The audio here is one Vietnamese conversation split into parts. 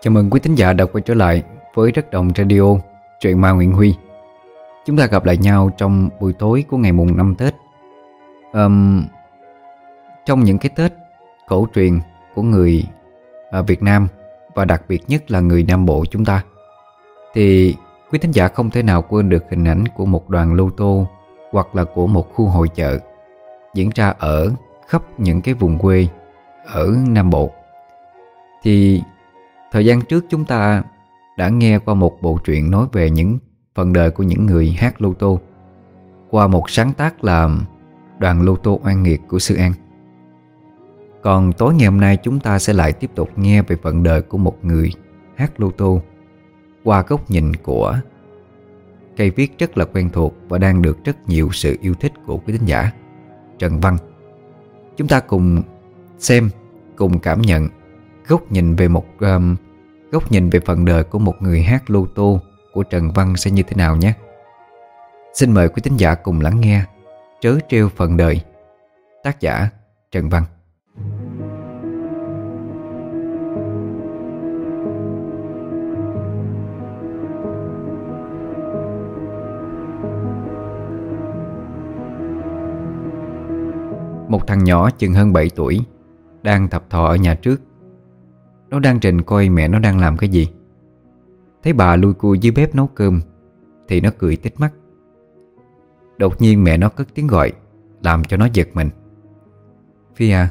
Chào mừng quý thính giả đã quay trở lại với Rất Đồng Radio, truyện ma Nguyễn Huy. Chúng ta gặp lại nhau trong buổi tối của ngày mùng 5 Tết. Um, Trong những cái Tết cổ truyền của người ở Việt Nam Và đặc biệt nhất là người Nam Bộ chúng ta Thì quý thính giả không thể nào quên được hình ảnh của một đoàn lô tô Hoặc là của một khu hội chợ Diễn ra ở khắp những cái vùng quê ở Nam Bộ. Thì Thời gian trước chúng ta đã nghe qua một bộ truyện nói về những phần đời của những người hát lô tô qua một sáng tác là Đoàn lô tô oan nghiệt của Sư An. Còn tối ngày hôm nay chúng ta sẽ lại tiếp tục nghe về phần đời của một người hát lô tô qua góc nhìn của cây viết rất là quen thuộc và đang được rất nhiều sự yêu thích của quý thính giả Trần Văn. Chúng ta cùng xem, cùng cảm nhận góc nhìn về một um, góc nhìn về phần đời của một người hát lô tô của Trần Văn sẽ như thế nào nhé. Xin mời quý tín giả cùng lắng nghe Trớ treo phần đời Tác giả Trần Văn Một thằng nhỏ chừng hơn 7 tuổi Đang thập thọ ở nhà trước nó đang trình coi mẹ nó đang làm cái gì. Thấy bà lui cui dưới bếp nấu cơm Thì nó cười tích mắt. Đột nhiên mẹ nó cất tiếng gọi Làm cho nó giật mình. Phi à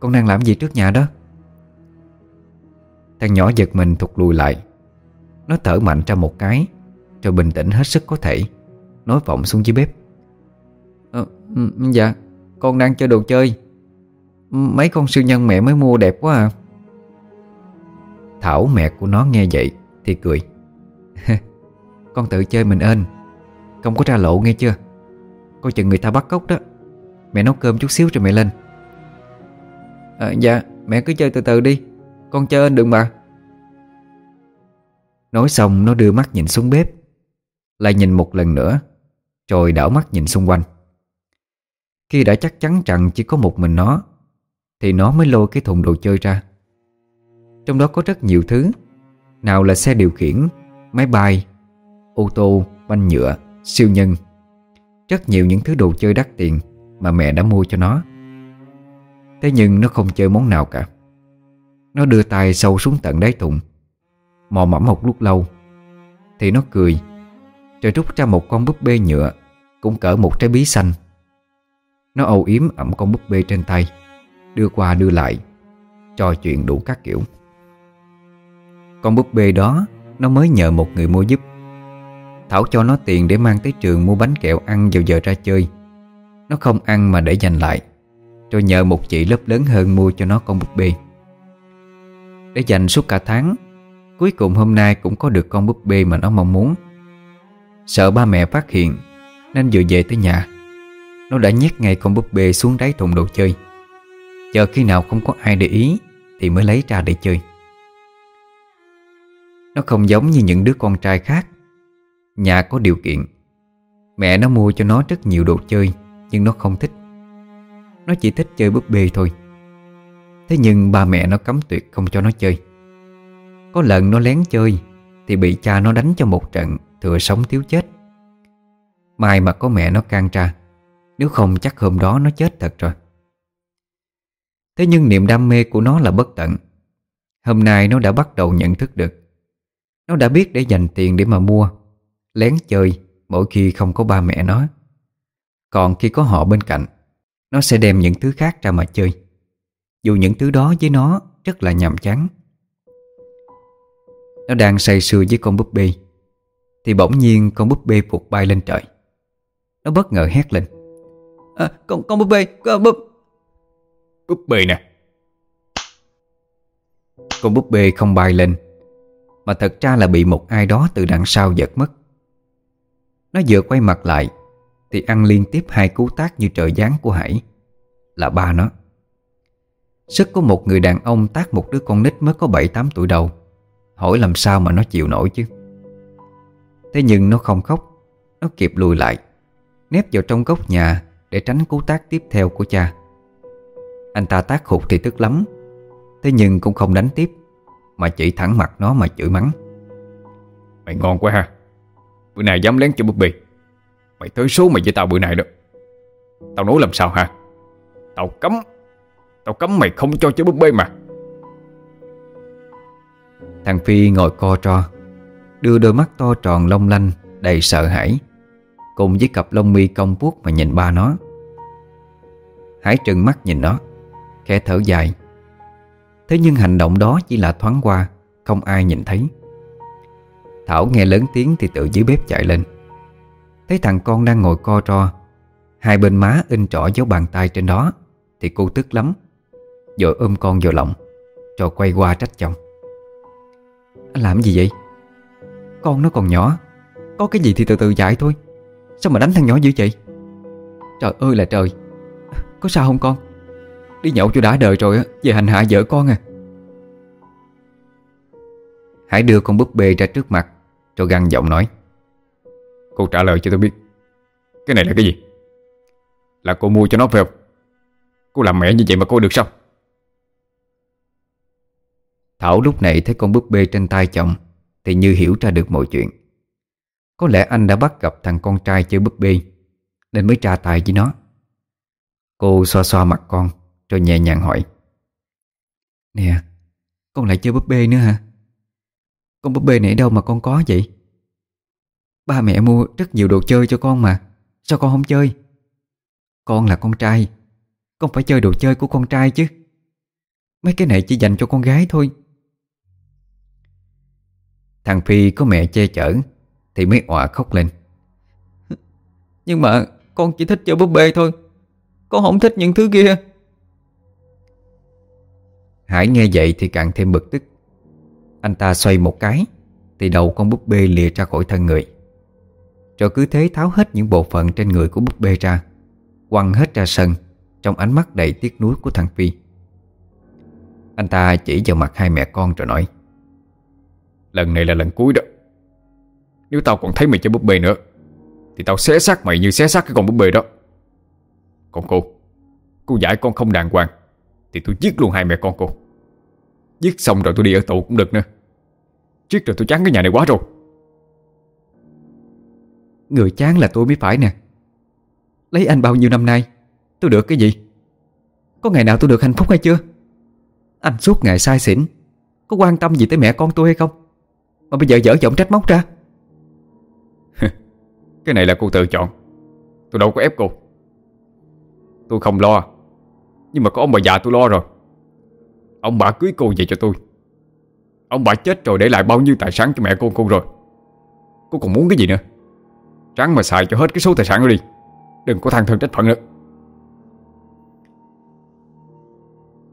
Con đang làm gì trước nhà đó? Thằng nhỏ giật mình thụt lùi lại. Nó thở mạnh ra một cái Rồi bình tĩnh hết sức có thể Nói vọng xuống dưới bếp. À, Dạ Con đang chơi đồ chơi. Mấy con siêu nhân mẹ mới mua đẹp quá à. Thảo mẹ của nó nghe vậy Thì cười. Con tự chơi mình ơn Không có ra lộ nghe chưa? Coi chừng người ta bắt cóc đó. Mẹ nấu cơm chút xíu rồi mẹ lên. À, Dạ mẹ cứ chơi từ từ đi. Con chơi ên đừng mà. Nói xong nó đưa mắt nhìn xuống bếp Lại nhìn một lần nữa Rồi đảo mắt nhìn xung quanh. Khi đã chắc chắn rằng chỉ có một mình nó Thì nó mới lôi cái thùng đồ chơi ra trong đó có rất nhiều thứ. Nào là xe điều khiển, máy bay, ô tô, banh nhựa, siêu nhân. Rất nhiều những thứ đồ chơi đắt tiền mà mẹ đã mua cho nó. Thế nhưng nó không chơi món nào cả. Nó đưa tay sâu xuống tận đáy thùng. Mò mẫm một lúc lâu Thì nó cười Rồi rút ra một con búp bê nhựa Cũng cỡ một trái bí xanh. Nó âu yếm ẩm con búp bê trên tay Đưa qua đưa lại Trò chuyện đủ các kiểu con búp bê đó, Nó mới nhờ một người mua giúp. Thảo cho nó tiền để mang tới trường mua bánh kẹo ăn vào giờ ra chơi. Nó không ăn mà để dành lại, Rồi nhờ một chị lớp lớn hơn mua cho nó con búp bê. Để dành suốt cả tháng, Cuối cùng hôm nay cũng có được con búp bê mà nó mong muốn. Sợ ba mẹ phát hiện, Nên vừa về tới nhà, Nó đã nhét ngay con búp bê xuống đáy thùng đồ chơi. Chờ khi nào không có ai để ý, Thì mới lấy ra để chơi nó không giống như những đứa con trai khác. Nhà có điều kiện. Mẹ nó mua cho nó rất nhiều đồ chơi, Nhưng nó không thích. Nó chỉ thích chơi búp bê thôi. Thế nhưng ba mẹ nó cấm tuyệt không cho nó chơi. Có lần nó lén chơi, Thì bị cha nó đánh cho một trận, Thừa sống thiếu chết. Mai mà có mẹ nó can tra, Nếu không chắc hôm đó nó chết thật rồi. Thế nhưng niềm đam mê của nó là bất tận. Hôm nay nó đã bắt đầu nhận thức được nó đã biết để dành tiền để mà mua. Lén chơi mỗi khi không có ba mẹ nó. Còn khi có họ bên cạnh Nó sẽ đem những thứ khác ra mà chơi. Dù những thứ đó với nó rất là nhàm chán. Nó đang say sưa với con búp bê. Thì bỗng nhiên con búp bê phục bay lên trời. Nó bất ngờ hét lên. À, con, con búp bê, con búp Búp bê nè. Con búp bê không bay lên mà thật ra là bị một ai đó từ đằng sau giật mất. Nó vừa quay mặt lại, Thì ăn liên tiếp hai cú tác như trời giáng của Hải, Là ba nó. Sức của một người đàn ông tác một đứa con nít mới có 7-8 tuổi đầu, Hỏi làm sao mà nó chịu nổi chứ? Thế nhưng nó không khóc, Nó kịp lùi lại, Nép vào trong góc nhà Để tránh cú tác tiếp theo của cha. Anh ta tác hụt thì tức lắm, Thế nhưng cũng không đánh tiếp. Mà chỉ thẳng mặt nó mà chửi mắng. Mày ngon quá ha. Bữa nay dám lén cho búp bê. Mày tới số mày với tao bữa nay đó. Tao nói làm sao ha? Tao cấm. Tao cấm mày không cho chơi búp bê mà. Thằng Phi ngồi co tro Đưa đôi mắt to tròn long lanh Đầy sợ hãi Cùng với cặp lông mi cong vuốt mà nhìn ba nó. Hải trừng mắt nhìn nó Khẽ thở dài Thế nhưng hành động đó chỉ là thoáng qua, Không ai nhìn thấy. Thảo nghe lớn tiếng thì tự dưới bếp chạy lên. Thấy thằng con đang ngồi co ro, Hai bên má in trỏ dấu bàn tay trên đó, Thì cô tức lắm Rồi ôm con vào lòng Rồi quay qua trách chồng. Anh làm gì vậy? Con nó còn nhỏ, Có cái gì thì từ từ dạy thôi, Sao mà đánh thằng nhỏ dữ vậy? Trời ơi là trời, Có sao không con? Đi nhậu cho đã đời rồi Về hành hạ vợ con à. Hải đưa con búp bê ra trước mặt, Rồi găng giọng nói. Cô trả lời cho tôi biết, Cái này là cái gì? Là cô mua cho nó phải không? Cô làm mẹ như vậy mà cô được sao? Thảo lúc này thấy con búp bê trên tay chồng, Thì như hiểu ra được mọi chuyện. Có lẽ anh đã bắt gặp thằng con trai chơi búp bê, Nên mới tra tài với nó. Cô xoa xoa mặt con rồi nhẹ nhàng hỏi. Nè, Con lại chơi búp bê nữa hả? Con búp bê này đâu mà con có vậy? Ba mẹ mua rất nhiều đồ chơi cho con mà. Sao con không chơi? Con là con trai. Con phải chơi đồ chơi của con trai chứ. Mấy cái này chỉ dành cho con gái thôi. Thằng Phi có mẹ che chở, Thì mới òa khóc lên. Nhưng mà con chỉ thích chơi búp bê thôi. Con không thích những thứ kia. Hải nghe vậy thì càng thêm bực tức. Anh ta xoay một cái, Thì đầu con búp bê lìa ra khỏi thân người. Rồi cứ thế tháo hết những bộ phận trên người của búp bê ra, Quăng hết ra sân, Trong ánh mắt đầy tiếc nuối của thằng Phi. Anh ta chỉ vào mặt hai mẹ con rồi nói, Lần này là lần cuối đó. Nếu tao còn thấy mày chơi búp bê nữa, Thì tao xé xác mày như xé xác cái con búp bê đó. Còn cô Cô giải con không đàng hoàng. Thì tôi giết luôn hai mẹ con cô. Giết xong rồi tôi đi ở tù cũng được nữa. Giết rồi tôi chán cái nhà này quá rồi. Người chán là tôi mới phải nè. Lấy anh bao nhiêu năm nay? Tôi được cái gì? Có ngày nào tôi được hạnh phúc hay chưa? Anh suốt ngày sai xỉn. Có quan tâm gì tới mẹ con tôi hay không? Mà bây giờ dở giọng trách móc ra. Cái này là cô tự chọn. Tôi đâu có ép cô. Tôi không lo Nhưng mà có ông bà già tôi lo rồi. Ông bà cưới cô về cho tôi. Ông bà chết rồi để lại bao nhiêu tài sản cho mẹ con cô rồi. Cô còn muốn cái gì nữa? Ráng mà xài cho hết cái số tài sản đó đi. Đừng có than thân trách phận nữa.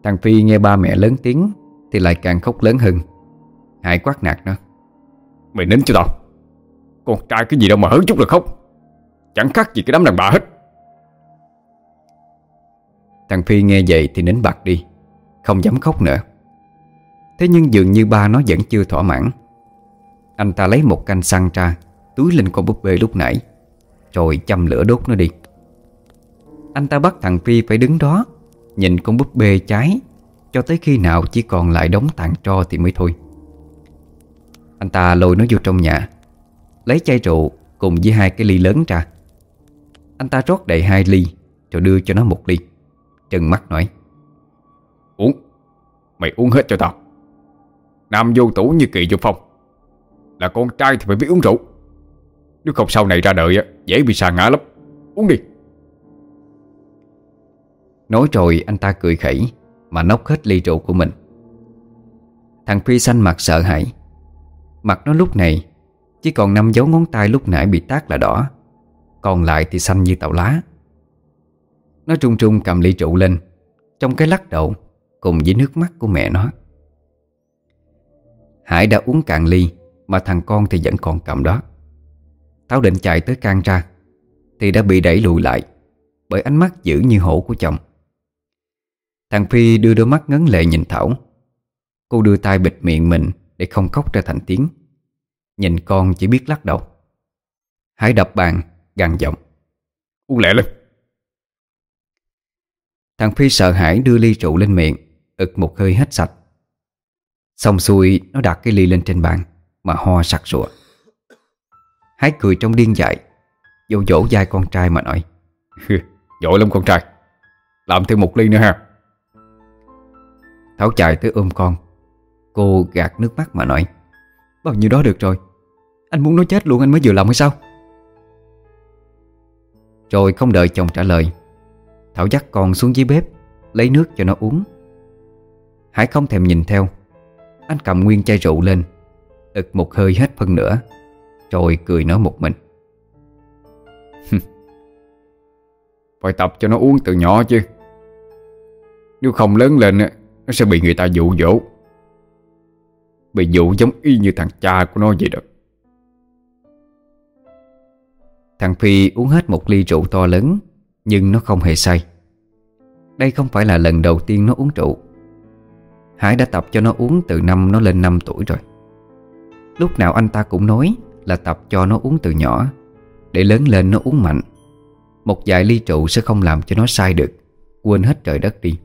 Thằng Phi nghe ba mẹ lớn tiếng Thì lại càng khóc lớn hơn. Hải quát nạt nó. Mày nín cho tao. Con trai cái gì đâu mà hớn chút là khóc. Chẳng khác gì cái đám đàn bà hết Thằng Phi nghe vậy thì nín bặt đi, Không dám khóc nữa. Thế nhưng dường như ba nó vẫn chưa thỏa mãn. Anh ta lấy một canh xăng ra, Túi lên con búp bê lúc nãy, Rồi châm lửa đốt nó đi. Anh ta bắt thằng Phi phải đứng đó, Nhìn con búp bê cháy, Cho tới khi nào chỉ còn lại đống tàn tro thì mới thôi. Anh ta lôi nó vô trong nhà, Lấy chai rượu cùng với hai cái ly lớn ra. Anh ta rót đầy hai ly, Rồi đưa cho nó một ly. Trừng mắt nói. Uống. Mày uống hết cho tao. Nam vô tủ như kỳ vô phong. Là con trai thì phải biết uống rượu. Nếu không sau này ra đời á, Dễ bị sà ngã lắm. Uống đi. Nói rồi anh ta cười khẩy Mà nốc hết ly rượu của mình. Thằng Phi xanh mặt sợ hãi. Mặt nó lúc này, Chỉ còn năm dấu ngón tay lúc nãy bị tát là đỏ. Còn lại thì xanh như tàu lá. Nó trung trung cầm ly rượu lên, Trong cái lắc đầu, Cùng với nước mắt của mẹ nó. Hải đã uống cạn ly, Mà thằng con thì vẫn còn cầm đó. Tháo định chạy tới can ra, Thì đã bị đẩy lùi lại, Bởi ánh mắt dữ như hổ của chồng. Thằng Phi đưa đôi mắt ngấn lệ nhìn Thảo. Cô đưa tay bịt miệng mình Để không khóc ra thành tiếng. Nhìn con chỉ biết lắc đầu. Hải đập bàn, gằn giọng. Uống lẹ lên. Thằng Phi sợ hãi đưa ly rượu lên miệng, ực một hơi hết sạch. Xong xuôi, nó đặt cái ly lên trên bàn, Mà ho sặc sụa. Hái cười trong điên dại, Dỗ dỗ dai con trai mà nói Giỏi lắm con trai, Làm thêm một ly nữa ha. Thảo chạy tới ôm con, Cô gạt nước mắt mà nói, Bao nhiêu đó được rồi, Anh muốn nó chết luôn anh mới vừa lòng hay sao? Rồi không đợi chồng trả lời Thảo dắt con xuống dưới bếp, Lấy nước cho nó uống. Hải không thèm nhìn theo. Anh cầm nguyên chai rượu lên, ực một hơi hết phân nữa Rồi cười nói một mình. Phải tập cho nó uống từ nhỏ chứ. Nếu không lớn lên Nó sẽ bị người ta dụ dỗ. Bị dụ giống y như thằng cha của nó vậy đó. Thằng Phi uống hết một ly rượu to lớn nhưng nó không hề say Đây không phải là lần đầu tiên nó uống rượu. Hải đã tập cho nó uống từ năm nó lên 5 tuổi rồi. Lúc nào anh ta cũng nói là tập cho nó uống từ nhỏ, Để lớn lên nó uống mạnh. Một vài ly rượu sẽ không làm cho nó sai được, Quên hết trời đất đi.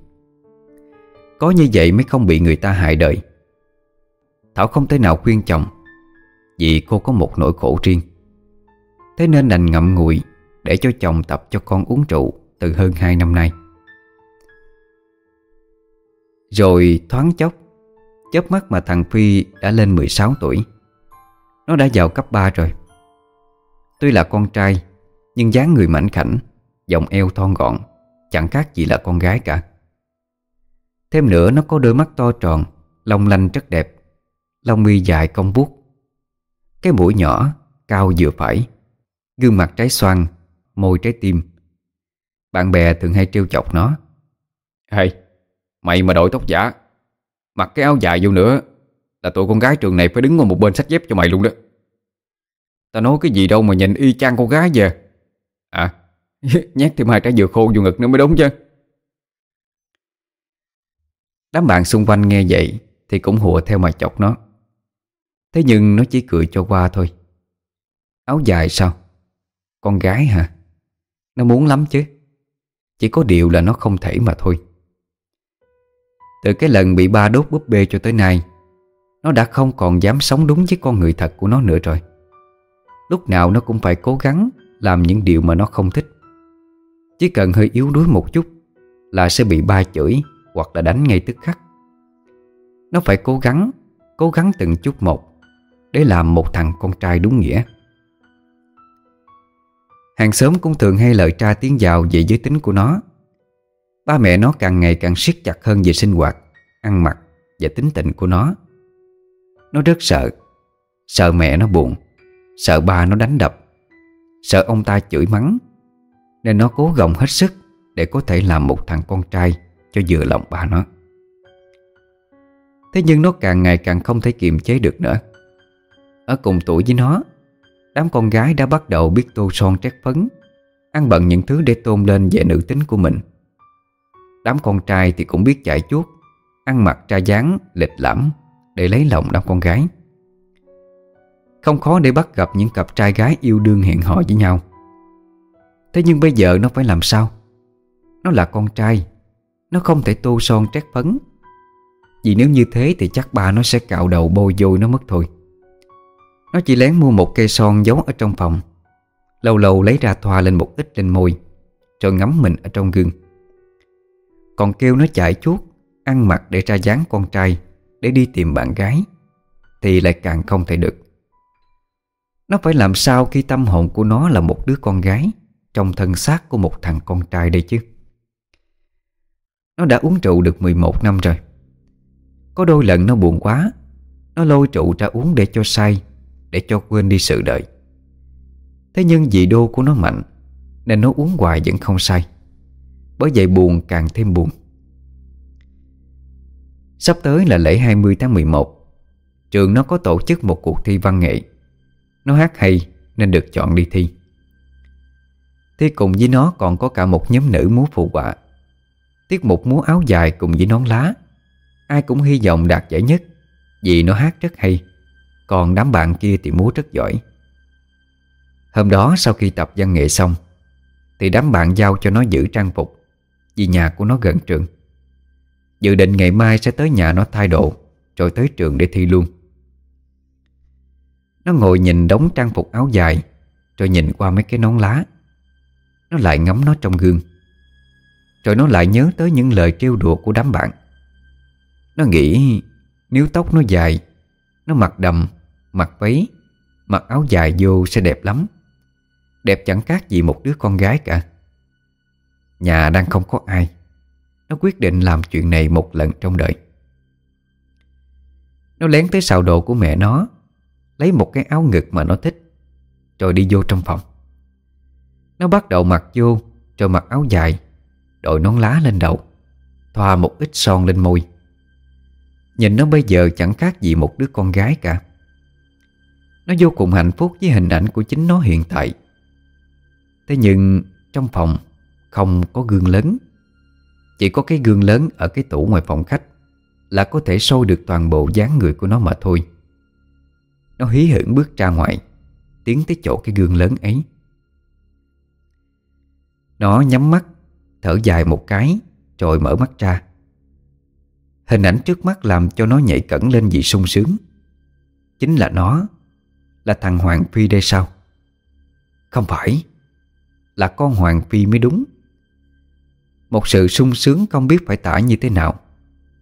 Có như vậy mới không bị người ta hại đời. Thảo không thể nào khuyên chồng, Vì cô có một nỗi khổ riêng. Thế nên đành ngậm ngùi để cho chồng tập cho con uống rượu Từ hơn 2 năm nay. Rồi thoáng chốc, chớp mắt mà thằng Phi đã lên 16 tuổi. Nó đã vào cấp 3 rồi. Tuy là con trai, Nhưng dáng người mảnh khảnh, Giọng eo thon gọn, Chẳng khác gì là con gái cả. Thêm nữa, nó có đôi mắt to tròn, Long lanh rất đẹp, Lông mi dài cong vuốt Cái mũi nhỏ, Cao vừa phải, Gương mặt trái xoan Môi trái tim. Bạn bè thường hay trêu chọc nó. Hey Mày mà đội tóc giả Mặc cái áo dài vô nữa Là tụi con gái trường này phải đứng qua một bên sách dép cho mày luôn đó. Tao nói cái gì đâu mà nhìn y chang con gái về À Nhét thêm hai trái dừa khô vô ngực nữa mới đúng chứ. Đám bạn xung quanh nghe vậy Thì cũng hùa theo mà chọc nó. Thế nhưng nó chỉ cười cho qua thôi. Áo dài sao? Con gái hả nó muốn lắm chứ. Chỉ có điều là nó không thể mà thôi. Từ cái lần bị ba đốt búp bê cho tới nay, Nó đã không còn dám sống đúng với con người thật của nó nữa rồi. Lúc nào nó cũng phải cố gắng Làm những điều mà nó không thích. Chỉ cần hơi yếu đuối một chút Là sẽ bị ba chửi Hoặc là đánh ngay tức khắc. Nó phải cố gắng Cố gắng từng chút một để làm một thằng con trai đúng nghĩa. Hàng xóm cũng thường hay lời tra tiếng vào về giới tính của nó. Ba mẹ nó càng ngày càng siết chặt hơn về sinh hoạt, Ăn mặc và tính tình của nó. Nó rất sợ. Sợ mẹ nó buồn. Sợ ba nó đánh đập. Sợ ông ta chửi mắng. Nên nó cố gồng hết sức Để có thể làm một thằng con trai Cho vừa lòng ba nó. Thế nhưng nó càng ngày càng không thể kiềm chế được nữa. Ở cùng tuổi với nó Đám con gái đã bắt đầu biết tô son trét phấn Ăn bận những thứ để tôn lên về nữ tính của mình. Đám con trai thì cũng biết chạy chuốt Ăn mặc tra dáng, lịch lãm Để lấy lòng đám con gái. Không khó để bắt gặp những cặp trai gái yêu đương hẹn hò với nhau. Thế nhưng bây giờ nó phải làm sao? Nó là con trai Nó không thể tô son trét phấn. Vì nếu như thế thì chắc ba nó sẽ cạo đầu bôi vôi nó mất thôi nó chỉ lén mua một cây son giấu ở trong phòng. Lâu lâu lấy ra thoa lên một ít lên môi, Rồi ngắm mình ở trong gương. Còn kêu nó chạy chuốt, Ăn mặc để ra dáng con trai, Để đi tìm bạn gái, Thì lại càng không thể được. Nó phải làm sao khi tâm hồn của nó là một đứa con gái, Trong thân xác của một thằng con trai đây chứ? Nó đã uống rượu được 11 năm rồi. Có đôi lần nó buồn quá, Nó lôi rượu ra uống để cho say để cho quên đi sự đợi Thế nhưng vì đô của nó mạnh, Nên nó uống hoài vẫn không say. Bởi vậy buồn càng thêm buồn. Sắp tới là lễ 20 tháng 11 Trường nó có tổ chức một cuộc thi văn nghệ. Nó hát hay nên được chọn đi thi. Thi cùng với nó còn có cả một nhóm nữ múa phụ họa. Tiết mục múa áo dài cùng với nón lá. Ai cũng hy vọng đạt giải nhất Vì nó hát rất hay còn đám bạn kia thì múa rất giỏi. Hôm đó sau khi tập văn nghệ xong Thì đám bạn giao cho nó giữ trang phục Vì nhà của nó gần trường. Dự định ngày mai sẽ tới nhà nó thay đồ Rồi tới trường để thi luôn. Nó ngồi nhìn đống trang phục áo dài Rồi nhìn qua mấy cái nón lá. Nó lại ngắm nó trong gương. Rồi nó lại nhớ tới những lời trêu đùa của đám bạn. Nó nghĩ Nếu tóc nó dài Nó mặc đầm, mặc váy, Mặc áo dài vô sẽ đẹp lắm. Đẹp chẳng khác gì một đứa con gái cả. Nhà đang không có ai. Nó quyết định làm chuyện này một lần trong đời. Nó lén tới xào đồ của mẹ nó, Lấy một cái áo ngực mà nó thích, Rồi đi vô trong phòng. Nó bắt đầu mặc vô, Rồi mặc áo dài, Đội nón lá lên đầu, Thoa một ít son lên môi. Nhìn nó bây giờ chẳng khác gì một đứa con gái cả. Nó vô cùng hạnh phúc với hình ảnh của chính nó hiện tại. Thế nhưng, trong phòng không có gương lớn. Chỉ có cái gương lớn ở cái tủ ngoài phòng khách Là có thể soi được toàn bộ dáng người của nó mà thôi. Nó hí hửng bước ra ngoài, Tiến tới chỗ cái gương lớn ấy. Nó nhắm mắt, Thở dài một cái, Rồi mở mắt ra. Hình ảnh trước mắt làm cho nó nhảy cẩn lên vì sung sướng. Chính là nó là thằng Hoàng Phi đây sao? Không phải, Là con Hoàng Phi mới đúng. Một sự sung sướng không biết phải tả như thế nào,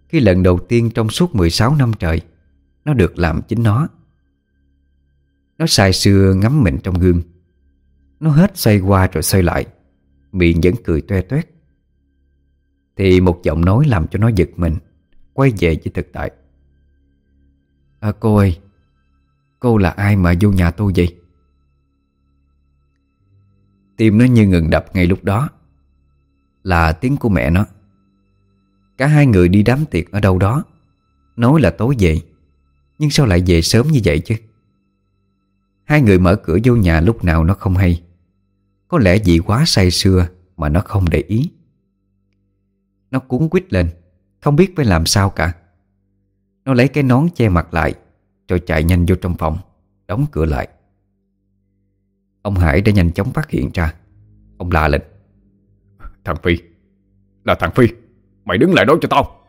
Khi lần đầu tiên trong suốt 16 năm trời, Nó được làm chính nó. Nó xài xưa ngắm mình trong gương. Nó hết xoay qua rồi xoay lại, Miệng vẫn cười toe toét. Thì một giọng nói làm cho nó giật mình, Quay về với thực tại. À cô ơi Cô là ai mà vô nhà tôi vậy? Tim nó như ngừng đập ngay lúc đó. Là tiếng của mẹ nó. Cả hai người đi đám tiệc ở đâu đó. Nói là tối về. Nhưng sao lại về sớm như vậy chứ? Hai người mở cửa vô nhà lúc nào nó không hay. Có lẽ vì quá say sưa Mà nó không để ý. Nó cuốn quýt lên. Không biết phải làm sao cả. Nó lấy cái nón che mặt lại. Rồi chạy nhanh vô trong phòng Đóng cửa lại. Ông Hải đã nhanh chóng phát hiện ra. Ông la lên. Thằng Phi Là thằng Phi Mày đứng lại đó cho tao.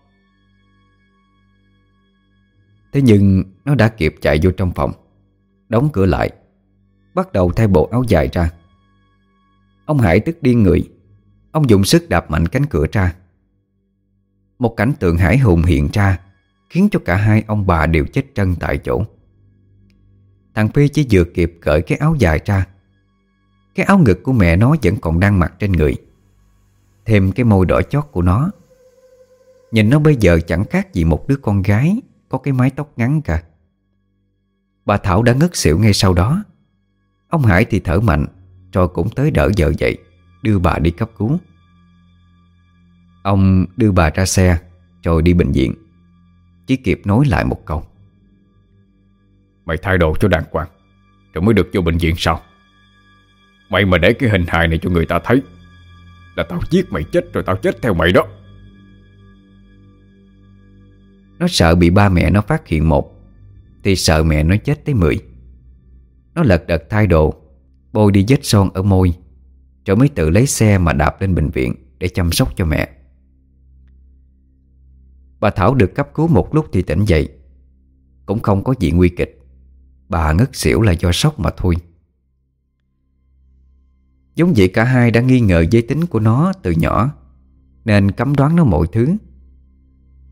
Thế nhưng nó đã kịp chạy vô trong phòng Đóng cửa lại Bắt đầu thay bộ áo dài ra. Ông Hải tức điên người. Ông dùng sức đạp mạnh cánh cửa ra. Một cảnh tượng hải hùng hiện ra Khiến cho cả hai ông bà đều chết chân tại chỗ. Thằng Phi chỉ vừa kịp cởi cái áo dài ra. Cái áo ngực của mẹ nó vẫn còn đang mặc trên người. Thêm cái môi đỏ chót của nó. Nhìn nó bây giờ chẳng khác gì một đứa con gái Có cái mái tóc ngắn cả. Bà Thảo đã ngất xỉu ngay sau đó. Ông Hải thì thở mạnh, Rồi cũng tới đỡ vợ dậy, Đưa bà đi cấp cứu. Ông đưa bà ra xe, Rồi đi bệnh viện. Chỉ kịp nói lại một câu. Mày thay đồ cho đàng hoàng Rồi mới được vô bệnh viện sao Mày mà để cái hình hài này cho người ta thấy là tao giết mày chết rồi tao chết theo mày đó. Nó sợ bị ba mẹ nó phát hiện một Thì sợ mẹ nó chết tới mười. Nó lật đật thay đồ Bôi đi vết son ở môi Rồi mới tự lấy xe mà đạp lên bệnh viện Để chăm sóc cho mẹ Bà Thảo được cấp cứu một lúc thì tỉnh dậy. Cũng không có gì nguy kịch. Bà ngất xỉu là do sốc mà thôi. Giống vậy cả hai đã nghi ngờ giới tính của nó từ nhỏ, Nên cấm đoán nó mọi thứ.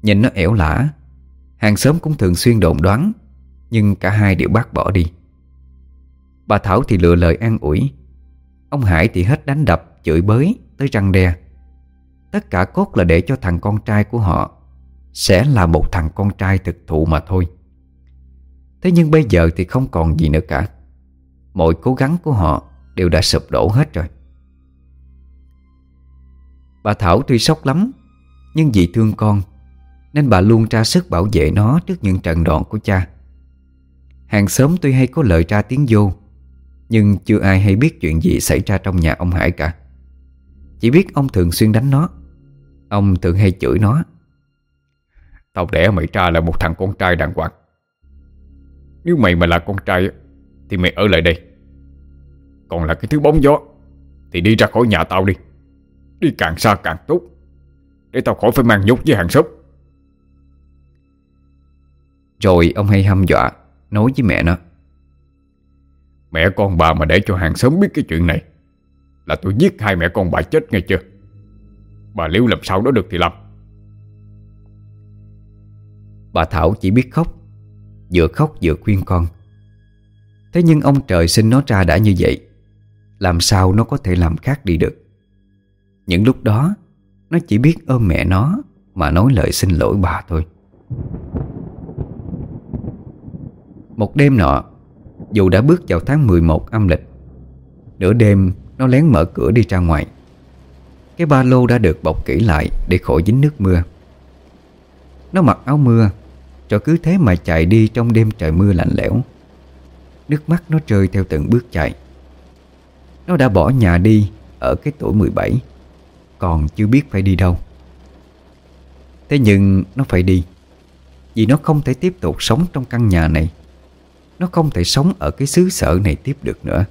Nhìn nó ẻo lả, Hàng xóm cũng thường xuyên đồn đoán, Nhưng cả hai đều bác bỏ đi. Bà Thảo thì lựa lời an ủi. Ông Hải thì hết đánh đập, Chửi bới tới răng đe. Tất cả cốt là để cho thằng con trai của họ sẽ là một thằng con trai thực thụ mà thôi. Thế nhưng bây giờ thì không còn gì nữa cả. Mọi cố gắng của họ Đều đã sụp đổ hết rồi. Bà Thảo tuy sốc lắm, Nhưng vì thương con, Nên bà luôn ra sức bảo vệ nó Trước những trận đòn của cha. Hàng xóm tuy hay có lời ra tiếng vô, Nhưng chưa ai hay biết chuyện gì xảy ra trong nhà ông Hải cả. Chỉ biết ông thường xuyên đánh nó, Ông thường hay chửi nó. Tao đẻ mày ra là một thằng con trai đàng hoàng. Nếu mày mà là con trai Thì mày ở lại đây. Còn là cái thứ bóng gió Thì đi ra khỏi nhà tao đi. Đi càng xa càng tốt Để tao khỏi phải mang nhục với hàng xóm. Rồi ông hay hăm dọa Nói với mẹ nó. Mẹ con bà mà để cho hàng xóm biết cái chuyện này Là tôi giết hai mẹ con bà chết ngay chưa? Bà Liễu làm sao đó được thì làm Bà Thảo chỉ biết khóc, Vừa khóc vừa khuyên con. Thế nhưng ông trời sinh nó ra đã như vậy, Làm sao nó có thể làm khác đi được? Những lúc đó, Nó chỉ biết ôm mẹ nó Mà nói lời xin lỗi bà thôi. Một đêm nọ, Dù đã bước vào tháng 11 âm lịch, Nửa đêm Nó lén mở cửa đi ra ngoài. Cái ba lô đã được bọc kỹ lại Để khỏi dính nước mưa. Nó mặc áo mưa rồi cứ thế mà chạy đi trong đêm trời mưa lạnh lẽo. Nước mắt nó rơi theo từng bước chạy. Nó đã bỏ nhà đi Ở cái tuổi 17 Còn chưa biết phải đi đâu. Thế nhưng nó phải đi, Vì nó không thể tiếp tục sống trong căn nhà này. Nó không thể sống ở cái xứ sở này tiếp được nữa.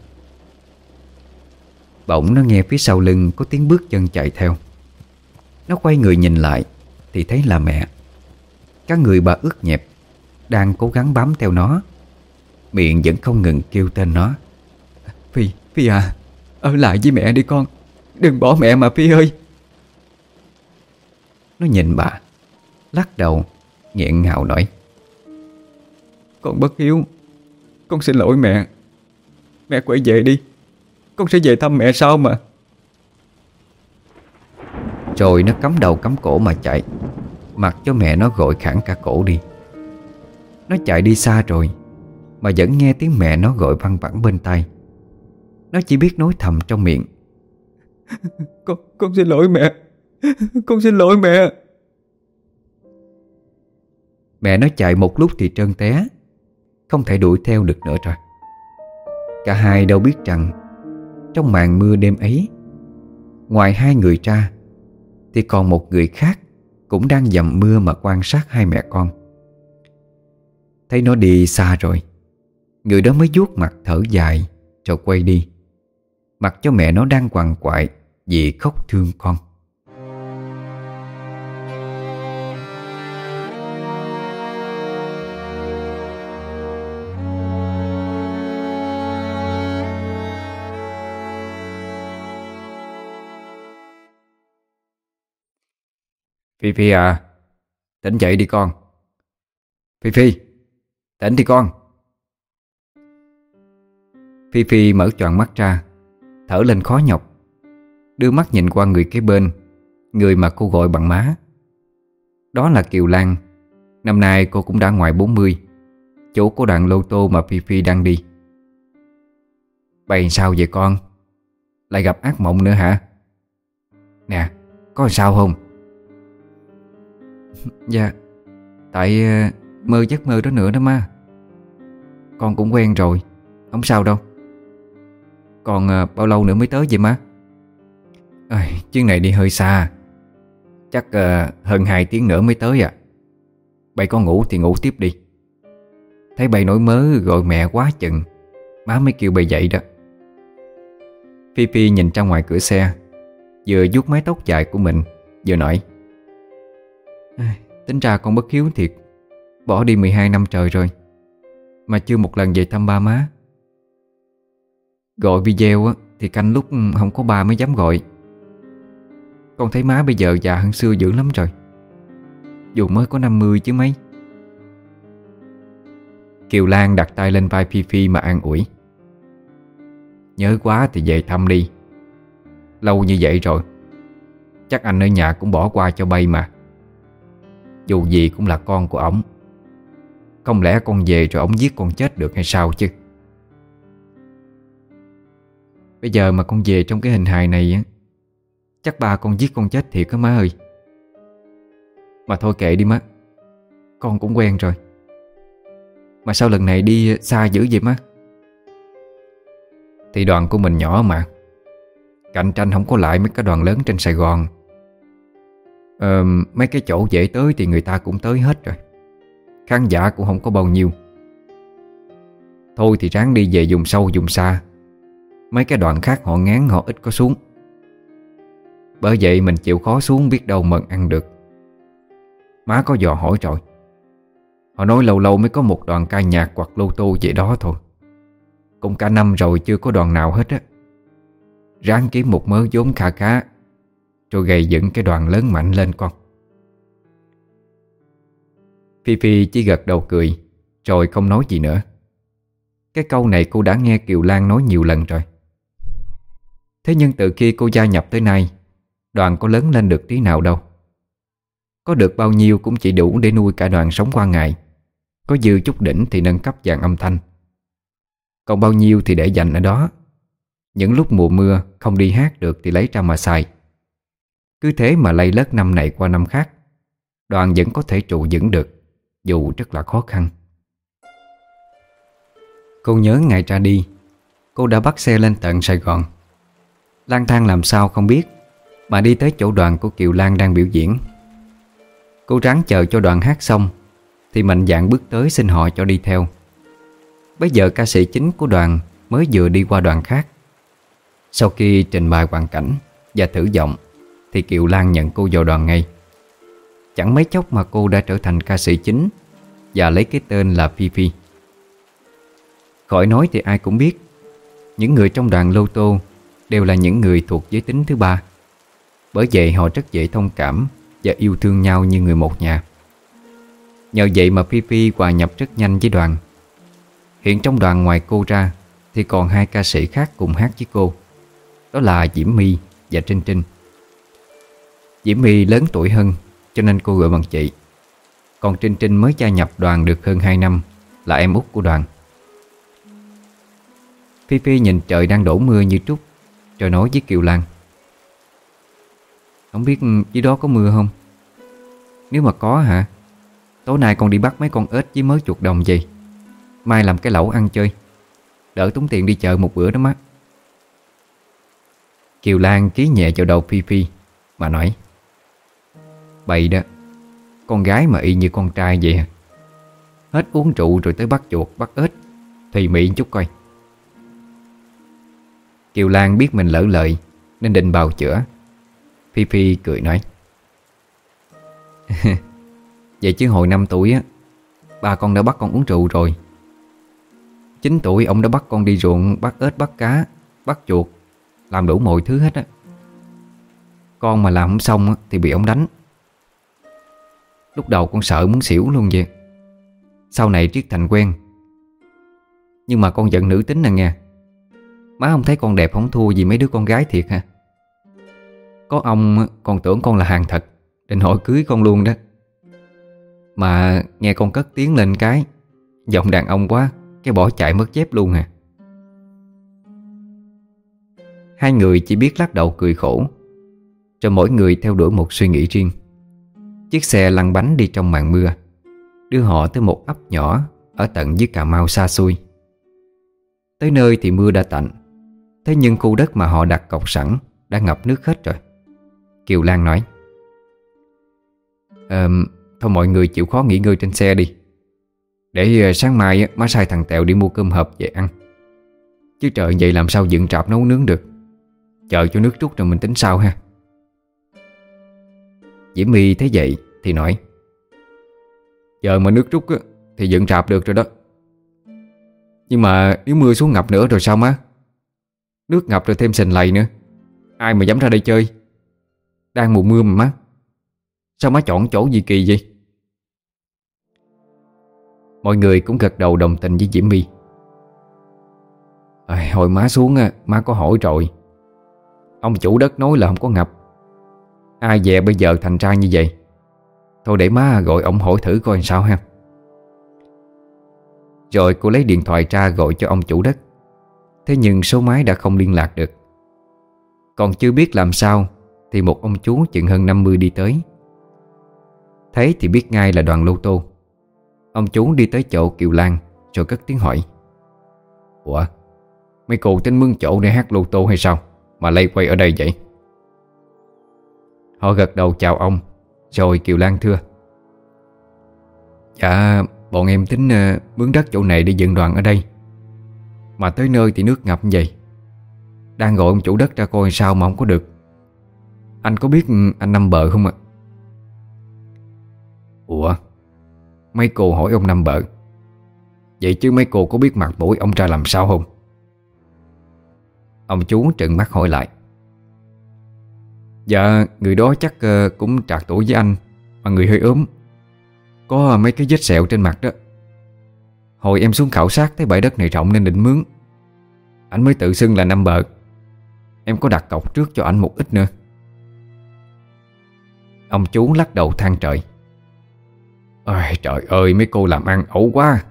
Bỗng nó nghe phía sau lưng có tiếng bước chân chạy theo. Nó quay người nhìn lại, Thì thấy là mẹ. Các người bà ướt nhẹp Đang cố gắng bám theo nó. Miệng vẫn không ngừng kêu tên nó. Phi, Phi à Ở lại với mẹ đi con. Đừng bỏ mẹ mà Phi ơi. Nó nhìn bà Lắc đầu nghẹn ngào nói. Con bất hiếu Con xin lỗi mẹ. Mẹ quay về đi Con sẽ về thăm mẹ sau mà. Rồi nó cắm đầu cắm cổ mà chạy Mặc cho mẹ nó gọi khẳng cả cổ đi. Nó chạy đi xa rồi Mà vẫn nghe tiếng mẹ nó gọi văng vẳng bên tai. Nó chỉ biết nói thầm trong miệng. Con, con xin lỗi mẹ. Con xin lỗi mẹ. Mẹ nó chạy một lúc thì trơn té Không thể đuổi theo được nữa rồi. Cả hai đâu biết rằng Trong màn mưa đêm ấy Ngoài hai người ra Thì còn một người khác cũng đang dầm mưa mà quan sát hai mẹ con. Thấy nó đi xa rồi, Người đó mới vuốt mặt thở dài Rồi quay đi. Mặc cho mẹ nó đang quằn quại Vì khóc thương con. Phi Phi à. Tỉnh dậy đi con. Phi Phi, Tỉnh đi con. Phi Phi mở tròn mắt ra, Thở lên khó nhọc, Đưa mắt nhìn qua người kế bên, Người mà cô gọi bằng má. Đó là Kiều Lan. Năm nay cô cũng đã ngoài 40 Chỗ của đoạn lô tô mà Phi Phi đang đi. Bày sao vậy con? Lại gặp ác mộng nữa hả? Nè, Có sao không? Dạ. Tại ờ, mơ giấc mơ đó nữa đó ma. Con cũng quen rồi. Không sao đâu. Còn ờ, bao lâu nữa mới tới vậy má à, Chuyến này đi hơi xa. Chắc ờ, hơn 2 tiếng nữa mới tới à. Bày con ngủ thì ngủ tiếp đi. Thấy bày nổi mớ gọi mẹ quá chừng. Má mới kêu bày dậy đó. Phi Phi nhìn ra ngoài cửa xe. Vừa vuốt mái tóc dài của mình Vừa nói à, Tính ra con bất hiếu thiệt. Bỏ đi 12 năm trời rồi Mà chưa một lần về thăm ba má. Gọi video á, Thì canh lúc không có ba mới dám gọi. Con thấy má bây giờ già hơn xưa dữ lắm rồi. Dù mới có 50 chứ mấy. Kiều Lan đặt tay lên vai Phi Phi mà an ủi. Nhớ quá thì về thăm đi. Lâu như vậy rồi Chắc anh ở nhà cũng bỏ qua cho bay mà. Dù gì cũng là con của ổng. Không lẽ con về rồi ổng giết con chết được hay sao chứ? Bây giờ mà con về trong cái hình hài này á, Chắc ba con giết con chết thiệt á má ơi. Mà thôi kệ đi má, Con cũng quen rồi. Mà sao lần này đi xa dữ vậy má? Thì đoàn của mình nhỏ mà, Cạnh tranh không có lại mấy cái đoàn lớn trên Sài Gòn ờ, Mấy cái chỗ dễ tới thì người ta cũng tới hết rồi. Khán giả cũng không có bao nhiêu. Thôi thì ráng đi về dùng sâu dùng xa. Mấy cái đoạn khác họ ngán họ ít có xuống. Bởi vậy mình chịu khó xuống biết đâu mần ăn được. Má có dò hỏi rồi. Họ nói lâu lâu mới có một đoàn ca nhạc hoặc lô tô vậy đó thôi. Cũng cả năm rồi chưa có đoàn nào hết á. Ráng kiếm một mớ vốn kha khá. Rồi gây dựng cái đoàn lớn mạnh lên con. Phi Phi chỉ gật đầu cười, Rồi không nói gì nữa. Cái câu này cô đã nghe Kiều Lan nói nhiều lần rồi. Thế nhưng từ khi cô gia nhập tới nay, Đoàn có lớn lên được tí nào đâu. Có được bao nhiêu cũng chỉ đủ để nuôi cả đoàn sống qua ngày. Có dư chút đỉnh thì nâng cấp dạng âm thanh. Còn bao nhiêu thì để dành ở đó. Những lúc mùa mưa không đi hát được thì lấy ra mà xài. Cứ thế mà lây lất năm này qua năm khác, Đoàn vẫn có thể trụ vững được, Dù rất là khó khăn. Cô nhớ ngày ra đi, Cô đã bắt xe lên tận Sài Gòn. Lang thang làm sao không biết, Mà đi tới chỗ đoàn của Kiều Lan đang biểu diễn. Cô ráng chờ cho đoàn hát xong, Thì mạnh dạn bước tới xin họ cho đi theo. Bây giờ ca sĩ chính của đoàn Mới vừa đi qua đoàn khác. Sau khi trình bày hoàn cảnh Và thử giọng thì Kiều Lan nhận cô vào đoàn ngay. Chẳng mấy chốc mà cô đã trở thành ca sĩ chính Và lấy cái tên là Phi Phi. Khỏi nói thì ai cũng biết, Những người trong đoàn lô tô Đều là những người thuộc giới tính thứ ba. Bởi vậy họ rất dễ thông cảm Và yêu thương nhau như người một nhà. Nhờ vậy mà Phi Phi hòa nhập rất nhanh với đoàn. Hiện trong đoàn ngoài cô ra Thì còn hai ca sĩ khác cùng hát với cô. Đó là Diễm My và Trinh Trinh. Diễm My lớn tuổi hơn, Cho nên cô gọi bằng chị. Còn Trinh Trinh mới gia nhập đoàn được hơn 2 năm, Là em út của đoàn. Phi Phi nhìn trời đang đổ mưa như trút Rồi nói với Kiều Lan. Không biết dưới đó có mưa không? Nếu mà có hả? Tối nay con đi bắt mấy con ếch với mớ chuột đồng gì Mai làm cái lẩu ăn chơi. Đỡ tốn tiền đi chợ một bữa đó má. Kiều Lan ký nhẹ vào đầu Phi Phi, Mà nói. Bậy đó. Con gái mà y như con trai vậy hả? Hết uống rượu rồi tới bắt chuột bắt ếch. Thì mị chút coi. Kiều Lan biết mình lỡ lời Nên định bào chữa. Phi Phi cười nói. Vậy chứ hồi 5 tuổi á Ba con đã bắt con uống rượu rồi. 9 tuổi ông đã bắt con đi ruộng Bắt ếch bắt cá Bắt chuột Làm đủ mọi thứ hết á. Con mà làm không xong á, thì bị ông đánh. Lúc đầu con sợ muốn xỉu luôn vậy. Sau này triết thành quen. Nhưng mà con giận nữ tính nè nghe. Má không thấy con đẹp không thua gì mấy đứa con gái thiệt ha. Có ông còn tưởng con là hàng thật, Định hỏi cưới con luôn đó. Mà nghe con cất tiếng lên cái, Giọng đàn ông quá, Cái bỏ chạy mất dép luôn à. Hai người chỉ biết lắc đầu cười khổ, Cho mỗi người theo đuổi một suy nghĩ riêng. Chiếc xe lăn bánh đi trong màn mưa. Đưa họ tới một ấp nhỏ Ở tận dưới Cà Mau xa xôi. Tới nơi thì mưa đã tạnh. Thế nhưng khu đất mà họ đặt cọc sẵn Đã ngập nước hết rồi. Kiều Lan nói à, Thôi mọi người chịu khó nghỉ ngơi trên xe đi. Để ờ, sáng mai má sai thằng Tèo đi mua cơm hộp về ăn. Chứ trời vậy làm sao dựng trạp nấu nướng được? Chờ cho nước rút rồi mình tính sao ha. Diễm My thấy vậy thì nói Giờ mà nước rút á, thì dựng rạp được rồi đó. Nhưng mà nếu mưa xuống ngập nữa rồi sao má? Nước ngập rồi thêm sình lầy nữa. Ai mà dám ra đây chơi? Đang mùa mưa mà má. Sao má chọn chỗ gì kỳ vậy? Mọi người cũng gật đầu đồng tình với Diễm My. À, Hồi má xuống á, Má có hỏi rồi. Ông chủ đất nói là không có ngập. Ai về bây giờ thành ra như vậy? Thôi để má gọi ông hỏi thử coi sao ha. Rồi cô lấy điện thoại ra gọi cho ông chủ đất. Thế nhưng số máy đã không liên lạc được. Còn chưa biết làm sao Thì một ông chú chừng hơn 50 đi tới. Thấy thì biết ngay là đoàn lô tô. Ông chú đi tới chỗ Kiều Lan Rồi cất tiếng hỏi. Ủa, Mấy cô tính mướn chỗ để hát lô tô hay sao? Mà lây quay ở đây vậy? Họ gật đầu chào ông Rồi Kiều Lan thưa. Dạ Bọn em tính uh, mướn đất chỗ này để dựng đoàn ở đây. Mà tới nơi thì nước ngập như vậy. Đang gọi ông chủ đất ra coi sao mà không có được. Anh có biết ừ, anh năm bờ không ạ? Ủa? Mấy cô hỏi ông Năm Bợ. Vậy chứ mấy cô có biết mặt mũi ông ra làm sao không? Ông chú trợn mắt hỏi lại. Dạ người đó chắc ờ, cũng trạc tuổi với anh, Mà người hơi ốm. Có ờ, mấy cái vết sẹo trên mặt đó. Hồi em xuống khảo sát thấy bãi đất này rộng nên định mướn. Anh mới tự xưng là năm bờ Em có đặt cọc trước cho anh một ít nữa. Ông chú lắc đầu than trời. Ôi, trời ơi, mấy cô làm ăn ẩu quá.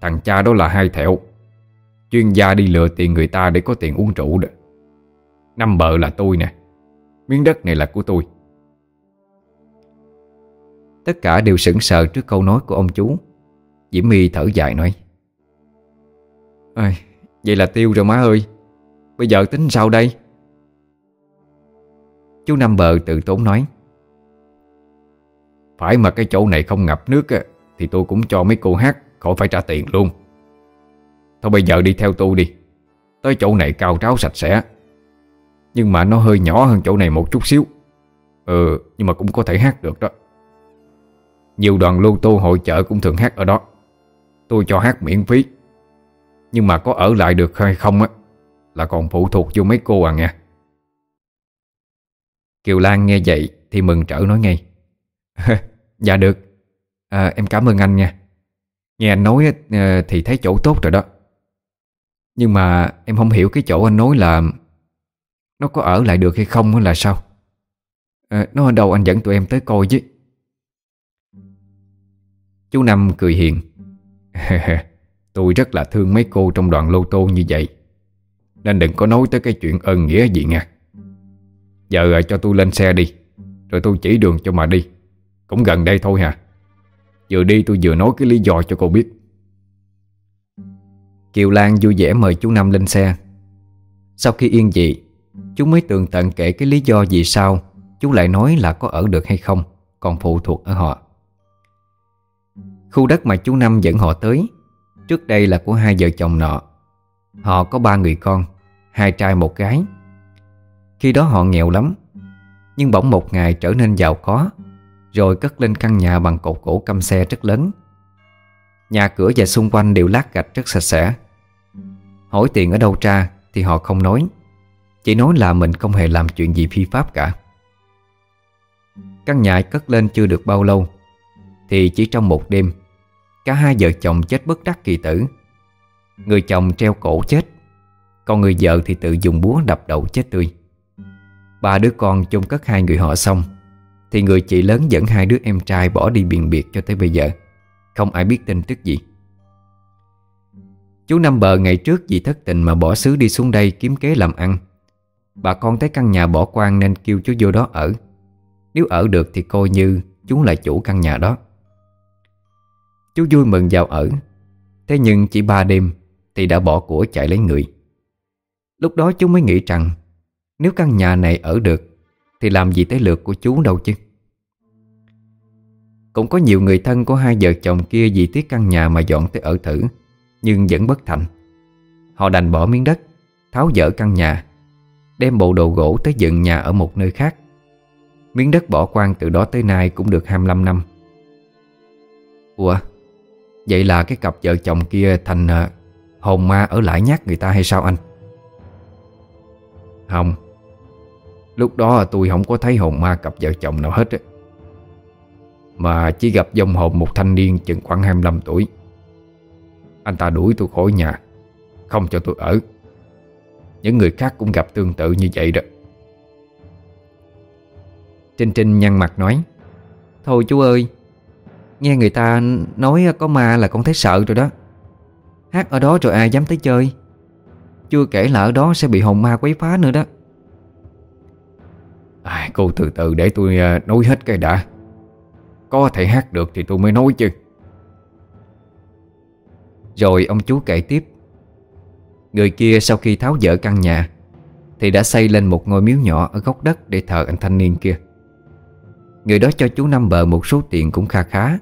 Thằng cha đó là hai thẹo. Chuyên gia đi lừa tiền người ta để có tiền uống rượu đó. Năm bờ là tôi nè. Miếng đất này là của tôi. Tất cả đều sững sờ trước câu nói của ông chú. Diễm My thở dài nói à, Vậy là tiêu rồi má ơi. Bây giờ tính sao đây? Chú Năm Bờ tự tốn nói Phải mà cái chỗ này không ngập nước Thì tôi cũng cho mấy cô hát Khỏi phải trả tiền luôn. Thôi bây giờ đi theo tôi đi. Tới chỗ này cao tráo sạch sẽ. Nhưng mà nó hơi nhỏ hơn chỗ này một chút xíu. Ừ nhưng mà cũng có thể hát được đó. Nhiều đoàn lô tô hội chợ cũng thường hát ở đó. Tôi cho hát miễn phí. Nhưng mà có ở lại được hay không á Là còn phụ thuộc vô mấy cô à nha Kiều Lan nghe vậy Thì mừng trở nói ngay. Dạ được. À, Em cảm ơn anh nha. Nghe anh nói ờ, thì thấy chỗ tốt rồi đó. Nhưng mà em không hiểu cái chỗ anh nói là nó có ở lại được hay không là sao? À, Nó ở đâu anh dẫn tụi em tới coi chứ? Chú Năm cười hiền. Tôi rất là thương mấy cô trong đoàn lô tô như vậy. Nên đừng có nói tới cái chuyện ơn nghĩa gì nha. Giờ ờ, cho tôi lên xe đi Rồi tôi chỉ đường cho mà đi. Cũng gần đây thôi hả? Vừa đi tôi vừa nói cái lý do cho cô biết. Kiều Lan vui vẻ mời chú Năm lên xe. Sau khi yên dị Chú mới tường tận kể cái lý do vì sao Chú lại nói là có ở được hay không, Còn phụ thuộc ở họ. Khu đất mà chú Năm dẫn họ tới, Trước đây là của hai vợ chồng nọ. Họ có ba người con, Hai trai một gái. Khi đó họ nghèo lắm, Nhưng bỗng một ngày trở nên giàu có, Rồi cất lên căn nhà bằng cột gỗ căm xe rất lớn. Nhà cửa và xung quanh đều lát gạch rất sạch sẽ. Hỏi tiền ở đâu ra Thì họ không nói. Chỉ nói là mình không hề làm chuyện gì phi pháp cả. Căn nhà cất lên chưa được bao lâu, Thì chỉ trong một đêm, Cả hai vợ chồng chết bất đắc kỳ tử. Người chồng treo cổ chết, Còn người vợ thì tự dùng búa đập đầu chết tươi. Ba đứa con chôn cất hai người họ xong, Thì người chị lớn dẫn hai đứa em trai bỏ đi biền biệt cho tới bây giờ. Không ai biết tin tức gì. Chú Năm Bờ ngày trước vì thất tình mà bỏ xứ đi xuống đây kiếm kế làm ăn. Bà con thấy căn nhà bỏ quan nên kêu chú vô đó ở. Nếu ở được thì coi như chú là chủ căn nhà đó. Chú vui mừng vào ở. Thế nhưng chỉ ba đêm Thì đã bỏ của chạy lấy người. Lúc đó chú mới nghĩ rằng, Nếu căn nhà này ở được Thì làm gì tới lượt của chú đâu chứ. Cũng có nhiều người thân của hai vợ chồng kia Vì tiếc căn nhà mà dọn tới ở thử, Nhưng vẫn bất thành. Họ đành bỏ miếng đất, Tháo dỡ căn nhà Đem bộ đồ gỗ tới dựng nhà ở một nơi khác. Miếng đất bỏ quan từ đó tới nay cũng được 25 năm. Ủa Vậy là cái cặp vợ chồng kia thành uh, hồn ma ở lại nhát người ta hay sao anh? Không. Lúc đó tôi không có thấy hồn ma cặp vợ chồng nào hết á. Mà chỉ gặp dòng hồn một thanh niên chừng khoảng 25 tuổi. Anh ta đuổi tôi khỏi nhà Không cho tôi ở. Những người khác cũng gặp tương tự như vậy đó. Trinh Trinh nhăn mặt nói Thôi chú ơi Nghe người ta nói có ma là con thấy sợ rồi đó. Hát ở đó rồi ai dám tới chơi. Chưa kể là ở đó sẽ bị hồn ma quấy phá nữa đó. À, Cô từ từ để tôi à, nói hết cái đã. Có thể hát được thì tôi mới nói chứ. Rồi ông chú kể tiếp Người kia sau khi tháo dỡ căn nhà, Thì đã xây lên một ngôi miếu nhỏ ở góc đất để thờ anh thanh niên kia. Người đó cho chú Năm Bờ một số tiền cũng kha khá,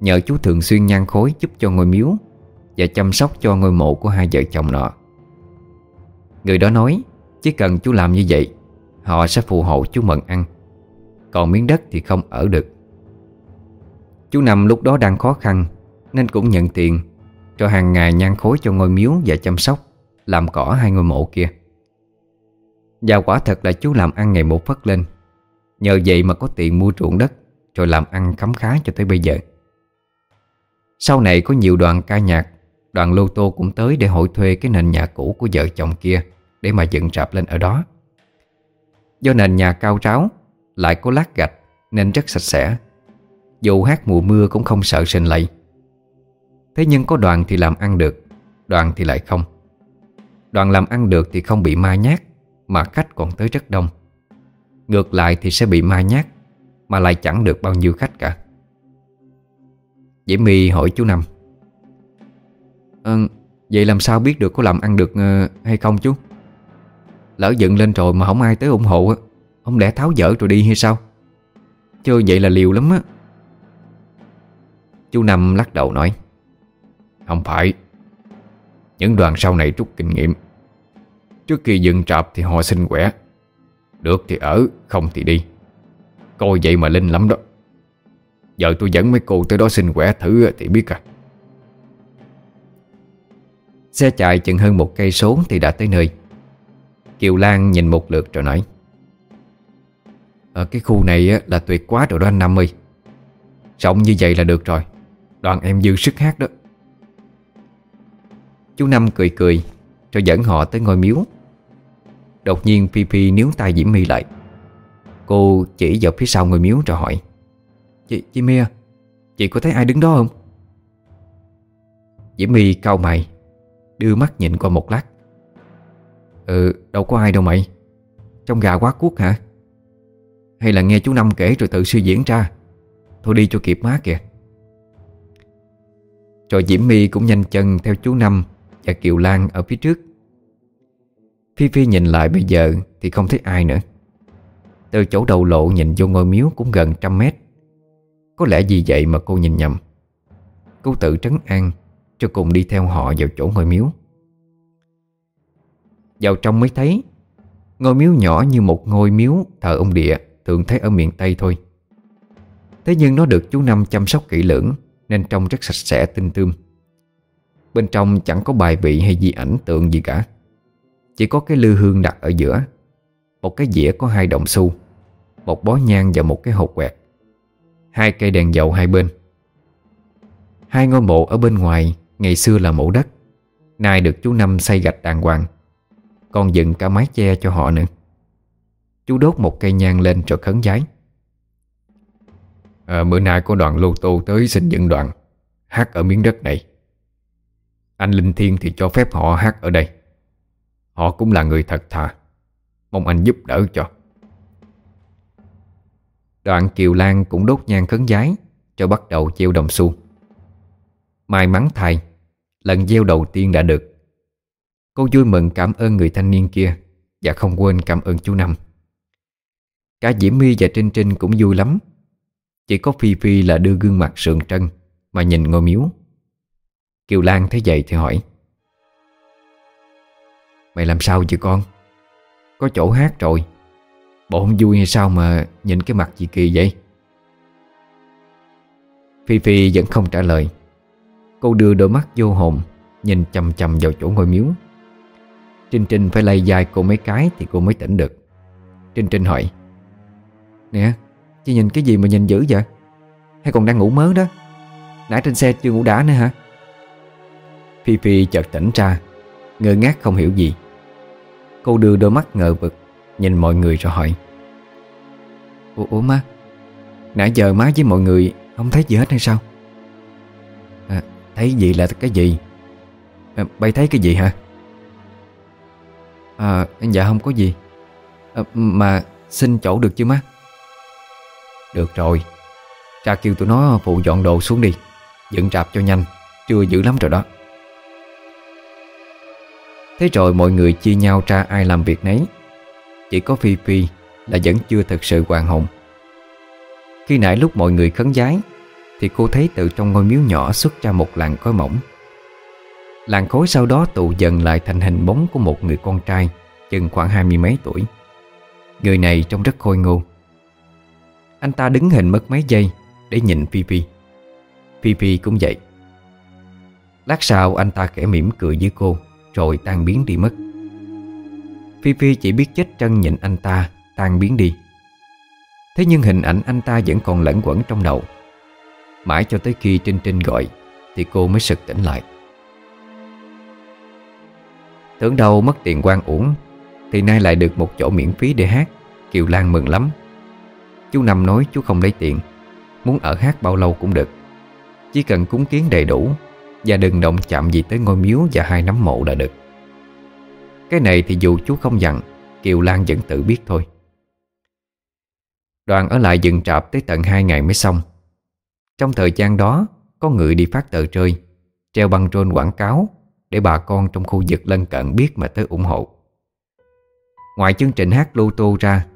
Nhờ chú thường xuyên nhan khối giúp cho ngôi miếu Và chăm sóc cho ngôi mộ của hai vợ chồng nọ. Người đó nói, Chỉ cần chú làm như vậy, Họ sẽ phù hộ chú mận ăn, Còn miếng đất thì không ở được. Chú Năm lúc đó đang khó khăn, Nên cũng nhận tiền, Cho hàng ngày nhan khối cho ngôi miếu và chăm sóc. Làm cỏ hai ngôi mộ kia. Và quả thật là chú làm ăn ngày một phất lên. Nhờ vậy mà có tiền mua ruộng đất, Rồi làm ăn khấm khá cho tới bây giờ. Sau này có nhiều đoàn ca nhạc, Đoàn lô tô cũng tới để hội thuê cái nền nhà cũ của vợ chồng kia Để mà dựng rạp lên ở đó. Do nền nhà cao tráo Lại có lát gạch Nên rất sạch sẽ. Dù hát mùa mưa cũng không sợ sình lầy. Thế nhưng có đoàn thì làm ăn được, Đoàn thì lại không. Đoàn làm ăn được thì không bị ma nhát Mà khách còn tới rất đông. Ngược lại thì sẽ bị ma nhát Mà lại chẳng được bao nhiêu khách cả. Diễm My hỏi chú Năm. À, Vậy làm sao biết được có làm ăn được ờ, hay không chú? Lỡ dựng lên rồi mà không ai tới ủng hộ Không lẽ tháo dỡ rồi đi hay sao? Chơi vậy là liều lắm á. Chú Năm lắc đầu nói. Không phải những đoàn sau này rút kinh nghiệm. Trước khi dựng trạp thì họ xin quẻ. Được thì ở, Không thì đi. Coi vậy mà linh lắm đó. Giờ tôi dẫn mấy cô tới đó xin quẻ thử thì biết à. Xe chạy chừng hơn một cây số thì đã tới nơi. Kiều Lan nhìn một lượt rồi nói. Ở cái khu này là tuyệt quá rồi đó anh Năm ơi. Rộng như vậy là được rồi. Đoàn em dư sức hát đó. Chú Năm cười cười Rồi dẫn họ tới ngôi miếu. Đột nhiên Phi Phi níu tay Diễm My lại. Cô chỉ vào phía sau ngôi miếu rồi hỏi Chị, chị Mia Chị có thấy ai đứng đó không? Diễm My cau mày Đưa mắt nhìn qua một lát. Ừ đâu có ai đâu mày Trong gà quá cuốc hả? Hay là nghe chú Năm kể rồi tự suy diễn ra? Thôi đi cho kịp má kìa. Rồi Diễm My cũng nhanh chân theo chú Năm và Kiều Lan ở phía trước. Phi Phi nhìn lại bây giờ Thì không thấy ai nữa. Từ chỗ đầu lộ nhìn vô ngôi miếu Cũng gần trăm mét. Có lẽ vì vậy mà cô nhìn nhầm. Cô tự trấn an Cho cùng đi theo họ vào chỗ ngôi miếu. Vào trong mới thấy, Ngôi miếu nhỏ như một ngôi miếu thờ ông địa Thường thấy ở miền Tây thôi. Thế nhưng nó được chú Năm chăm sóc kỹ lưỡng Nên trông rất sạch sẽ, tinh tươm. Bên trong chẳng có bài vị hay di ảnh tượng gì cả. Chỉ có cái lư hương đặt ở giữa. Một cái dĩa có hai đồng xu Một bó nhang và một cái hộp quẹt. Hai cây đèn dầu hai bên. Hai ngôi mộ ở bên ngoài Ngày xưa là mộ đất. Nay được chú Năm xây gạch đàng hoàng. Còn dựng cả mái che cho họ nữa. Chú đốt một cây nhang lên rồi khấn giái. À, Bữa nay có đoàn lô tô tới xin dựng đoàn Hát ở miếng đất này. Anh Linh Thiên thì cho phép họ hát ở đây. Họ cũng là người thật thà. Mong anh giúp đỡ cho. Đoạn Kiều Lan cũng đốt nhang khấn giái, Cho bắt đầu gieo đồng xu. May mắn thay, Lần gieo đầu tiên đã được. Cô vui mừng cảm ơn người thanh niên kia, Và không quên cảm ơn chú Năm. Cả Diễm My và Trinh Trinh cũng vui lắm. Chỉ có Phi Phi là đưa gương mặt sườn trân, Mà nhìn ngôi miếu. Kiều Lan thấy vậy thì hỏi, Mày làm sao vậy con? Có chỗ hát rồi. Bộ không vui hay sao mà nhìn cái mặt gì kỳ vậy? Phi Phi vẫn không trả lời. Cô đưa đôi mắt vô hồn, Nhìn chầm chầm vào chỗ ngôi miếu. Trinh Trinh phải lay dài cô mấy cái Thì cô mới tỉnh được. Trinh Trinh hỏi, Nè, Chị nhìn cái gì mà nhìn dữ vậy? Hay còn đang ngủ mớ đó? Nãy trên xe chưa ngủ đã nữa hả? Phi Phi chợt tỉnh ra Ngơ ngác không hiểu gì. Cô đưa đôi mắt ngờ vực Nhìn mọi người rồi hỏi. Ủa, ủa má Nãy giờ má với mọi người Không thấy gì hết hay sao? À, Thấy gì là cái gì? À, Bay thấy cái gì hả? À dạ không có gì. À, Mà xin chỗ được chứ má? Được rồi. Cha kêu tụi nó phụ dọn đồ xuống đi Dựng rạp cho nhanh Chưa dữ lắm rồi đó. Thế rồi mọi người chia nhau ra ai làm việc nấy. Chỉ có Phi Phi là vẫn chưa thật sự hoàn hồn. Khi nãy lúc mọi người khấn giái, Thì cô thấy từ trong ngôi miếu nhỏ xuất ra một làn khói mỏng. Làn khối sau đó tụ dần lại thành hình bóng của một người con trai, Chừng khoảng hai mươi mấy tuổi. Người này trông rất khôi ngô. Anh ta đứng hình mất mấy giây Để nhìn Phi Phi. Phi Phi cũng vậy. Lát sau anh ta kẻ mỉm cười với cô. Rồi tan biến đi mất. Phi Phi chỉ biết chết trân nhìn anh ta tan biến đi. Thế nhưng hình ảnh anh ta vẫn còn lẫn quẩn trong đầu. Mãi cho tới khi Trinh Trinh gọi Thì cô mới sực tỉnh lại. Tưởng đâu mất tiền quan uổng Thì nay lại được một chỗ miễn phí để hát, Kiều Lan mừng lắm. Chú Năm nói chú không lấy tiền, Muốn ở hát bao lâu cũng được. Chỉ cần cúng kiến đầy đủ và đừng động chạm gì tới ngôi miếu Và hai nắm mộ là được. Cái này thì dù chú không dặn, Kiều Lan vẫn tự biết thôi. Đoàn ở lại dừng trạp tới tận hai ngày mới xong. Trong thời gian đó, Có người đi phát tờ rơi, Treo băng rôn quảng cáo Để bà con trong khu vực lân cận biết mà tới ủng hộ. Ngoài chương trình hát lô tô ra,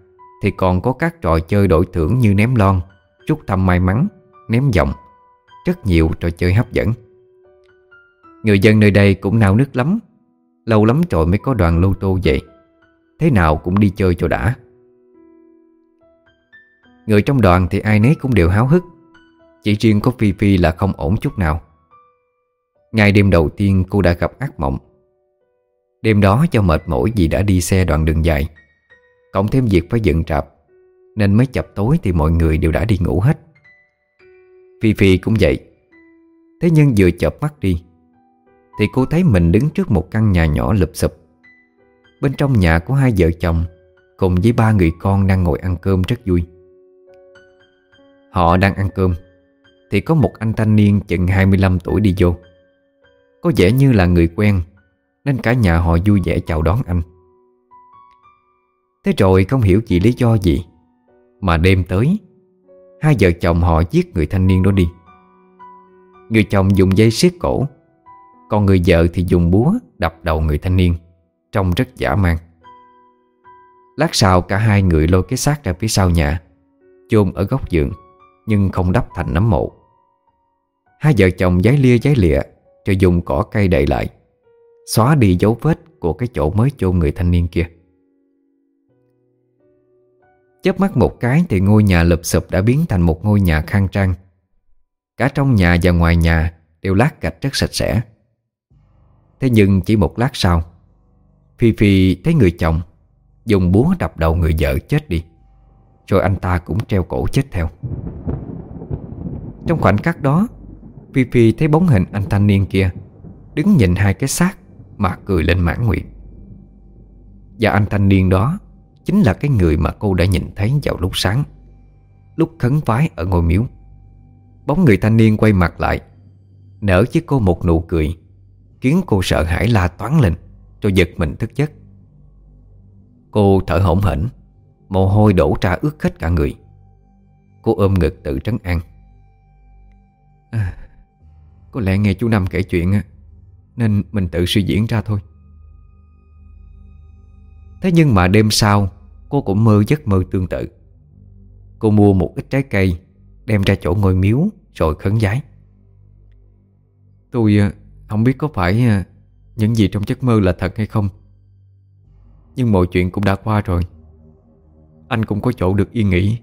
Thì còn có các trò chơi đổi thưởng như ném lon Chúc thăm may mắn, Ném vòng Rất nhiều trò chơi hấp dẫn. Người dân nơi đây cũng nao nức lắm. Lâu lắm rồi mới có đoàn lô tô vậy Thế nào cũng đi chơi cho đã. Người trong đoàn thì ai nấy cũng đều háo hức. Chỉ riêng có Phi Phi là không ổn chút nào. Ngày đêm đầu tiên cô đã gặp ác mộng. Đêm đó cho mệt mỏi vì đã đi xe đoạn đường dài. Cộng thêm việc phải dựng trạp, Nên mới chập tối thì mọi người đều đã đi ngủ hết. Phi Phi cũng vậy. Thế nhưng vừa chợp mắt đi thì cô thấy mình đứng trước một căn nhà nhỏ lụp xụp Bên trong nhà có hai vợ chồng, Cùng với ba người con đang ngồi ăn cơm rất vui. Họ đang ăn cơm, Thì có một anh thanh niên chừng 25 tuổi đi vô. Có vẻ như là người quen, Nên cả nhà họ vui vẻ chào đón anh. Thế rồi không hiểu vì lý do gì, Mà đêm tới, Hai vợ chồng họ giết người thanh niên đó đi. Người chồng dùng dây siết cổ còn người vợ thì dùng búa đập đầu người thanh niên, Trông rất giả man. Lát sau, cả hai người lôi cái xác ra phía sau nhà, chôn ở góc giường, nhưng không đắp thành nấm mộ. Hai vợ chồng giấy lia giấy lịa, Rồi dùng cỏ cây đậy lại, Xóa đi dấu vết của cái chỗ mới chôn người thanh niên kia. Chớp mắt một cái thì ngôi nhà lụp sụp đã biến thành một ngôi nhà khang trang. Cả trong nhà và ngoài nhà đều lát gạch rất sạch sẽ. Thế nhưng chỉ một lát sau, Phi Phi thấy người chồng Dùng búa đập đầu người vợ chết đi, Rồi anh ta cũng treo cổ chết theo. Trong khoảnh khắc đó, Phi Phi thấy bóng hình anh thanh niên kia Đứng nhìn hai cái xác Mà cười lên mãn nguyện. Và anh thanh niên đó Chính là cái người mà cô đã nhìn thấy vào lúc sáng, Lúc khấn vái ở ngôi miếu. Bóng người thanh niên quay mặt lại, Nở với cô một nụ cười Khiến cô sợ hãi la toán lên Rồi giật mình thức giấc. Cô thở hổn hển Mồ hôi đổ ra ướt hết cả người. Cô ôm ngực tự trấn an. À, Có lẽ nghe chú Năm kể chuyện Nên mình tự suy diễn ra thôi. Thế nhưng mà đêm sau Cô cũng mơ giấc mơ tương tự. Cô mua một ít trái cây Đem ra chỗ ngôi miếu Rồi khấn giái. Tôi à, không biết có phải ờ, Những gì trong giấc mơ là thật hay không. Nhưng mọi chuyện cũng đã qua rồi. Anh cũng có chỗ được yên nghỉ,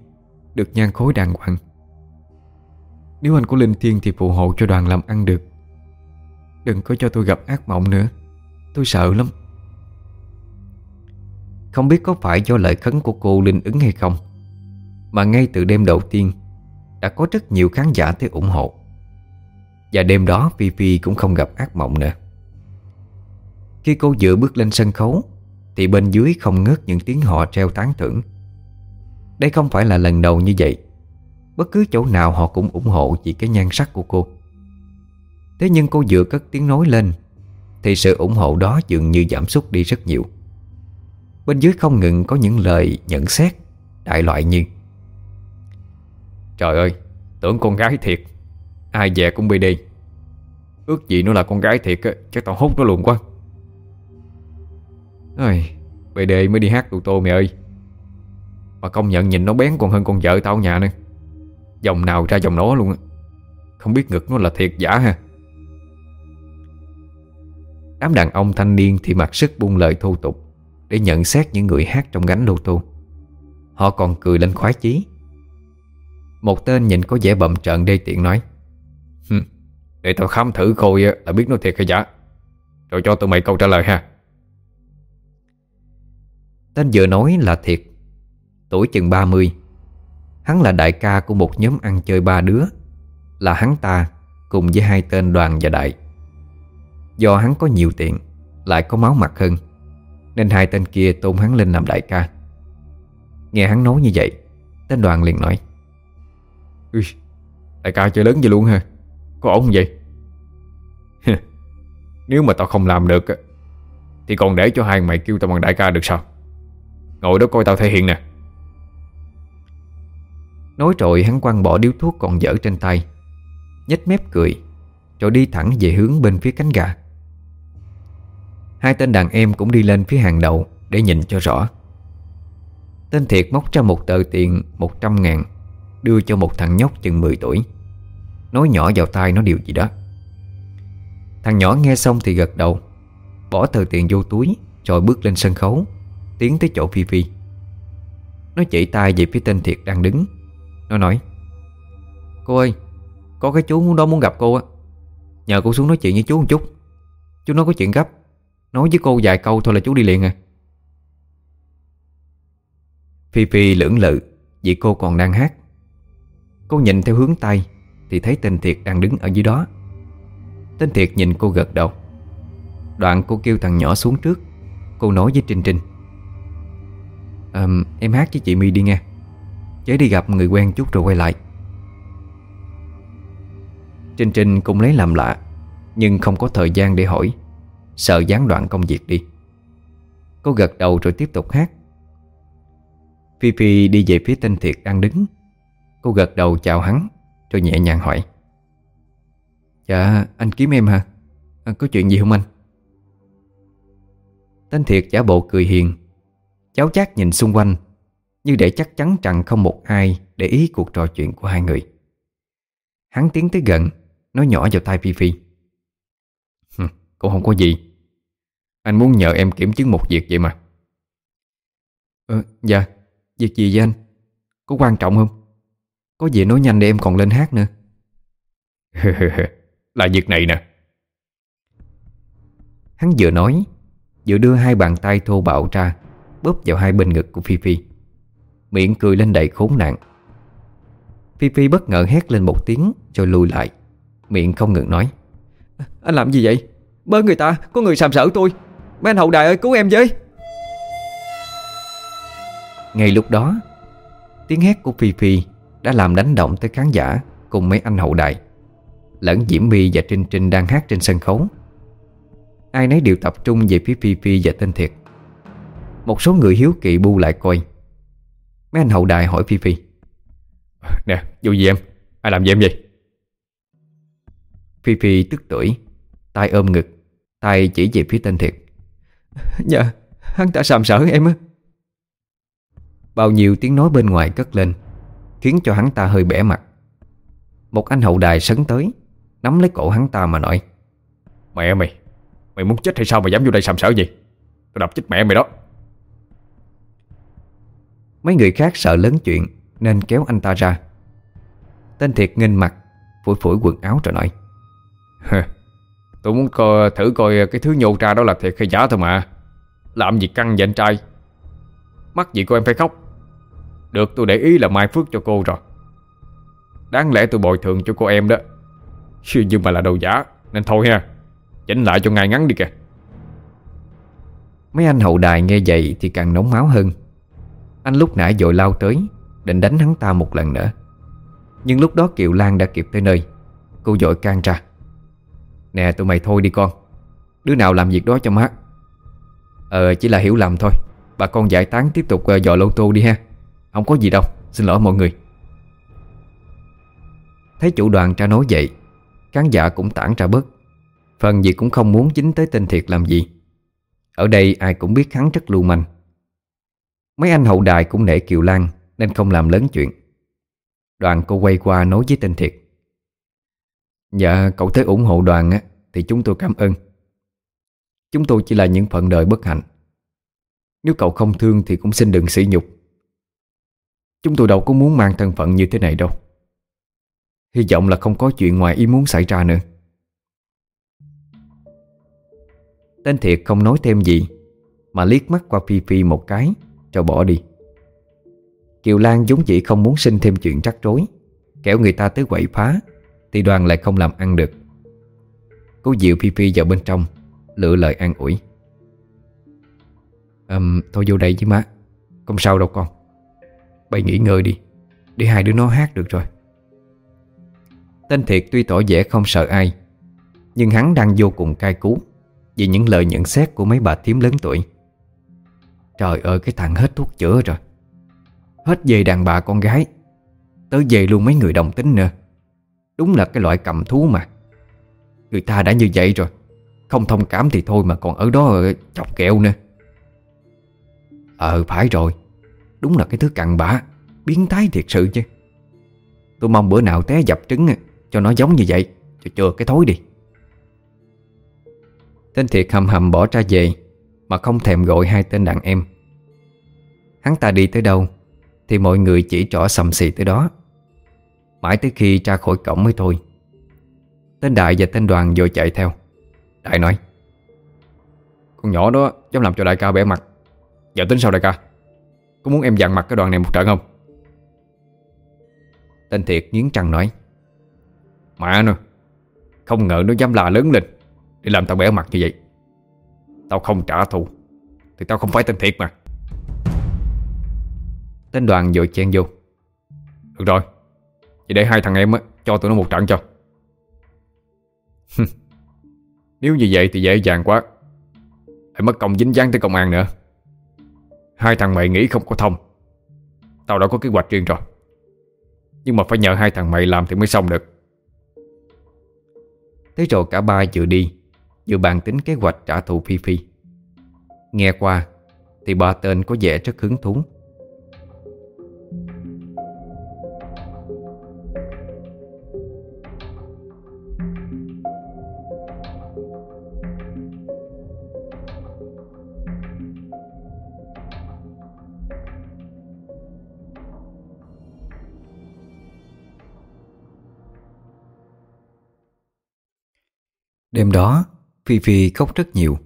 Được nhan khối đàng hoàng. Nếu anh có linh thiêng thì phù hộ cho đoàn làm ăn được. Đừng có cho tôi gặp ác mộng nữa, Tôi sợ lắm. Không biết có phải do lời khấn của cô linh ứng hay không, Mà ngay từ đêm đầu tiên, Đã có rất nhiều khán giả tới ủng hộ. Và đêm đó Phi Phi cũng không gặp ác mộng nữa. Khi cô vừa bước lên sân khấu, Thì bên dưới không ngớt những tiếng họ treo tán thưởng. Đây không phải là lần đầu như vậy. Bất cứ chỗ nào họ cũng ủng hộ chỉ cái nhan sắc của cô. Thế nhưng cô vừa cất tiếng nói lên, Thì sự ủng hộ đó dường như giảm sút đi rất nhiều. Bên dưới không ngừng có những lời nhận xét Đại loại như, Trời ơi, Tưởng con gái thiệt. Ai về cũng bị đi. Ước gì nó là con gái thiệt á Chắc tao hút nó luôn quá. Ôi, đi mới đi hát tụ tô mày ơi. Mà công nhận nhìn nó bén còn hơn con vợ tao nhà nữa. Dòng nào ra dòng nó luôn Không biết ngực nó là thiệt giả ha. Đám đàn ông thanh niên thì mặc sức buông lời thô tục Để nhận xét những người hát trong gánh lô tô. Họ còn cười lên khoái chí. Một tên nhìn có vẻ bậm trợn đê tiện nói để tao khám thử coi là biết nói thiệt hay giả. Rồi cho tụi mày câu trả lời ha. Tên vừa nói là thiệt. Tuổi chừng 30 Hắn là đại ca của một nhóm ăn chơi ba đứa. Là hắn ta Cùng với hai tên đoàn và đại. Do hắn có nhiều tiền Lại có máu mặt hơn Nên hai tên kia tôn hắn lên làm đại ca. Nghe hắn nói như vậy Tên đoàn liền nói. Đại ca chơi lớn vậy luôn ha có ổn không vậy? Nếu mà tao không làm được Thì còn để cho hai mày kêu tao bằng đại ca được sao? Ngồi đó coi tao thể hiện nè. Nói rồi hắn quăng bỏ điếu thuốc còn dở trên tay, nhếch mép cười, Rồi đi thẳng về hướng bên phía cánh gà. Hai tên đàn em cũng đi lên phía hàng đầu Để nhìn cho rõ. Tên Thiệt móc ra một tờ tiền 100 ngàn, Đưa cho một thằng nhóc chừng 10 tuổi. Nói nhỏ vào tai nó điều gì đó. Thằng nhỏ nghe xong thì gật đầu, Bỏ tờ tiền vô túi Rồi bước lên sân khấu, Tiến tới chỗ Phi Phi. Nó chỉ tay về phía tên Thiệt đang đứng. Nó nói, Cô ơi, Có cái chú đó muốn gặp cô á. Nhờ cô xuống nói chuyện với chú một chút. Chú nói có chuyện gấp, Nói với cô vài câu thôi là chú đi liền à. Phi Phi lưỡng lự Vì cô còn đang hát. Cô nhìn theo hướng tay thì thấy tên Thiệt đang đứng ở dưới đó. Tên Thiệt nhìn cô gật đầu. Đoạn cô kêu thằng nhỏ xuống trước. Cô nói với Trinh Trinh. À, Em hát với chị My đi nghe. Chế đi gặp người quen chút rồi quay lại. Trinh Trinh cũng lấy làm lạ Nhưng không có thời gian để hỏi. Sợ gián đoạn công việc đi. Cô gật đầu rồi tiếp tục hát. Phi Phi đi về phía tên Thiệt đang đứng. Cô gật đầu chào hắn. Rồi nhẹ nhàng hỏi. Dạ anh kiếm em hả? À, Có chuyện gì không anh? Tên Thiệt giả bộ cười hiền. Cháu chát nhìn xung quanh Như để chắc chắn rằng không một ai Để ý cuộc trò chuyện của hai người. Hắn tiến tới gần Nói nhỏ vào tai Phi Phi. Cũng không có gì. Anh muốn nhờ em kiểm chứng một việc vậy mà. Ờ, dạ Việc gì vậy anh? Có quan trọng không? Có gì nói nhanh để em còn lên hát nữa. Là việc này nè. Hắn vừa nói Vừa đưa hai bàn tay thô bạo ra Bóp vào hai bên ngực của Phi Phi. Miệng cười lên đầy khốn nạn. Phi Phi bất ngờ hét lên một tiếng Rồi lùi lại. Miệng không ngừng nói Anh làm gì vậy? Bớ người ta, có người sàm sỡ tôi. Mấy anh hậu đài ơi cứu em với. Ngay lúc đó Tiếng hét của Phi Phi Đã làm đánh động tới khán giả Cùng mấy anh hậu đài. Lẫn Diễm My và Trinh Trinh đang hát trên sân khấu. Ai nấy đều tập trung về phía Phi Phi và tên Thiệt. Một số người hiếu kỳ bu lại coi. Mấy anh hậu đài hỏi Phi Phi. Nè, vụ gì em? Ai làm gì em vậy? Phi Phi tức tuổi tay ôm ngực tay chỉ về phía tên Thiệt. Dạ, hắn ta sàm sỡ em á. Bao nhiêu tiếng nói bên ngoài cất lên Khiến cho hắn ta hơi bẻ mặt. Một anh hậu đài sấn tới Nắm lấy cổ hắn ta mà nói Mẹ mày Mày muốn chết hay sao mà dám vô đây sàm sỡ gì Tôi đập chết mẹ mày đó. Mấy người khác sợ lớn chuyện Nên kéo anh ta ra. Tên Thiệt nghênh mặt Phủi phủi quần áo rồi nói Tôi muốn coi, thử coi cái thứ nhô ra đó là thiệt hay giả thôi mà. Làm gì căng vậy anh trai? Mắc gì cô em phải khóc? Được, tôi để ý là mai phước cho cô rồi. Đáng lẽ tôi bồi thường cho cô em đó. Nhưng mà là đầu giả, Nên thôi ha. Chỉnh lại cho ngay ngắn đi kìa. Mấy anh hậu đài nghe vậy thì càng nóng máu hơn. Anh lúc nãy dội lao tới, Định đánh hắn ta một lần nữa. Nhưng lúc đó Kiều Lan đã kịp tới nơi. Cô dội can ra. Nè, tụi mày thôi đi con. Đứa nào làm việc đó cho má. Ờ chỉ là hiểu lầm thôi. Bà con giải tán tiếp tục ờ, dò lô tô đi ha. Không có gì đâu, Xin lỗi mọi người. Thấy chủ đoàn ra nói vậy, Khán giả cũng tản ra bớt. Phần gì cũng không muốn dính tới tên thiệt làm gì. Ở đây ai cũng biết hắn rất lưu manh. Mấy anh hậu đài cũng nể Kiều Lan, Nên không làm lớn chuyện. Đoàn cô quay qua nói với tên thiệt. Dạ cậu tới ủng hộ đoàn á, Thì chúng tôi cảm ơn. Chúng tôi chỉ là những phận đời bất hạnh. Nếu cậu không thương Thì cũng xin đừng sỉ nhục. Chúng tôi đâu có muốn mang thân phận như thế này đâu. Hy vọng là không có chuyện ngoài ý muốn xảy ra nữa. Tên Thiệt không nói thêm gì Mà liếc mắt qua Phi Phi một cái Rồi bỏ đi. Kiều Lan vốn dĩ không muốn sinh thêm chuyện rắc rối Kéo người ta tới quậy phá Thì đoàn lại không làm ăn được. Cô dịu Phi Phi vào bên trong Lựa lời an ủi. Um, Thôi vô đây với má Không sao đâu con bày nghỉ ngơi đi. Để hai đứa nó hát được rồi. Tên Thiệt tuy tỏ vẻ không sợ ai, Nhưng hắn đang vô cùng cay cú Vì những lời nhận xét của mấy bà thím lớn tuổi. Trời ơi, cái thằng hết thuốc chữa rồi. Hết về đàn bà con gái, Tới về luôn mấy người đồng tính nữa. Đúng là cái loại cầm thú mà. Người ta đã như vậy rồi, Không thông cảm thì thôi mà còn ở đó chọc kẹo nữa. Ờ phải rồi. Đúng là cái thứ cặn bã, Biến thái thiệt sự chứ. Tôi mong bữa nào té dập trứng Cho nó giống như vậy, Cho chừa cái thối đi. Tên thiệt hầm hầm bỏ ra về, Mà không thèm gọi hai tên đàn em. Hắn ta đi tới đâu, Thì mọi người chỉ trỏ sầm xì tới đó. Mãi tới khi ra khỏi cổng mới thôi. Tên Đại và tên Đoàn vội chạy theo. Đại nói, Con nhỏ đó, dám làm cho đại ca bẻ mặt. Giờ tính sao đại ca? Có muốn em dặn mặt cái đoàn này một trận không? Tên Thiệt nghiến trăng nói. Mẹ nó Không ngờ nó dám là lớn lên Để làm tao bẻ mặt như vậy. Tao không trả thù Thì tao không phải tên Thiệt mà. Tên đoàn vội chen vô. Được rồi Vậy để hai thằng em á, cho tụi nó một trận cho. Nếu như vậy thì dễ dàng quá. Phải mất công dính dáng tới công an nữa. Hai thằng mày nghĩ không có thông. Tao đã có kế hoạch riêng rồi. Nhưng mà phải nhờ hai thằng mày làm thì mới xong được. Thế rồi cả ba vừa đi, Vừa bàn tính kế hoạch trả thù Phi Phi. Nghe qua, Thì ba tên có vẻ rất hứng thú. Đêm đó, Phi Phi khóc rất nhiều.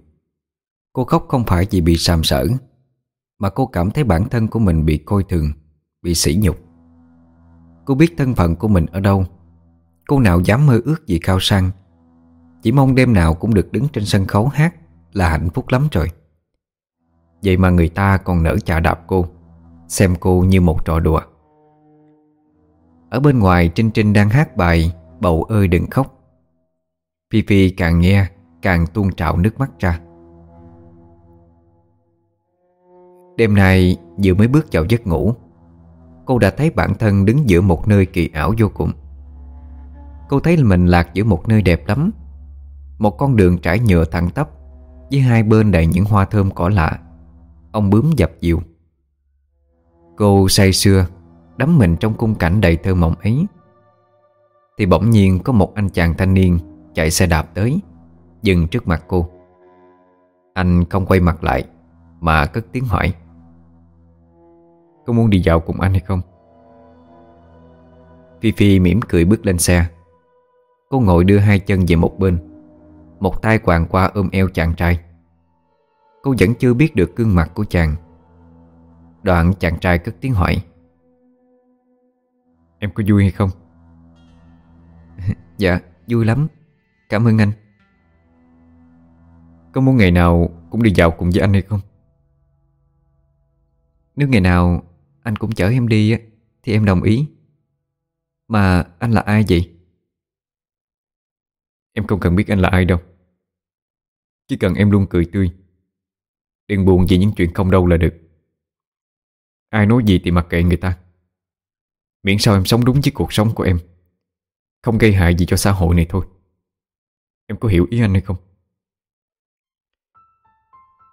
Cô khóc không phải vì bị sàm sỡ, Mà cô cảm thấy bản thân của mình bị coi thường, Bị sỉ nhục. Cô biết thân phận của mình ở đâu. Cô nào dám mơ ước gì cao sang. Chỉ mong đêm nào cũng được đứng trên sân khấu hát Là hạnh phúc lắm rồi. Vậy mà người ta còn nỡ chà đạp cô, Xem cô như một trò đùa. Ở bên ngoài, Trinh Trinh đang hát bài Bầu ơi đừng khóc. Phi Phi càng nghe, càng tuôn trào nước mắt ra. Đêm nay vừa mới bước vào giấc ngủ. Cô đã thấy bản thân đứng giữa một nơi kỳ ảo vô cùng. Cô thấy mình lạc giữa một nơi đẹp lắm. Một con đường trải nhựa thẳng tắp, Với hai bên đầy những hoa thơm cỏ lạ. Ông bướm dập dìu. Cô say sưa, Đắm mình trong cung cảnh đầy thơ mộng ấy. Thì bỗng nhiên có một anh chàng thanh niên Chạy xe đạp tới Dừng trước mặt cô. Anh không quay mặt lại Mà cất tiếng hỏi. Có muốn đi dạo cùng anh hay không? Phi Phi mỉm cười bước lên xe. Cô ngồi đưa hai chân về một bên Một tay quàng qua ôm eo chàng trai. Cô vẫn chưa biết được gương mặt của chàng. Đoạn chàng trai cất tiếng hỏi. Em có vui hay không? dạ, vui lắm. Cảm ơn anh. Có muốn ngày nào cũng đi dạo cùng với anh hay không? Nếu ngày nào anh cũng chở em đi Thì em đồng ý. Mà anh là ai vậy? Em không cần biết anh là ai đâu. Chỉ cần em luôn cười tươi. Đừng buồn vì những chuyện không đâu là được. Ai nói gì thì mặc kệ người ta. Miễn sao em sống đúng với cuộc sống của em. Không gây hại gì cho xã hội này thôi. Em có hiểu ý anh hay không?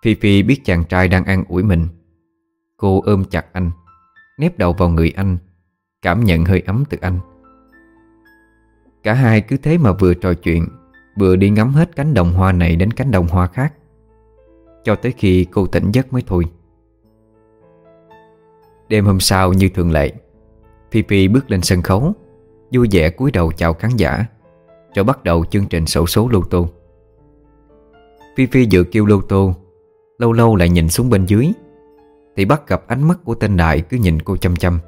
Phi Phi biết chàng trai đang an ủi mình. Cô ôm chặt anh, Nép đầu vào người anh, Cảm nhận hơi ấm từ anh. Cả hai cứ thế mà vừa trò chuyện, Vừa đi ngắm hết cánh đồng hoa này đến cánh đồng hoa khác. Cho tới khi cô tỉnh giấc mới thôi. Đêm hôm sau như thường lệ, Phi Phi bước lên sân khấu, Vui vẻ cúi đầu chào khán giả. Rồi bắt đầu chương trình sổ số lô tô. Phi Phi dự kêu lô tô, Lâu lâu lại nhìn xuống bên dưới, Thì bắt gặp ánh mắt của tên đại cứ nhìn cô chăm chăm.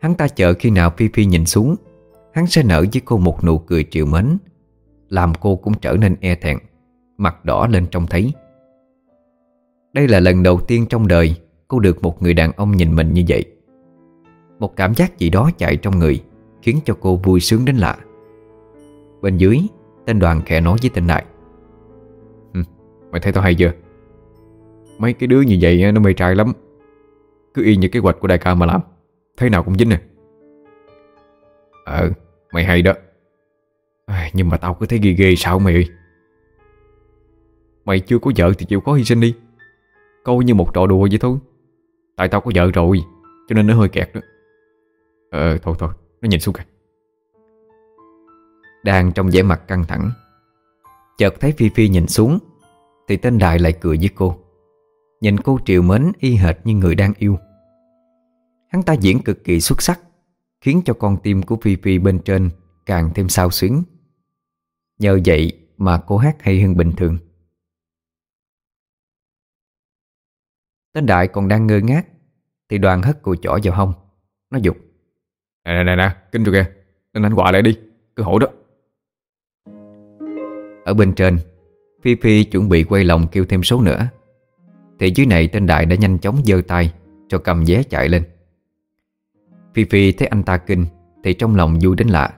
Hắn ta chờ khi nào Phi Phi nhìn xuống, Hắn sẽ nở với cô một nụ cười triệu mến, Làm cô cũng trở nên e thẹn, Mặt đỏ lên trông thấy. Đây là lần đầu tiên trong đời Cô được một người đàn ông nhìn mình như vậy. Một cảm giác gì đó chạy trong người, Khiến cho cô vui sướng đến lạ. Bên dưới Tên đoàn khẽ nói với tên đại Mày thấy tao hay chưa? Mấy cái đứa như vậy nó mê trai lắm. Cứ y như kế hoạch của đại ca mà làm. Thế nào cũng dính nè Ờ mày hay đó. À, Nhưng mà tao cứ thấy ghê ghê sao mày Mày chưa có vợ thì chịu khó hy sinh đi. Coi như một trò đùa vậy thôi. Tại tao có vợ rồi Cho nên nó hơi kẹt đó. Ờ thôi thôi Nó nhìn xuống kìa. Đang trong vẻ mặt căng thẳng. Chợt thấy Phi Phi nhìn xuống Thì tên Đại lại cười với cô. Nhìn cô triều mến y hệt như người đang yêu. Hắn ta diễn cực kỳ xuất sắc Khiến cho con tim của Phi Phi bên trên Càng thêm sao xuyến. Nhờ vậy mà cô hát hay hơn bình thường. Tên Đại còn đang ngơ ngác Thì đoàn hất cùi chỏ vào hông. Nó dục Nè nè nè, nè kinh rồi kìa Nên anh quà lại đi, cứ hổ đó. Ở bên trên, Phi Phi chuẩn bị quay lòng kêu thêm số nữa. Thì dưới này tên Đại đã nhanh chóng giơ tay Cho cầm vé chạy lên. Phi Phi thấy anh ta kinh, Thì trong lòng vui đến lạ.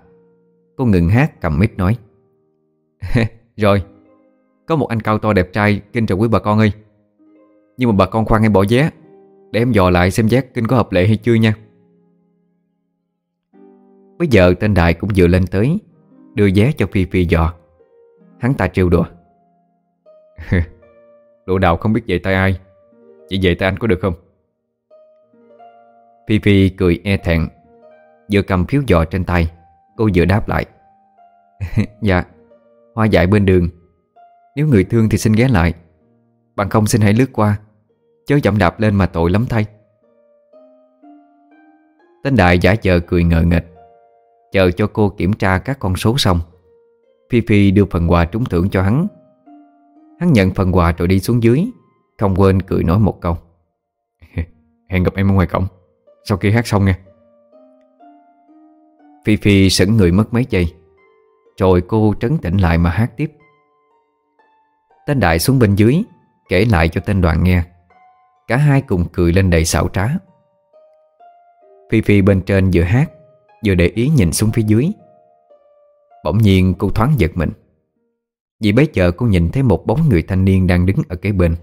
Cô ngừng hát cầm mic nói, Rồi, Có một anh cao to đẹp trai kinh trời quý bà con ơi. Nhưng mà bà con khoan em bỏ vé, Để em dò lại xem vé kinh có hợp lệ hay chưa nha. Bây giờ tên Đại cũng vừa lên tới, Đưa vé cho Phi Phi dò. Hắn ta trêu đùa. Lộ đào không biết về tay ai. Chỉ về tay anh có được không? Phi Phi cười e thẹn Vừa cầm phiếu dò trên tay. Cô vừa đáp lại. Dạ Hoa dại bên đường. Nếu người thương thì xin ghé lại. Bằng không xin hãy lướt qua. Chớ chậm đạp lên mà tội lắm thay. Tên đại giả chờ cười ngờ nghịch, Chờ cho cô kiểm tra các con số xong. Phi Phi đưa phần quà trúng thưởng cho hắn. Hắn nhận phần quà rồi đi xuống dưới, Không quên cười nói một câu. Hẹn gặp em ở ngoài cổng, Sau khi hát xong nha Phi Phi sững người mất mấy giây, Rồi cô trấn tĩnh lại mà hát tiếp. Tên Đại xuống bên dưới, Kể lại cho tên đoàn nghe. Cả hai cùng cười lên đầy xảo trá. Phi Phi bên trên vừa hát, Vừa để ý nhìn xuống phía dưới. Bỗng nhiên cô thoáng giật mình. Vì bấy giờ cô nhìn thấy một bóng người thanh niên đang đứng ở kế bên.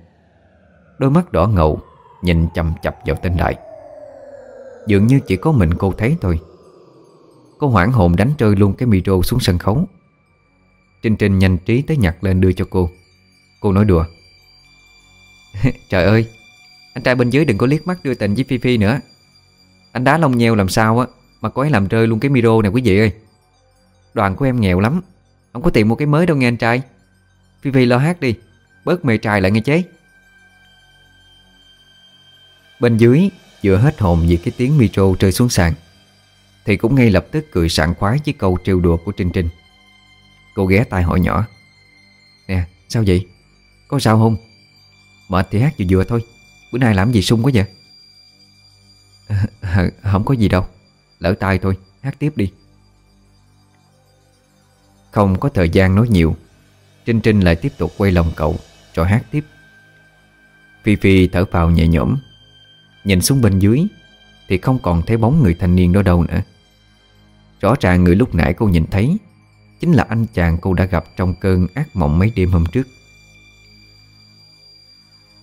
Đôi mắt đỏ ngầu, Nhìn chầm chập vào tên đại. Dường như chỉ có mình cô thấy thôi. Cô hoảng hồn đánh rơi luôn cái micro xuống sân khấu. Trinh Trinh nhanh trí tới nhặt lên đưa cho cô. Cô nói đùa. Trời ơi, Anh trai bên dưới đừng có liếc mắt đưa tình với Phi Phi nữa. Anh đá lông nheo làm sao á, Mà có ấy làm rơi luôn cái micro này quý vị ơi. Đoàn của em nghèo lắm. Không có tiền mua cái mới đâu nghe anh trai. Phi Phi lo hát đi. Bớt mê trai lại nghe chế. Bên dưới vừa hết hồn vì cái tiếng micro rơi xuống sàn Thì cũng ngay lập tức cười sảng khoái với câu trêu đùa của Trinh Trinh. Cô ghé tai hỏi nhỏ Nè sao vậy? Có sao không? Mệt thì hát vừa vừa thôi. Bữa nay làm gì sung quá vậy? À, Không có gì đâu. Lỡ tai thôi. Hát tiếp đi. Không có thời gian nói nhiều. Trinh Trinh lại tiếp tục quay lòng cậu Rồi hát tiếp. Phi Phi thở phào nhẹ nhõm. Nhìn xuống bên dưới, Thì không còn thấy bóng người thanh niên đó đâu nữa. Rõ ràng người lúc nãy cô nhìn thấy, Chính là anh chàng cô đã gặp trong cơn ác mộng mấy đêm hôm trước.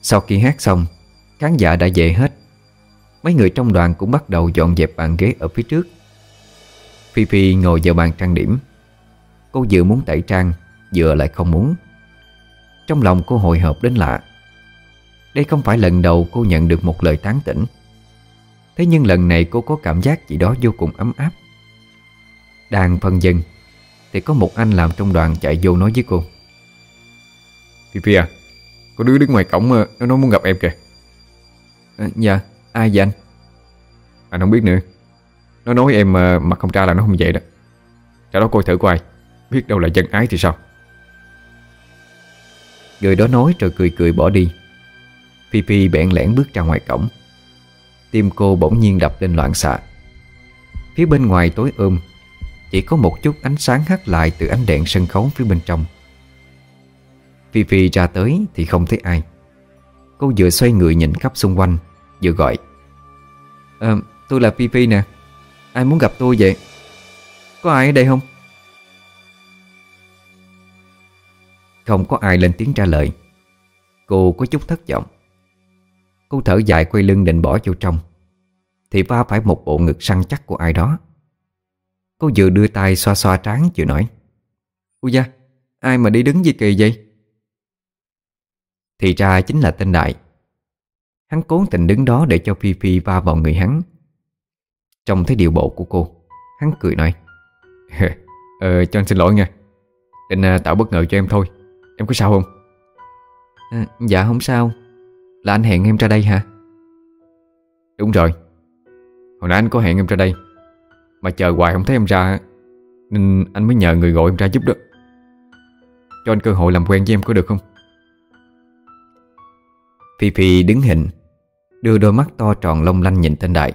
Sau khi hát xong, Khán giả đã về hết. Mấy người trong đoàn cũng bắt đầu dọn dẹp bàn ghế ở phía trước. Phi Phi ngồi vào bàn trang điểm. Cô vừa muốn tẩy trang Vừa lại không muốn. Trong lòng cô hồi hộp đến lạ. Đây không phải lần đầu cô nhận được một lời tán tỉnh. Thế nhưng lần này cô có cảm giác gì đó vô cùng ấm áp. Đang phân dân Thì có một anh làm trong đoàn chạy vô nói với cô. Phi Phi à Có đứa đứng ngoài cổng ờ, nó nói muốn gặp em kìa. À, Dạ ai vậy anh? Anh không biết nữa. Nó nói em mà mặt không ra là nó không vậy đó. Cho đó coi thử coi Biết đâu là dân ái thì sao? Người đó nói rồi cười cười bỏ đi. Phi Phi bẽn lẽn bước ra ngoài cổng. Tim cô bỗng nhiên đập lên loạn xạ. Phía bên ngoài tối ôm Chỉ có một chút ánh sáng hắt lại từ ánh đèn sân khấu phía bên trong. Phi Phi ra tới thì không thấy ai. Cô vừa xoay người nhìn khắp xung quanh Vừa gọi. À, Tôi là Phi Phi nè. Ai muốn gặp tôi vậy? Có ai ở đây không? Không có ai lên tiếng trả lời. Cô có chút thất vọng. Cô thở dài quay lưng định bỏ vô trong. Thì va phải một bộ ngực săn chắc của ai đó. Cô vừa đưa tay xoa xoa trán vừa nói Ui da, ai mà đi đứng gì kỳ vậy? Thì ra chính là tên Đại. Hắn cố tình đứng đó để cho Phi Phi va vào người hắn. Trông thấy điều bộ của cô Hắn cười nói Ờ, cho anh xin lỗi nha. Định à, tạo bất ngờ cho em thôi. Em có sao không? À, dạ không sao Là anh hẹn em ra đây hả? Đúng rồi Hồi nãy anh có hẹn em ra đây Mà chờ hoài không thấy em ra Nên anh mới nhờ người gọi em ra giúp đó Cho anh cơ hội làm quen với em có được không? Phi Phi đứng hình Đưa đôi mắt to tròn long lanh nhìn tên Đại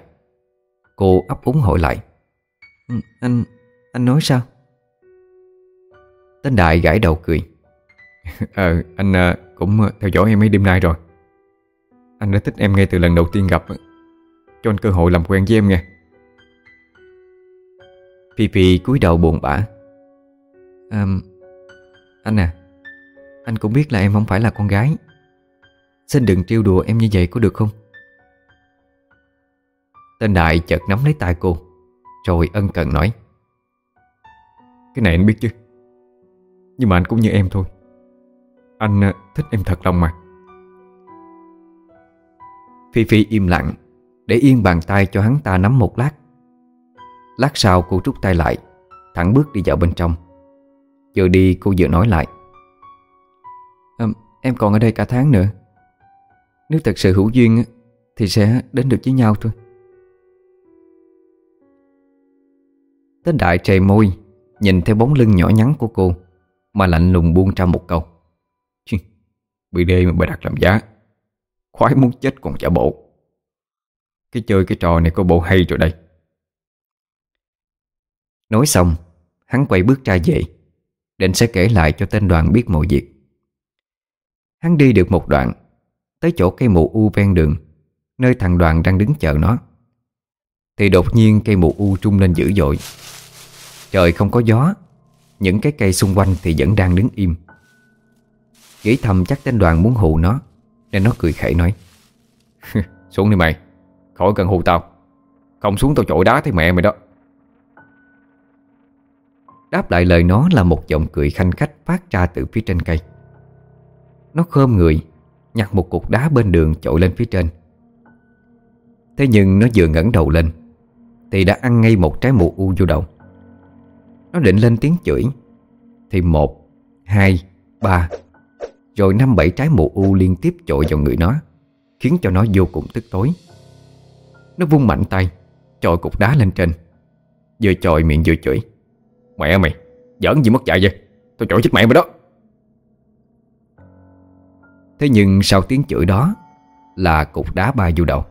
Cô ấp úng hỏi lại ừ, Anh, anh nói sao? Tên Đại gãi đầu cười. Ờ, anh ờ, cũng ờ, theo dõi em mấy đêm nay rồi. Anh đã thích em ngay từ lần đầu tiên gặp Cho anh cơ hội làm quen với em nha Phi Phi cúi đầu buồn bã. À, Anh à Anh cũng biết là em không phải là con gái. Xin đừng trêu đùa em như vậy có được không? Tên Đại chợt nắm lấy tay cô Rồi ân cần nói. Cái này anh biết chứ? Nhưng mà anh cũng như em thôi. Anh à, thích em thật lòng mà. Phi Phi im lặng Để yên bàn tay cho hắn ta nắm một lát. Lát sau cô rút tay lại Thẳng bước đi vào bên trong. Vừa đi cô vừa nói lại. À, Em còn ở đây cả tháng nữa. Nếu thật sự hữu duyên Thì sẽ đến được với nhau thôi. Tên đại trề môi Nhìn theo bóng lưng nhỏ nhắn của cô Mà lạnh lùng buông ra một câu Bị đê mà bày đặt làm giá. Khoái muốn chết còn trả bộ. Cái chơi cái trò này có bộ hay rồi đây. Nói xong, Hắn quay bước ra về, Định sẽ kể lại cho tên đoàn biết mọi việc. Hắn đi được một đoạn, Tới chỗ cây mụ u ven đường, Nơi thằng đoàn đang đứng chờ nó. Thì đột nhiên cây mụ u trung lên dữ dội. Trời không có gió, Những cái cây xung quanh thì vẫn đang đứng im. Nghĩ thầm chắc tên đoàn muốn hù nó Nên nó cười khẩy nói Xuống đi mày Khỏi cần hù tao. Không xuống tao chổi đá thấy mẹ mày đó. Đáp lại lời nó là một giọng cười khanh khách phát ra từ phía trên cây. Nó khơm người Nhặt một cục đá bên đường chội lên phía trên. Thế nhưng nó vừa ngẩng đầu lên Thì đã ăn ngay một trái mù u vô đầu. Nó định lên tiếng chửi Thì một, hai, ba rồi năm bảy trái mù u liên tiếp chội vào người nó Khiến cho nó vô cùng tức tối. Nó vung mạnh tay Chọi cục đá lên trên. Vừa chọi miệng vừa chửi Mẹ mày, giỡn gì mất dạy vậy? Tôi chọi chết mẹ mày đó. Thế nhưng sau tiếng chửi đó Là cục đá bay vô đầu.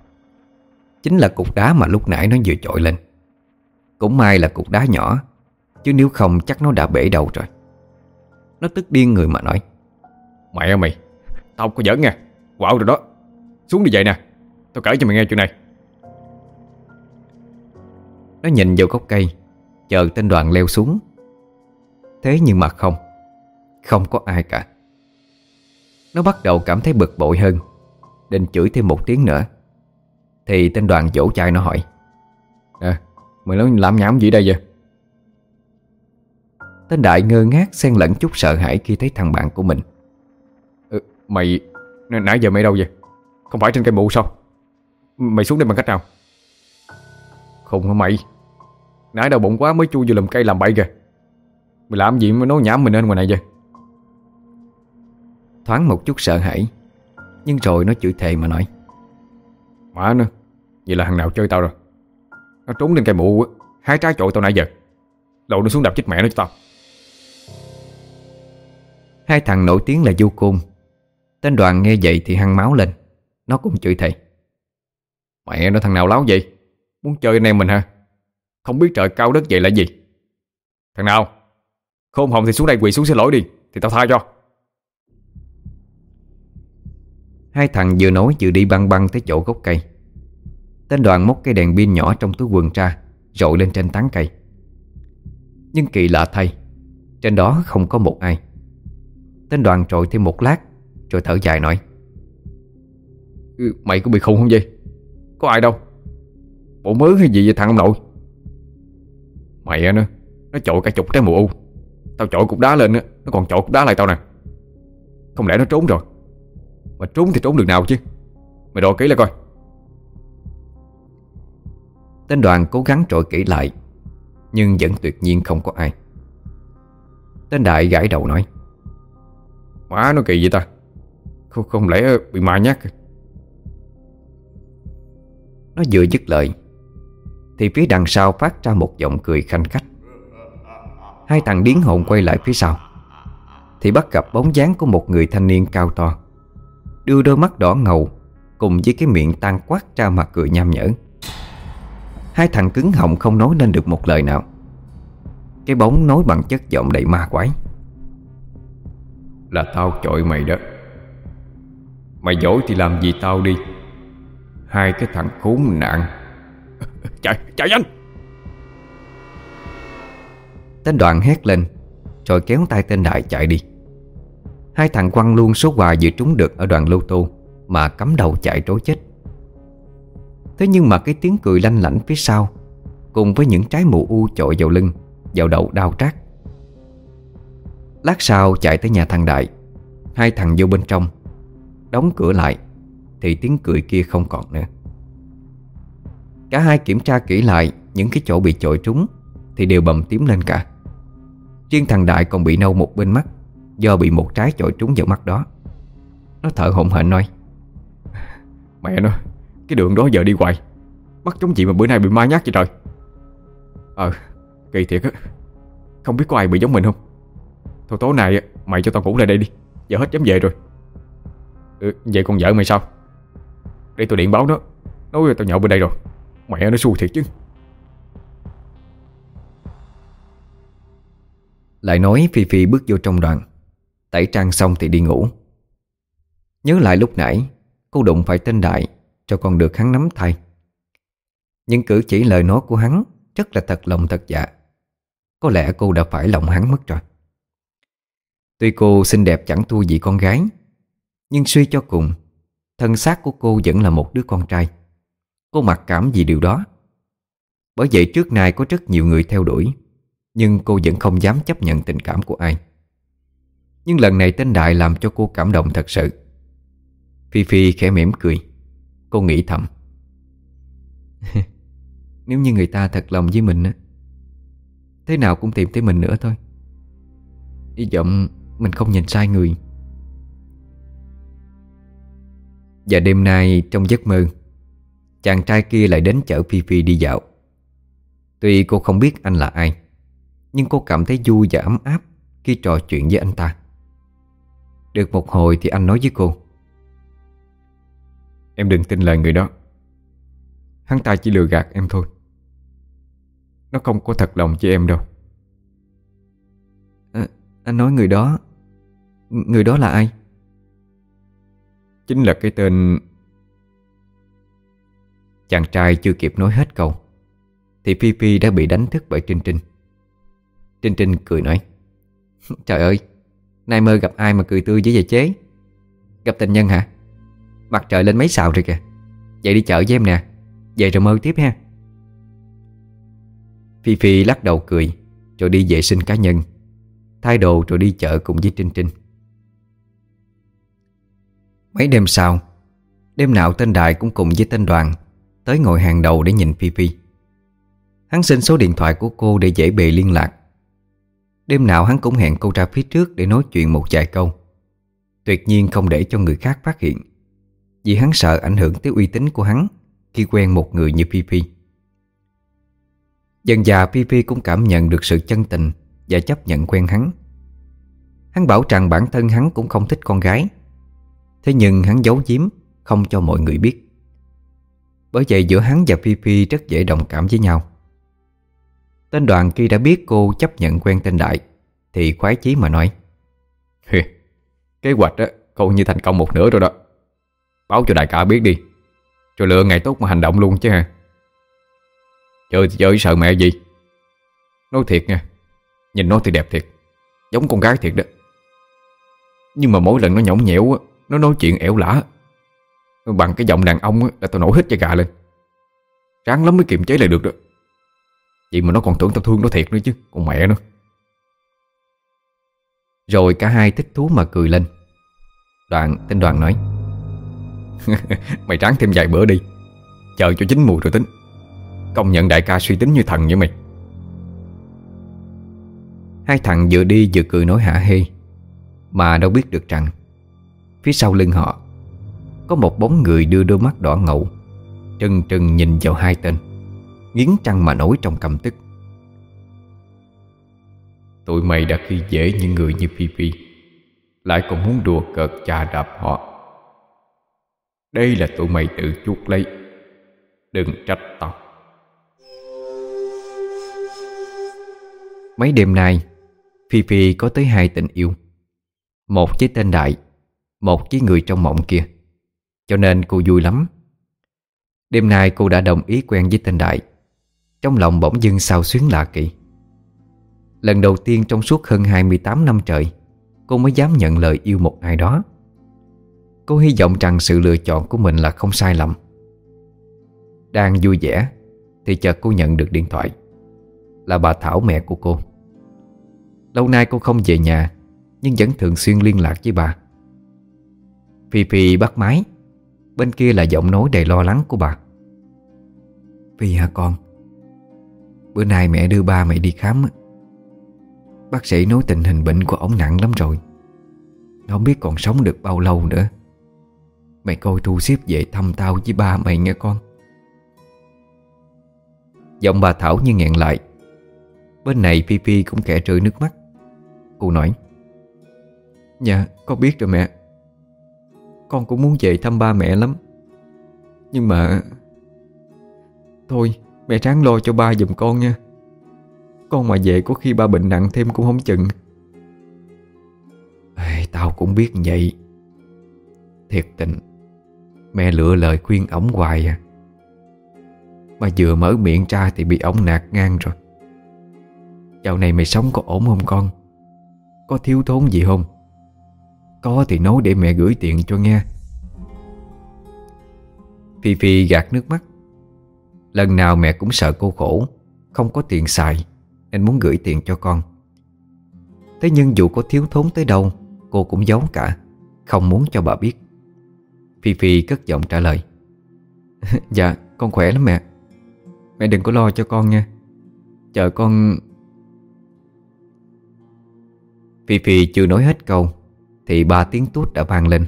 Chính là cục đá mà lúc nãy nó vừa chọi lên. Cũng may là cục đá nhỏ Chứ nếu không chắc nó đã bể đầu rồi. Nó tức điên người mà nói Mẹ mày, Tao không có giỡn nha. Quạo rồi đó. Xuống đi vậy nè. Tao kể cho mày nghe chuyện này. Nó nhìn vào gốc cây, Chờ tên đoàn leo xuống. Thế nhưng mà không Không có ai cả. Nó bắt đầu cảm thấy bực bội hơn, Định chửi thêm một tiếng nữa. Thì tên đoàn vỗ chai nó hỏi, Nè, Mày nói làm nhảm gì đây vậy? Tên đại ngơ ngác xen lẫn chút sợ hãi khi thấy thằng bạn của mình. Mày Nãy giờ mày đâu vậy? Không phải trên cây mụ sao? Mày xuống đây bằng cách nào? Không hả mày? Nãy đau bụng quá mới chui vô lùm cây làm bậy kìa. Mày làm gì mà nói nhảm mình lên ngoài này vậy? Thoáng một chút sợ hãi Nhưng rồi nó chửi thề mà nói. Má nữa Vậy là thằng nào chơi tao rồi? Nó trốn lên cây mụ Hái trái trội tao nãy giờ. Lộ nó xuống đập chết mẹ nó cho tao. Hai thằng nổi tiếng là du côn Tên đoàn nghe vậy thì hăng máu lên. Nó cũng chửi thầy Mẹ nó thằng nào láo vậy? Muốn chơi anh em mình hả? Không biết trời cao đất vậy là gì? Thằng nào? Khôn hồng thì xuống đây quỳ xuống xin lỗi đi, Thì tao tha cho. Hai thằng vừa nói vừa đi băng băng tới chỗ gốc cây. Tên đoàn móc cây đèn pin nhỏ trong túi quần ra Rội lên trên tán cây. Nhưng kỳ lạ thay, Trên đó không có một ai. Tên đoàn trội thêm một lát rồi thở dài nói ừ, Mày có bị khùng không vậy? Có ai đâu. Bộ mớ hay gì vậy thằng ông nội? Mày nó Nó chọi cả chục trái mù u. Tao chọi cục đá lên Nó còn chọi cục đá lại tao nè. Không lẽ nó trốn rồi? Mà trốn thì trốn được nào chứ? Mày đòi kỹ lại coi. Tên đoàn cố gắng trội kỹ lại, Nhưng vẫn tuyệt nhiên không có ai. Tên đại gãi đầu nói, Má, nó kỳ vậy ta. Không, không lẽ bị ma nhát à? Nó vừa dứt lời Thì phía đằng sau phát ra một giọng cười khanh khách. Hai thằng điến hồn quay lại phía sau Thì bắt gặp bóng dáng của một người thanh niên cao to Đưa đôi mắt đỏ ngầu Cùng với cái miệng tan quát ra mặt cười nham nhở. Hai thằng cứng họng không nói nên được một lời nào. Cái bóng nói bằng chất giọng đầy ma quái. Là tao chọi mày đó. Mày dối thì làm gì tao đi. Hai cái thằng khốn nạn. Chạy, chạy nhanh Tên đoàn hét lên Rồi kéo tay tên đại chạy đi. Hai thằng quăng luôn số quà vừa trúng được ở đoàn lô tô Mà cắm đầu chạy trối chết. Thế nhưng mà cái tiếng cười lanh lảnh phía sau Cùng với những trái mù u chội vào lưng Vào đầu đau trát. Lát sau chạy tới nhà thằng Đại Hai thằng vô bên trong Đóng cửa lại, Thì tiếng cười kia không còn nữa. Cả hai kiểm tra kỹ lại Những cái chỗ bị chọi trúng, Thì đều bầm tím lên cả. Riêng thằng Đại còn bị nâu một bên mắt, Do bị một trái chọi trúng vào mắt đó. Nó thở hổn hển nói, Mẹ nó, Cái đường đó giờ đi hoài Mắt chúng chị mà bữa nay bị ma nhát vậy trời? Ờ Kỳ thiệt á, Không biết có ai bị giống mình không? Thôi tối nay mày cho tao ngủ lại đây đi, Giờ hết dám về rồi ừ, Vậy con vợ mày sao? Để tôi điện báo nó. Nói tao nhậu bên đây rồi. Mẹ nó xui thiệt chứ. Lại nói Phi Phi bước vô trong đoàn. Tẩy trang xong thì đi ngủ. Nhớ lại lúc nãy Cô đụng phải tên Đại Cho con được hắn nắm tay. Nhưng cử chỉ lời nói của hắn Rất là thật lòng thật dạ. Có lẽ cô đã phải lòng hắn mất rồi. Tuy cô xinh đẹp chẳng thua gì con gái nhưng suy cho cùng, Thân xác của cô vẫn là một đứa con trai. Cô mặc cảm vì điều đó. Bởi vậy trước nay có rất nhiều người theo đuổi, Nhưng cô vẫn không dám chấp nhận tình cảm của ai. Nhưng lần này tên Đại làm cho cô cảm động thật sự. Phi Phi khẽ mỉm cười, Cô nghĩ thầm. Nếu như người ta thật lòng với mình Thế nào cũng tìm tới mình nữa thôi. Hy vọng mình không nhìn sai người. Và đêm nay trong giấc mơ Chàng trai kia lại đến chở Phi Phi đi dạo. Tuy cô không biết anh là ai Nhưng cô cảm thấy vui và ấm áp Khi trò chuyện với anh ta. Được một hồi thì anh nói với cô Em đừng tin lời người đó. Hắn ta chỉ lừa gạt em thôi. Nó không có thật lòng với em đâu. À, Anh nói người đó Người đó là ai? Chính là cái tên Chàng trai chưa kịp nói hết câu, Thì Phi Phi đã bị đánh thức bởi Trinh Trinh. Trinh Trinh cười nói, Trời ơi, Nay mơ gặp ai mà cười tươi với vậy chế? Gặp tình nhân hả? Mặt trời lên mấy xào rồi kìa. Vậy đi chợ với em nè, Về rồi mơ tiếp ha. Phi Phi lắc đầu cười, Rồi đi vệ sinh cá nhân, Thay đồ rồi đi chợ cùng với Trinh Trinh. Mấy đêm sau, Đêm nào tên Đại cũng cùng với tên Đoàn Tới ngồi hàng đầu để nhìn Phi Phi. Hắn xin số điện thoại của cô để dễ bề liên lạc. Đêm nào hắn cũng hẹn cô ra phía trước để nói chuyện một vài câu. Tuyệt nhiên không để cho người khác phát hiện, Vì hắn sợ ảnh hưởng tới uy tín của hắn Khi quen một người như Phi Phi. Dần già Phi Phi cũng cảm nhận được sự chân tình Và chấp nhận quen hắn. Hắn bảo rằng bản thân hắn cũng không thích con gái. Thế nhưng hắn giấu giếm, Không cho mọi người biết. Bởi vậy giữa hắn và Phi Phi rất dễ đồng cảm với nhau. Tên đoàn khi đã biết cô chấp nhận quen tên Đại, Thì khoái chí mà nói Kế hoạch á cậu như thành công một nửa rồi đó. Báo cho đại ca biết đi Rồi lựa ngày tốt mà hành động luôn chứ ha Chơi thì chơi, sợ mẹ gì? Nói thiệt nha, Nhìn nó thì đẹp thiệt, Giống con gái thiệt đó. Nhưng mà mỗi lần nó nhõng nhẽo á nó nói chuyện ẻo lả. Bằng cái giọng đàn ông Là tao nổi hết cho gà lên. Ráng lắm mới kiềm chế lại được đó. Vậy mà nó còn tưởng tao thương nó thiệt nữa chứ Còn mẹ nữa Rồi cả hai thích thú mà cười lên. Đoàn, tên đoàn nói, Mày ráng thêm vài bữa đi. Chờ cho chín mùi rồi tính. Công nhận đại ca suy tính như thần như mày. Hai thằng vừa đi vừa cười nói hả hê, Mà đâu biết được rằng Phía sau lưng họ Có một bóng người đưa đôi mắt đỏ ngầu Trừng trừng nhìn vào hai tên Nghiến trăng mà nổi trong cầm tức. Tụi mày đã khi dễ những người như Phi Phi Lại còn muốn đùa cợt chà đạp họ. Đây là tụi mày tự chuốc lấy Đừng trách tao. Mấy đêm nay Phi Phi có tới hai tình yêu. Một với tên Đại một với người trong mộng kia. Cho nên cô vui lắm. Đêm nay cô đã đồng ý quen với tên Đại. Trong lòng bỗng dưng sao xuyến lạ kỳ. Lần đầu tiên trong suốt hơn 28 năm trời, Cô mới dám nhận lời yêu một ai đó. Cô hy vọng rằng sự lựa chọn của mình là không sai lầm. Đang vui vẻ, Thì chợt cô nhận được điện thoại. Là bà Thảo mẹ của cô. Lâu nay cô không về nhà, Nhưng vẫn thường xuyên liên lạc với bà. Phi Phi bắt máy. Bên kia là giọng nói đầy lo lắng của bà. Phi hả con? Bữa nay mẹ đưa ba mày đi khám Bác sĩ nói tình hình bệnh của ông nặng lắm rồi. Không biết còn sống được bao lâu nữa. Mày coi thu xếp về thăm tao với ba mày nghe con. Giọng bà Thảo như nghẹn lại. Bên này Phi Phi cũng kẻ rơi nước mắt. Cô nói Dạ con biết rồi mẹ con cũng muốn về thăm ba mẹ lắm. Nhưng mà Thôi mẹ ráng lo cho ba giùm con nha. Con mà về có khi ba bệnh nặng thêm cũng không chừng. Ê, Tao cũng biết vậy. Thiệt tình Mẹ lựa lời khuyên ổng hoài à. Mà vừa mở miệng ra thì bị ổng nạt ngang rồi. Dạo này mày sống có ổn không con? Có thiếu thốn gì không? Có thì nói để mẹ gửi tiền cho nghe. Phi Phi gạt nước mắt. Lần nào mẹ cũng sợ cô khổ, Không có tiền xài, Nên muốn gửi tiền cho con. Thế nhưng dù có thiếu thốn tới đâu, Cô cũng giấu cả, Không muốn cho bà biết. Phi Phi cất giọng trả lời. Dạ con khỏe lắm mẹ. Mẹ đừng có lo cho con nha. Chờ con Phi Phi chưa nói hết câu thì ba tiếng tút đã vang lên.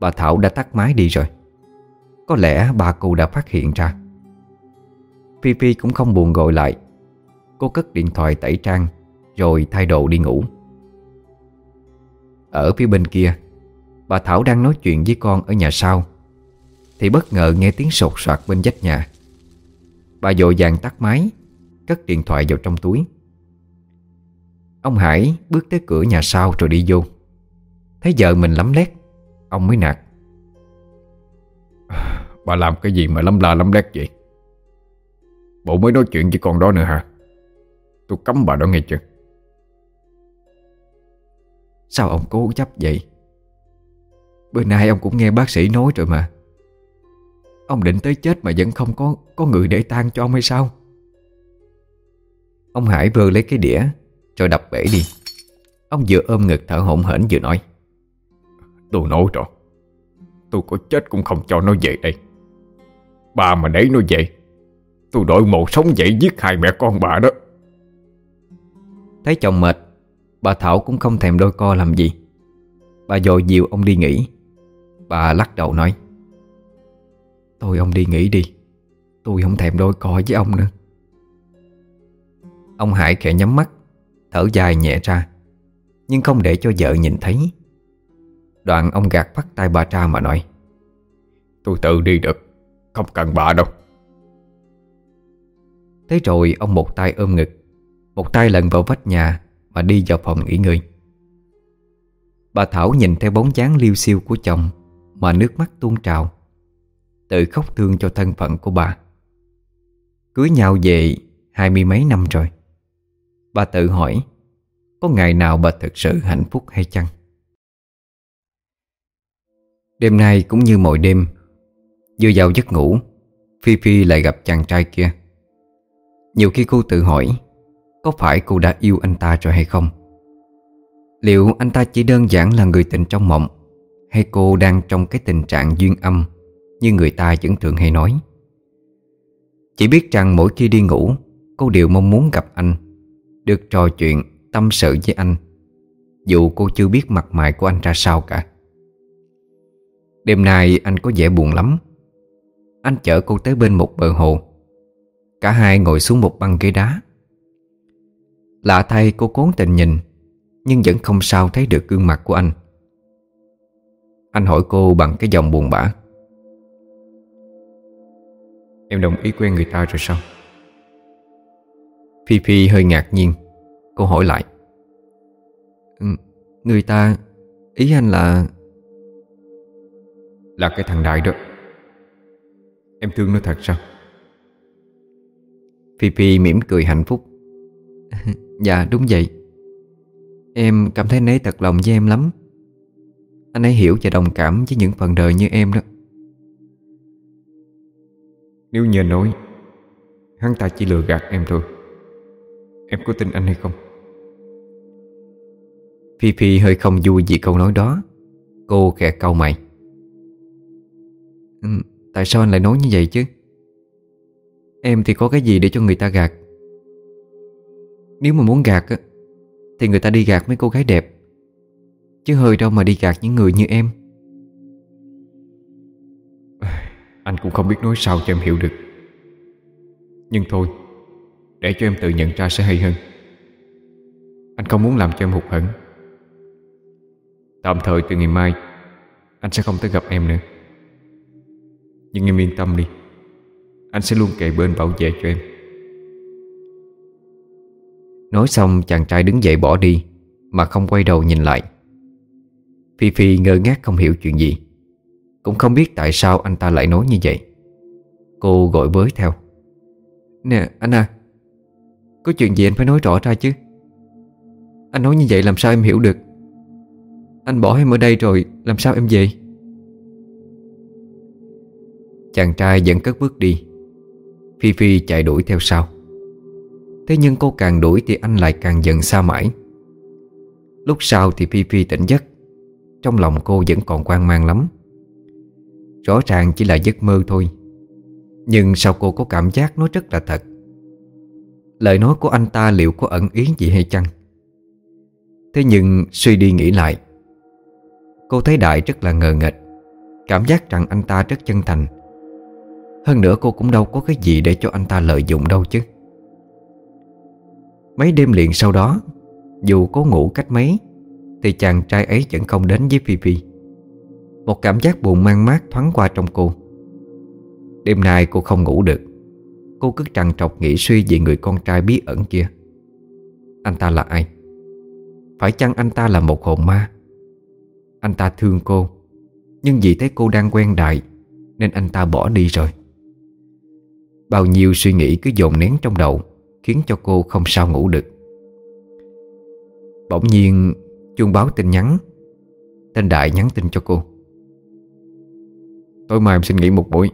Bà Thảo đã tắt máy đi rồi. Có lẽ bà cô đã phát hiện ra. Phi Phi cũng không buồn gọi lại. Cô cất điện thoại tẩy trang, Rồi thay đồ đi ngủ. Ở phía bên kia, Bà Thảo đang nói chuyện với con ở nhà sau. Thì bất ngờ nghe tiếng sột soạt bên vách nhà. Bà dội vàng tắt máy, Cất điện thoại vào trong túi. Ông Hải bước tới cửa nhà sau rồi đi vô. Thấy vợ mình lắm lét Ông mới nạt. Bà làm cái gì mà lắm la lắm lét vậy? Bộ mới nói chuyện với con đó nữa hả? Tôi cấm bà đó nghe chưa? Sao ông cố chấp vậy? Bữa nay ông cũng nghe bác sĩ nói rồi mà. Ông định tới chết mà vẫn không có có người để tang cho ông hay sao? Ông Hải vừa lấy cái đĩa Rồi đập bể đi. Ông vừa ôm ngực thở hổn hển vừa nói Tôi nói rồi Tôi có chết cũng không cho nó về đây. Bà mà để nó về, Tôi đội mộ sống dậy giết hai mẹ con bà đó. Thấy chồng mệt, Bà Thảo cũng không thèm đôi co làm gì. Bà dội dìu ông đi nghỉ. Bà lắc đầu nói, Thôi ông đi nghỉ đi, Tôi không thèm đôi co với ông nữa. Ông Hải khẽ nhắm mắt, Thở dài nhẹ ra, Nhưng không để cho vợ nhìn thấy. Đoạn ông gạt bắt tay bà ra mà nói, Tôi tự đi được, Không cần bà đâu. Thế rồi ông một tay ôm ngực, Một tay lần vào vách nhà Mà đi vào phòng nghỉ ngơi. Bà Thảo nhìn theo bóng dáng liêu xiêu của chồng Mà nước mắt tuôn trào, Tự khóc thương cho thân phận của bà. Cưới nhau về hai mươi mấy năm rồi, Bà tự hỏi, Có ngày nào bà thực sự hạnh phúc hay chăng? Đêm nay cũng như mọi đêm Vừa vào giấc ngủ Phi Phi lại gặp chàng trai kia. Nhiều khi cô tự hỏi Có phải cô đã yêu anh ta rồi hay không? Liệu anh ta chỉ đơn giản là người tình trong mộng Hay cô đang trong cái tình trạng duyên âm Như người ta vẫn thường hay nói? Chỉ biết rằng mỗi khi đi ngủ Cô đều mong muốn gặp anh Được trò chuyện, tâm sự với anh Dù cô chưa biết mặt mày của anh ra sao cả. Đêm nay anh có vẻ buồn lắm. Anh chở cô tới bên một bờ hồ. Cả hai ngồi xuống một băng ghế đá. Lạ thay cô cố tình nhìn, Nhưng vẫn không sao thấy được gương mặt của anh. Anh hỏi cô bằng cái giọng buồn bã. Em đồng ý quen người ta rồi sao? Phi Phi hơi ngạc nhiên. Cô hỏi lại. Ừ, người ta, Ý anh là là cái thằng Đại đó. Em thương nó thật sao? Phi Phi mỉm cười hạnh phúc. Dạ đúng vậy. Em cảm thấy nấy thật lòng với em lắm. Anh ấy hiểu và đồng cảm với những phần đời như em đó. Nếu nhờ nói, Hắn ta chỉ lừa gạt em thôi. Em có tin anh hay không? Phi Phi hơi không vui vì câu nói đó. Cô khẽ cau mày ừ, Tại sao anh lại nói như vậy chứ? Em thì có cái gì để cho người ta gạt? Nếu mà muốn gạt á Thì người ta đi gạt mấy cô gái đẹp. Chứ hơi đâu mà đi gạt những người như em. Anh cũng không biết nói sao cho em hiểu được. Nhưng thôi để cho em tự nhận ra sẽ hay hơn. Anh không muốn làm cho em hụt hẫng. Tạm thời từ ngày mai Anh sẽ không tới gặp em nữa. Nhưng em yên tâm đi. Anh sẽ luôn kề bên bảo vệ cho em. Nói xong, chàng trai đứng dậy bỏ đi, Mà không quay đầu nhìn lại. Phi Phi ngơ ngác không hiểu chuyện gì. Cũng không biết tại sao anh ta lại nói như vậy. Cô gọi với theo. Nè, anh à có chuyện gì anh phải nói rõ ra chứ? Anh nói như vậy làm sao em hiểu được? Anh bỏ em ở đây rồi, Làm sao em về? Chàng trai vẫn cất bước đi. Phi Phi chạy đuổi theo sau. Thế nhưng cô càng đuổi Thì anh lại càng dần xa mãi. Lúc sau thì Phi Phi tỉnh giấc. Trong lòng cô vẫn còn quan mang lắm. Rõ ràng chỉ là giấc mơ thôi. Nhưng sao cô có cảm giác nó rất là thật? Lời nói của anh ta liệu có ẩn ý gì hay chăng? Thế nhưng suy đi nghĩ lại, Cô thấy Đại rất là ngờ nghệch. Cảm giác rằng anh ta rất chân thành. Hơn nữa cô cũng đâu có cái gì để cho anh ta lợi dụng đâu chứ. Mấy đêm liền sau đó, Dù có ngủ cách mấy, Thì chàng trai ấy vẫn không đến với Phi Phi. Một cảm giác buồn mang mát thoáng qua trong cô. Đêm nay cô không ngủ được. Cô cứ trằn trọc nghĩ suy về người con trai bí ẩn kia. Anh ta là ai? Phải chăng anh ta là một hồn ma? Anh ta thương cô, Nhưng vì thấy cô đang quen đại, Nên anh ta bỏ đi rồi. Bao nhiêu suy nghĩ cứ dồn nén trong đầu, Khiến cho cô không sao ngủ được. Bỗng nhiên, chuông báo tin nhắn. Tên Đại nhắn tin cho cô. Tối mai em xin nghỉ một buổi,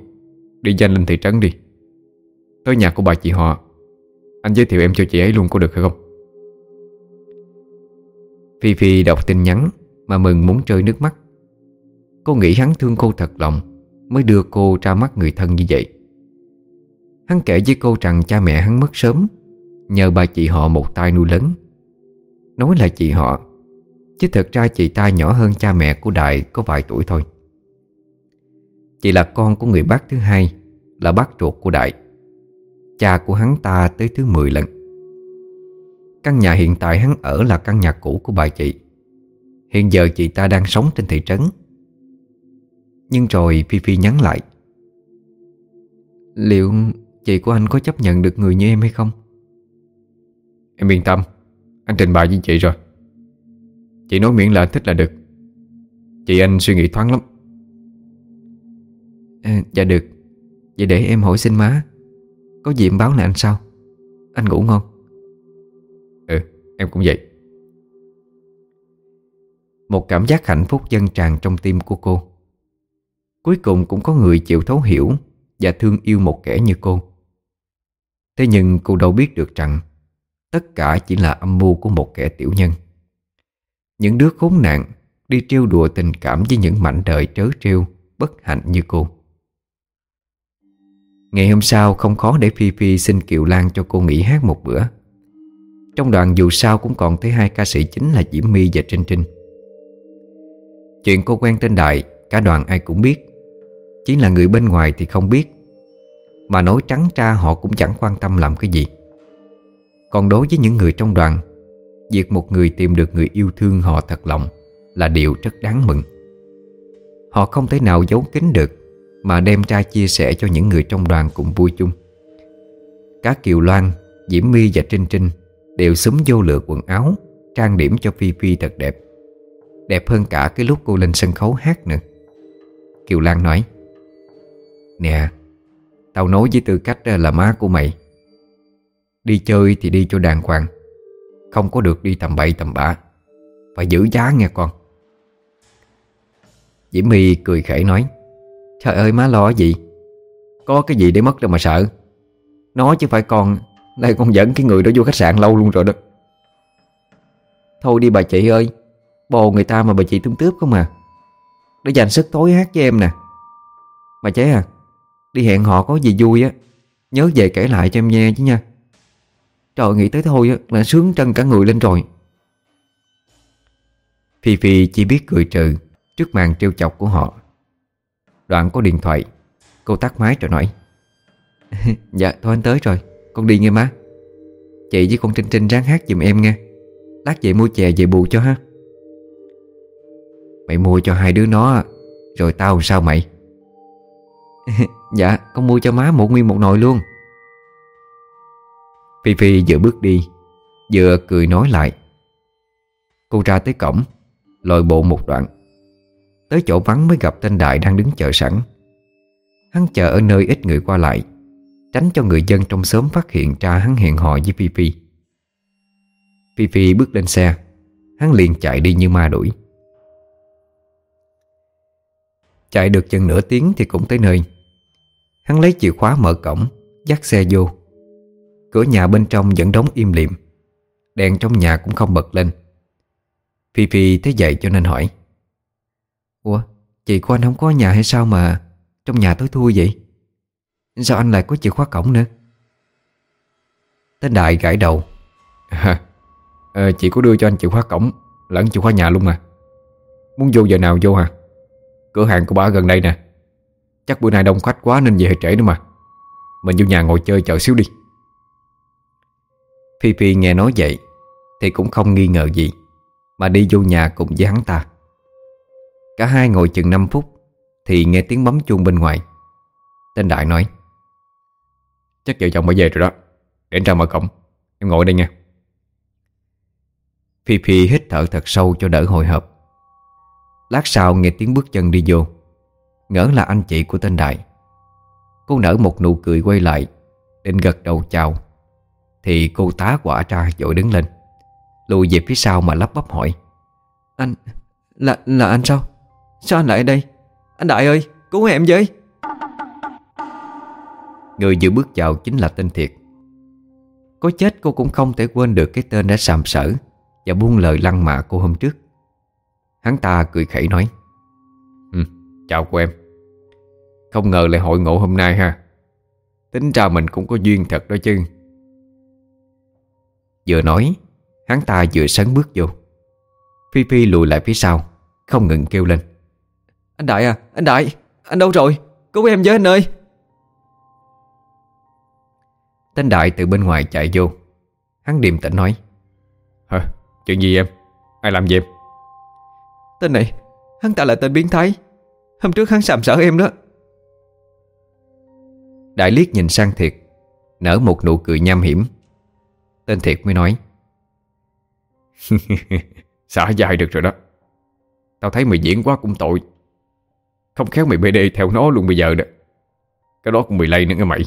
Đi danh lên thị trấn đi. Tới nhà của bà chị họ, Anh giới thiệu em cho chị ấy luôn có được hay không? Phi Phi đọc tin nhắn Mà mừng muốn rơi nước mắt. Cô nghĩ hắn thương cô thật lòng, Mới đưa cô ra mắt người thân như vậy. Hắn kể với cô rằng cha mẹ hắn mất sớm, Nhờ bà chị họ một tay nuôi lớn. Nói là chị họ, Chứ thật ra chị ta nhỏ hơn cha mẹ của Đại có vài tuổi thôi. Chị là con của người bác thứ hai, Là bác ruột của Đại. Cha của hắn ta tới thứ 10 lần. Căn nhà hiện tại hắn ở là căn nhà cũ của bà chị. Hiện giờ chị ta đang sống trên thị trấn. Nhưng rồi Phi Phi nhắn lại. Liệu chị của anh có chấp nhận được người như em hay không? Em yên tâm Anh trình bày với chị rồi. Chị nói miễn là anh thích là được. Chị anh suy nghĩ thoáng lắm. À, Dạ được. Vậy để em hỏi xin má Có gì em báo lại anh sao Anh ngủ ngon. Ừ em cũng vậy. Một cảm giác hạnh phúc dâng tràn trong tim của cô. Cuối cùng cũng có người chịu thấu hiểu Và thương yêu một kẻ như cô Thế nhưng cô đâu biết được rằng Tất cả chỉ là âm mưu của một kẻ tiểu nhân. Những đứa khốn nạn Đi trêu đùa tình cảm với những mảnh đời trớ trêu, Bất hạnh như cô. Ngày hôm sau không khó để Phi Phi xin Kiều Lan cho cô nghỉ hát một bữa. Trong đoàn dù sao cũng còn tới hai ca sĩ chính là Diễm My và Trinh Trinh. Chuyện cô quen tên Đại Cả đoàn ai cũng biết. Chỉ là người bên ngoài thì không biết. Mà nói trắng ra họ cũng chẳng quan tâm làm cái gì. Còn đối với những người trong đoàn Việc một người tìm được người yêu thương họ thật lòng Là điều rất đáng mừng. Họ không thể nào giấu kín được Mà đem ra chia sẻ cho những người trong đoàn cùng vui chung. Cả Kiều Loan, Diễm My và Trinh Trinh Đều súng vô lựa quần áo Trang điểm cho Phi Phi thật đẹp. Đẹp hơn cả cái lúc cô lên sân khấu hát nữa. Kiều Lan nói Nè Tao nói với tư cách ờ, là má của mày. Đi chơi thì đi cho đàng hoàng. Không có được đi tầm bậy tầm bạ. Phải giữ giá nghe con. Diễm My cười khẩy nói, Trời ơi, má lo gì? Có cái gì để mất đâu mà sợ. Nó chứ phải con Đây con dẫn cái người đó vô khách sạn lâu luôn rồi đó. Thôi đi bà chị ơi, Bồ người ta mà bà chị tươm tướp không à. Để dành sức tối hát với em nè. Bà chế à Đi hẹn họ có gì vui á, Nhớ về kể lại cho em nghe chứ nha. Trời, nghĩ tới thôi á, Là sướng chân cả người lên rồi. Phi Phi chỉ biết cười trừ Trước màn trêu chọc của họ. Đoạn có điện thoại, Cô tắt máy rồi nói Dạ thôi anh tới rồi, Con đi nghe má. Chị với con Trinh Trinh ráng hát giùm em nghe, Lát về mua chè về bù cho ha. Mày mua cho hai đứa nó, Rồi tao sao mày? Dạ con mua cho má một nguyên một nồi luôn. Phi Phi vừa bước đi, Vừa cười nói lại. Cô ra tới cổng Lội bộ một đoạn. Tới chỗ vắng mới gặp tên Đại đang đứng chờ sẵn. Hắn chờ ở nơi ít người qua lại, Tránh cho người dân trong xóm phát hiện ra hắn hẹn hò với Phi Phi. Phi Phi bước lên xe, Hắn liền chạy đi như ma đuổi. Chạy được chừng nửa tiếng thì cũng tới nơi. Hắn lấy chìa khóa mở cổng Dắt xe vô. Cửa nhà bên trong vẫn đóng im lìm. Đèn trong nhà cũng không bật lên. Phi Phi thấy vậy cho nên hỏi Ủa Chị của anh không có nhà hay sao mà Trong nhà tối thui vậy? Sao anh lại có chìa khóa cổng nữa? Tên Đại gãi đầu à, à, Chị có đưa cho anh chìa khóa cổng Lẫn chìa khóa nhà luôn mà. Muốn vô giờ nào vô hả? Cửa hàng của bà gần đây nè. Chắc bữa nay đông khách quá nên về hơi trễ nữa mà. Mình vô nhà ngồi chơi chờ xíu đi. Phi Phi nghe nói vậy Thì cũng không nghi ngờ gì, Mà đi vô nhà cùng với hắn ta. Cả hai ngồi chừng 5 phút Thì nghe tiếng bấm chuông bên ngoài. Tên Đại nói, Chắc vợ chồng mới về rồi đó. Để anh ra mở cổng. Em ngồi đây nha. Phi Phi hít thở thật sâu cho đỡ hồi hộp. Lát sau nghe tiếng bước chân đi vô. Ngỡ là anh chị của tên Đại. Cô nở một nụ cười quay lại Định gật đầu chào. Thì cô tá quả ra dội đứng lên Lùi về phía sau mà lắp bắp hỏi. Anh... là là anh sao? Sao anh lại ở đây? Anh Đại ơi, cứu em với. Người vừa bước vào chính là tên Thiệt. Có chết cô cũng không thể quên được cái tên đã sàm sỡ Và buông lời lăng mạ cô hôm trước. Hắn ta cười khẩy nói Chào cô em. Không ngờ lại hội ngộ hôm nay ha. Tính ra mình cũng có duyên thật đó chứ. Vừa nói Hắn ta vừa sấn bước vô. Phi Phi lùi lại phía sau Không ngừng kêu lên. Anh Đại à, anh Đại Anh đâu rồi, cứu em với anh ơi. Tên Đại từ bên ngoài chạy vô. Hắn điềm tĩnh nói. Chuyện gì em? Ai làm gì em? Tên này Hắn ta là tên biến thái Hôm trước hắn sàm sỡ em đó. Đại liếc nhìn sang Thiệt, Nở một nụ cười nham hiểm. Tên Thiệt mới nói, Xả dài được rồi đó. Tao thấy mày diễn quá cũng tội. Không khéo mày BD theo nó luôn bây giờ đó. Cái đó cũng bị lây nữa nghe mày.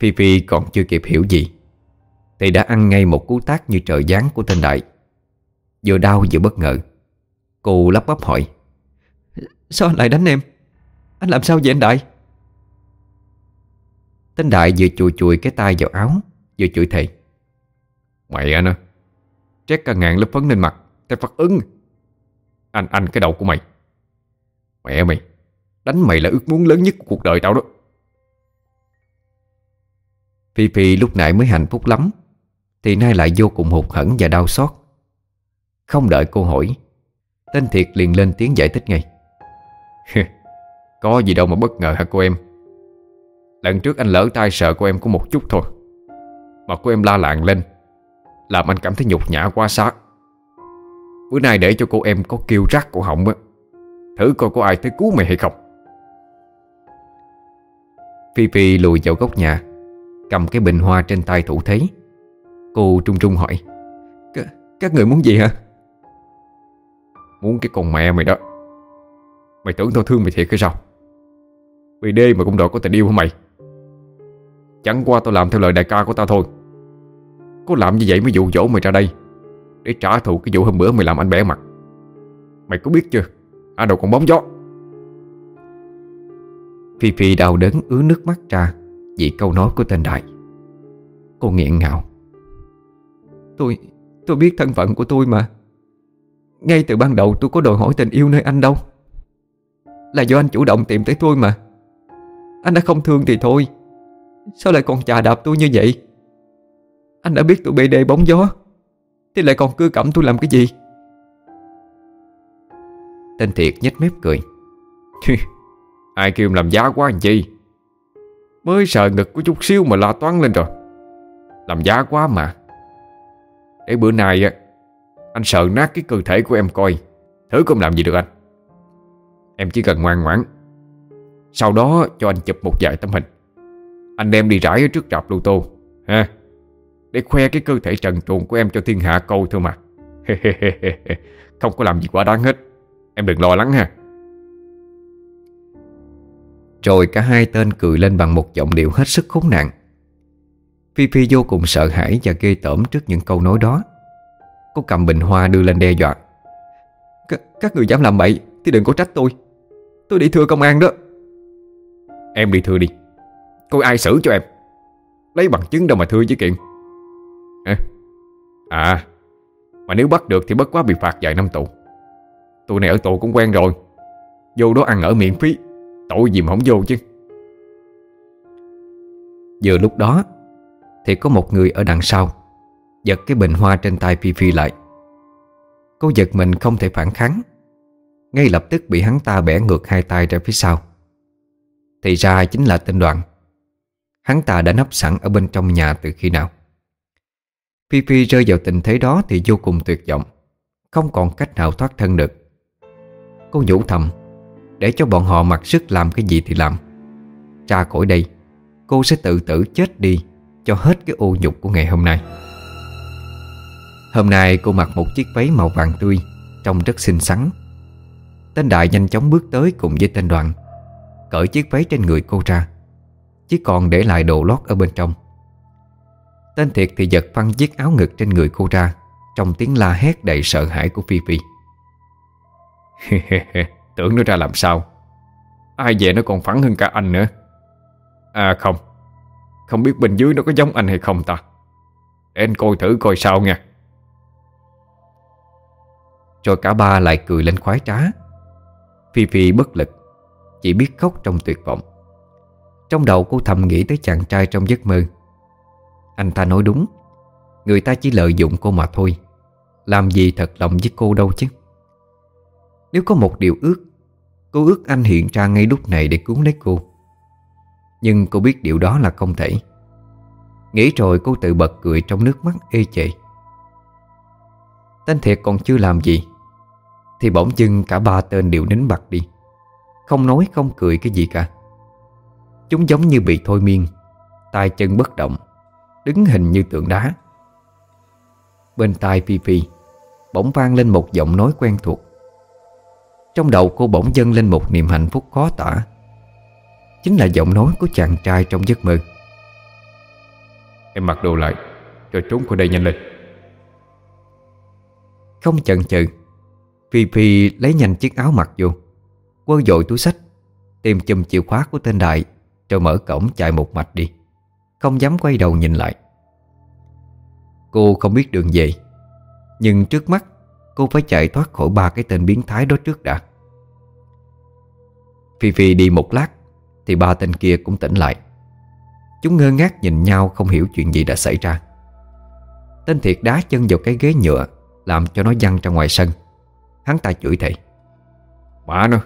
Phi Phi còn chưa kịp hiểu gì, Thì đã ăn ngay một cú tác như trời giáng của tên đại. Vừa đau vừa bất ngờ. Cô lắp bắp hỏi. Sao anh lại đánh em? Anh làm sao vậy anh Đại? Tên đại vừa chùi chùi cái tay vào áo, Vừa chửi thề. Mày anh á Trét cả ngàn lớp phấn lên mặt, Tao phát ứng. Anh anh cái đầu của mày. Mẹ mày, Đánh mày là ước muốn lớn nhất của cuộc đời tao đó. Phi Phi lúc nãy mới hạnh phúc lắm, Thì nay lại vô cùng hụt hẫng và đau xót. Không đợi cô hỏi Tên Thiệt liền lên tiếng giải thích ngay. Có gì đâu mà bất ngờ hả cô em? Lần trước anh lỡ tay sợ cô em có một chút thôi. Mà cô em la làng lên, Làm anh cảm thấy nhục nhã quá xa Bữa nay để cho cô em có kêu rắc cổ họng á. Thử coi có ai tới cứu mày hay không. Phi Phi lùi vào góc nhà, Cầm cái bình hoa trên tay thủ thế. Cô trung trung hỏi Các người muốn gì hả? Muốn cái con mẹ mày đó. Mày tưởng tao thương mày thiệt hay sao? Vì đê mà cũng đòi có tình yêu hả mày? Chẳng qua tao làm theo lời đại ca của tao thôi. Có làm như vậy mới dụ dỗ mày ra đây, Để trả thù cái vụ hôm bữa mày làm anh bẻ mặt. Mày có biết chưa? À đâu còn bóng gió. Phi Phi đau đớn ứa nước mắt ra Vì câu nói của tên đại. Cô nghiện ngào. Tôi Tôi biết thân phận của tôi mà. Ngay từ ban đầu tôi có đòi hỏi tình yêu nơi anh đâu. Là do anh chủ động tìm tới tôi mà. Anh đã không thương thì thôi. Sao lại còn chà đạp tôi như vậy? Anh đã biết tôi bê đê bóng gió. Thì lại còn cưa cẩm tôi làm cái gì? Tên Thiệt nhếch mép cười. Ai kêu làm giá quá làm chi? Mới sợ ngực có chút xíu mà la toán lên rồi. Làm giá quá mà. Để bữa nay á anh sợ nát cái cơ thể của em coi. Thứ không làm gì được anh? Em chỉ cần ngoan ngoãn. Sau đó cho anh chụp một vài tấm hình. Anh đem đi rải ở trước rạp lô tô. Ha? Để khoe cái cơ thể trần truồng của em cho thiên hạ câu thôi mà. Không có làm gì quá đáng hết. Em đừng lo lắng ha. Rồi cả hai tên cười lên bằng một giọng điệu hết sức khốn nạn. Phi Phi vô cùng sợ hãi và ghê tởm trước những câu nói đó. Cô cầm bình hoa đưa lên đe dọa. C Các người dám làm bậy Thì đừng có trách tôi. Tôi đi thưa công an đó. Em đi thưa đi. Coi ai xử cho em. Lấy bằng chứng đâu mà thưa chứ kiện. À, à Mà nếu bắt được thì bất quá bị phạt vài năm tù. Tụi này ở tù cũng quen rồi. Vô đó ăn ở miễn phí. Tội gì mà không vô chứ. Vừa lúc đó Thì có một người ở đằng sau. Giật cái bình hoa trên tay Phi Phi lại. Cô giật mình không thể phản kháng. Ngay lập tức bị hắn ta bẻ ngược hai tay ra phía sau. Thì ra chính là tên đoạn. Hắn ta đã nấp sẵn ở bên trong nhà từ khi nào. Phi Phi rơi vào tình thế đó thì vô cùng tuyệt vọng. Không còn cách nào thoát thân được. Cô nhủ thầm, Để cho bọn họ mặc sức làm cái gì thì làm. Ra khỏi đây, Cô sẽ tự tử chết đi Cho hết cái ô nhục của ngày hôm nay. Hôm nay cô mặc một chiếc váy màu vàng tươi, Trông rất xinh xắn. Tên Đại nhanh chóng bước tới cùng với tên Đoàn, Cởi chiếc váy trên người cô ra, Chỉ còn để lại đồ lót ở bên trong. Tên Thiệt thì giật phăng chiếc áo ngực trên người cô ra, Trong tiếng la hét đầy sợ hãi của Phi Phi. Tưởng nó ra làm sao? Ai về nó còn phẳng hơn cả anh nữa. À không Không biết bên dưới nó có giống anh hay không ta? Để anh coi thử coi sao nha. Rồi cả ba lại cười lên khoái trá. Phi Phi bất lực, Chỉ biết khóc trong tuyệt vọng. Trong đầu cô thầm nghĩ tới chàng trai trong giấc mơ. Anh ta nói đúng, Người ta chỉ lợi dụng cô mà thôi. Làm gì thật lòng với cô đâu chứ? Nếu có một điều ước, Cô ước anh hiện ra ngay lúc này để cứu lấy cô. Nhưng cô biết điều đó là không thể. Nghĩ rồi cô tự bật cười trong nước mắt ê chệ Tên thiệt còn chưa làm gì. Thì bỗng dưng cả ba tên đều nín bặt đi. Không nói không cười cái gì cả. Chúng giống như bị thôi miên. Tay chân bất động. Đứng hình như tượng đá. Bên tai Phi Phi Bỗng vang lên một giọng nói quen thuộc. Trong đầu cô bỗng dâng lên một niềm hạnh phúc khó tả. Chính là giọng nói của chàng trai trong giấc mơ. Em mặc đồ lại Rồi trốn khỏi đây nhanh lên. Không chần chừ Phi Phi lấy nhanh chiếc áo mặc vô. Quơ dội túi sách Tìm chùm chìa khóa của tên đại, Rồi mở cổng chạy một mạch đi. Không dám quay đầu nhìn lại. Cô không biết đường về, Nhưng trước mắt, Cô phải chạy thoát khỏi ba cái tên biến thái đó trước đã. Phi Phi đi một lát, Thì ba tên kia cũng tỉnh lại. Chúng ngơ ngác nhìn nhau, không hiểu chuyện gì đã xảy ra. Tên thiệt đá chân vào cái ghế nhựa, Làm cho nó văng ra ngoài sân. Hắn ta chửi thề. Má nó,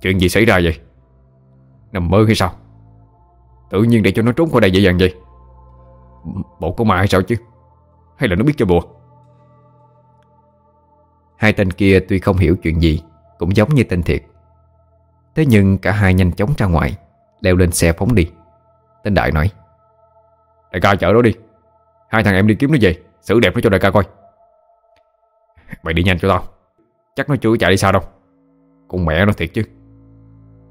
Chuyện gì xảy ra vậy? Nằm mơ hay sao? Tự nhiên để cho nó trốn khỏi đây dễ dàng vậy? Bộ có ma hay sao chứ? Hay là nó biết cho bùa? Hai tên kia tuy không hiểu chuyện gì, Cũng giống như tên thiệt. Thế nhưng cả hai nhanh chóng ra ngoài, Leo lên xe phóng đi. Tên Đại nói, Đại ca chở nó đi. Hai thằng em đi kiếm nó về, Xử đẹp nó cho đại ca coi. Mày đi nhanh cho tao. Chắc nó chưa chạy đi sao đâu. Con mẹ nó thiệt chứ.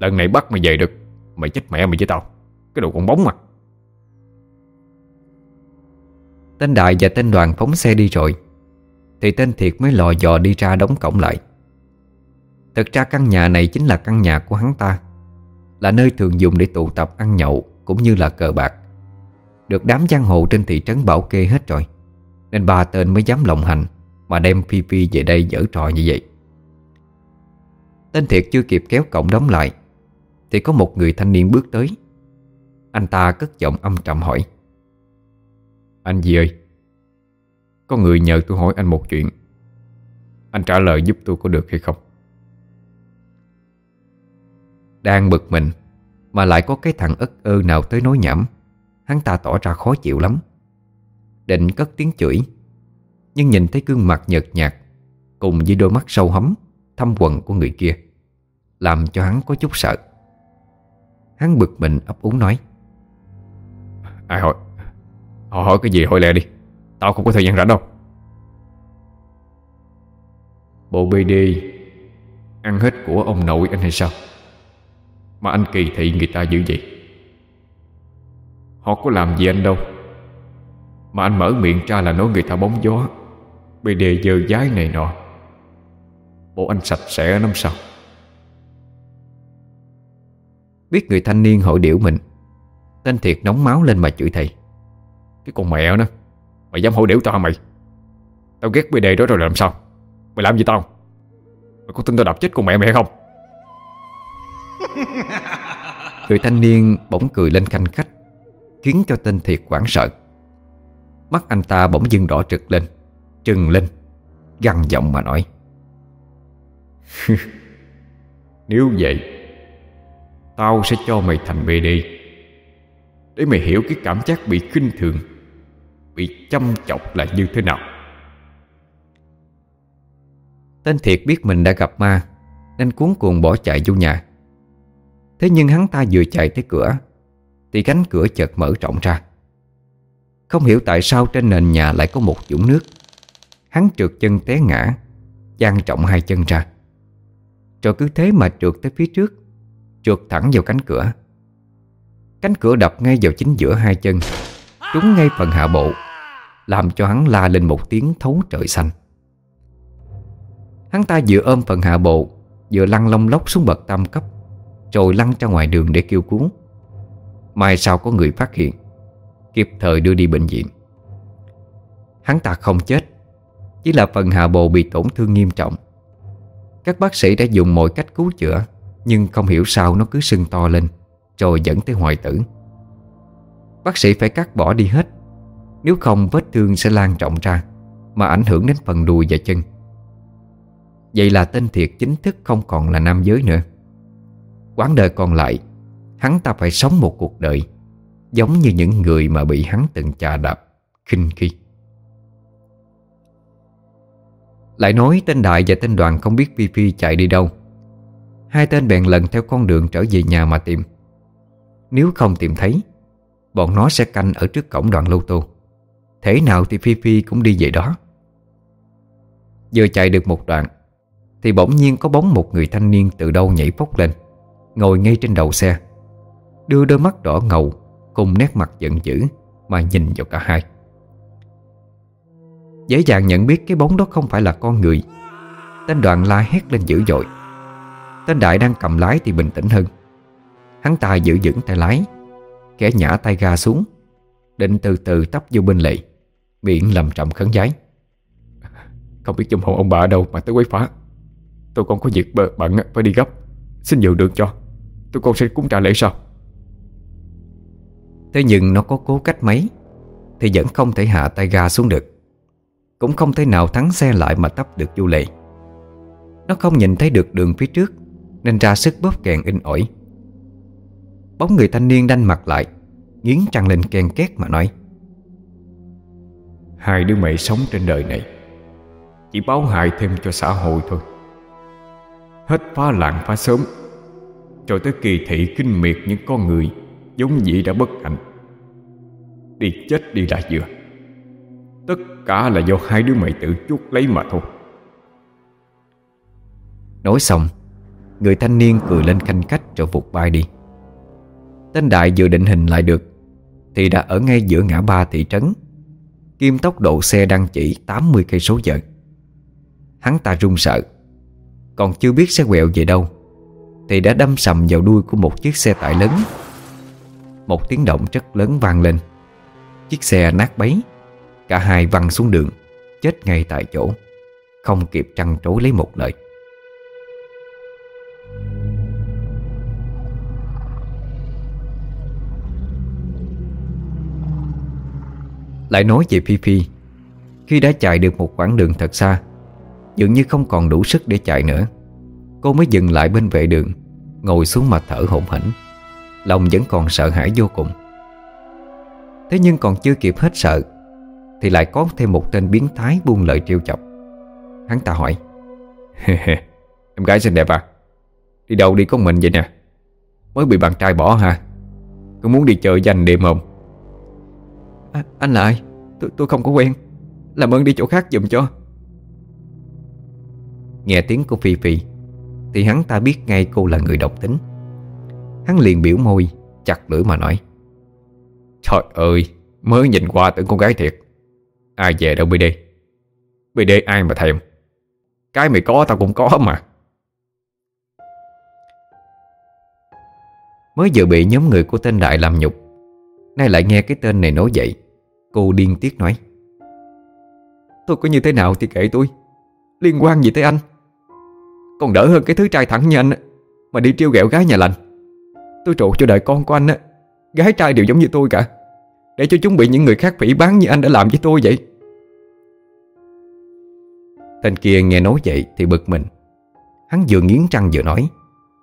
Lần này bắt mày về được, Mày chết mẹ mày với tao. Cái đồ con bóng mà. Tên Đại và tên Đoàn phóng xe đi rồi, Thì tên Thiệt mới lò dò đi ra đóng cổng lại. Thực ra căn nhà này chính là căn nhà của hắn ta, Là nơi thường dùng để tụ tập ăn nhậu Cũng như là cờ bạc. Được đám giang hồ trên thị trấn bảo kê hết rồi, Nên ba tên mới dám lộng hành Mà đem Phi Phi về đây dở trò như vậy. Tên Thiệt chưa kịp kéo cổng đóng lại, Thì có một người thanh niên bước tới. Anh ta cất giọng âm trầm hỏi, Anh gì ơi Có người nhờ tôi hỏi anh một chuyện. Anh trả lời giúp tôi có được hay không? Đang bực mình, Mà lại có cái thằng ất ơ nào tới nói nhảm, Hắn ta tỏ ra khó chịu lắm. Định cất tiếng chửi, Nhưng nhìn thấy gương mặt nhợt nhạt Cùng với đôi mắt sâu hấm Thâm quần của người kia, Làm cho hắn có chút sợ. Hắn bực mình ấp úng nói, Ai hỏi? Họ hỏi cái gì? Hỏi lẹ đi. Tao không có thời gian rảnh đâu. Bộ BD Ăn hết của ông nội anh hay sao? Mà anh kỳ thị người ta dữ vậy? Họ có làm gì anh đâu? Mà anh mở miệng ra là nói người ta bóng gió. BD dơ dái này nọ. Bộ anh sạch sẽ lắm sao? Biết người thanh niên hội điệu mình Tên thiệt nóng máu lên mà chửi thầy. Cái con mẹ nó Mày dám hỏi điểu tao hả mày. Tao ghét BD đó rồi làm sao? Mày làm gì tao? Mày có tin tao đập chết con mẹ mày hay không? Người thanh niên bỗng cười lên khanh khách Khiến cho tên thiệt hoảng sợ. Mắt anh ta bỗng dưng đỏ trực lên Trừng lên Găng giọng mà nói Nếu vậy, Tao sẽ cho mày thành BD Để mày hiểu cái cảm giác bị khinh thường, Bị chăm chọc là như thế nào. Tên thiệt biết mình đã gặp ma, Nên cuốn cuồng bỏ chạy vô nhà. Thế nhưng hắn ta vừa chạy tới cửa, Thì cánh cửa chợt mở rộng ra. Không hiểu tại sao trên nền nhà lại có một dũng nước. Hắn trượt chân té ngã dang trọng hai chân ra. Rồi cứ thế mà trượt tới phía trước, Trượt thẳng vào cánh cửa. Cánh cửa đập ngay vào chính giữa hai chân. Trúng ngay phần hạ bộ, Làm cho hắn la lên một tiếng thấu trời xanh. Hắn ta vừa ôm phần hạ bộ, Vừa lăn lông lốc xuống bậc tam cấp, Rồi lăn ra ngoài đường để kêu cứu. Mai sau có người phát hiện, Kịp thời đưa đi bệnh viện. Hắn ta không chết, Chỉ là phần hạ bộ bị tổn thương nghiêm trọng. Các bác sĩ đã dùng mọi cách cứu chữa, Nhưng không hiểu sao nó cứ sưng to lên, Rồi dẫn tới hoại tử. Bác sĩ phải cắt bỏ đi hết, Nếu không vết thương sẽ lan trọng ra, Mà ảnh hưởng đến phần đùi và chân. Vậy là tên thiệt chính thức không còn là nam giới nữa. Quãng đời còn lại, Hắn ta phải sống một cuộc đời, Giống như những người mà bị hắn từng chà đạp, khinh khi. Lại nói tên Đại và tên Đoàn không biết Phi Phi chạy đi đâu. Hai tên bèn lần theo con đường trở về nhà mà tìm. Nếu không tìm thấy, Bọn nó sẽ canh ở trước cổng đoàn lô tô. Thế nào thì Phi Phi cũng đi về đó. Vừa chạy được một đoạn, Thì bỗng nhiên có bóng một người thanh niên từ đâu nhảy phốc lên, Ngồi ngay trên đầu xe. Đưa đôi mắt đỏ ngầu, Cùng nét mặt giận dữ Mà nhìn vào cả hai. Dễ dàng nhận biết cái bóng đó không phải là con người. Tên đoàn la hét lên dữ dội. Tên đại đang cầm lái thì bình tĩnh hơn. Hắn ta giữ vững tay lái, Kẻ nhả tay ga xuống, Định từ từ tấp vô bên lệ Miệng lầm trầm khấn giái. Không biết trong hồn ông bà ở đâu mà tới quấy phá. Tôi còn có việc bờ bận, phải đi gấp. Xin dự đường cho. Tôi con sẽ cúng trả lễ sau. Thế nhưng nó có cố cách mấy, Thì vẫn không thể hạ tay ga xuống được. Cũng không thể nào thắng xe lại mà tấp được du lệ. Nó không nhìn thấy được đường phía trước, Nên ra sức bóp kèn in ỏi. Bóng người thanh niên đanh mặt lại, Nghiến trăng lên kèn két mà nói, Hai đứa mày sống trên đời này, Chỉ báo hại thêm cho xã hội thôi. Hết phá làng phá sớm Rồi tới kỳ thị kinh miệt những con người Giống dĩ đã bất hạnh. Đi chết đi là vừa. Tất cả là do hai đứa mày tự chuốc lấy mà thôi. Nói xong, Người thanh niên cười lên khanh khách rồi vụt bay đi. Tên đại vừa định hình lại được, Thì đã ở ngay giữa ngã ba thị trấn. Kim tốc độ xe đang chỉ 80 cây số giờ. Hắn ta run sợ, Còn chưa biết sẽ quẹo về đâu, Thì đã đâm sầm vào đuôi của một chiếc xe tải lớn. Một tiếng động rất lớn vang lên. Chiếc xe nát bấy. Cả hai văng xuống đường, Chết ngay tại chỗ, Không kịp trăn trối lấy một lời. Lại nói về Phi Phi, Khi đã chạy được một quãng đường thật xa, Dường như không còn đủ sức để chạy nữa, Cô mới dừng lại bên vệ đường, Ngồi xuống mà thở hổn hển, Lòng vẫn còn sợ hãi vô cùng. Thế nhưng còn chưa kịp hết sợ thì lại có thêm một tên biến thái buông lời trêu chọc. Hắn ta hỏi Em gái xinh đẹp à? Đi đâu đi con mình vậy nè? Mới bị bạn trai bỏ ha? Có muốn đi chơi danh đêm không? À, Anh là ai? Tôi, tôi không có quen. Làm ơn đi chỗ khác giùm cho. Nghe tiếng của Phi Phi Thì hắn ta biết ngay cô là người độc tính. Hắn liền biểu môi Chặt lưỡi mà nói Trời ơi Mới nhìn qua tưởng con gái thiệt Ai về đâu BD BD ai mà thèm? Cái mày có tao cũng có mà. Mới vừa bị nhóm người của tên Đại làm nhục, Nay lại nghe cái tên này nói vậy, Cô điên tiếc nói. Tôi có như thế nào thì kệ tôi, Liên quan gì tới anh? Còn đỡ hơn cái thứ trai thẳng như anh Mà đi trêu ghẹo gái nhà lành. Tôi trụ cho đời con của anh á, Gái trai đều giống như tôi cả, Để cho chúng bị những người khác phỉ bán như anh đã làm với tôi vậy. Tên kia nghe nói vậy thì bực mình. Hắn vừa nghiến răng vừa nói,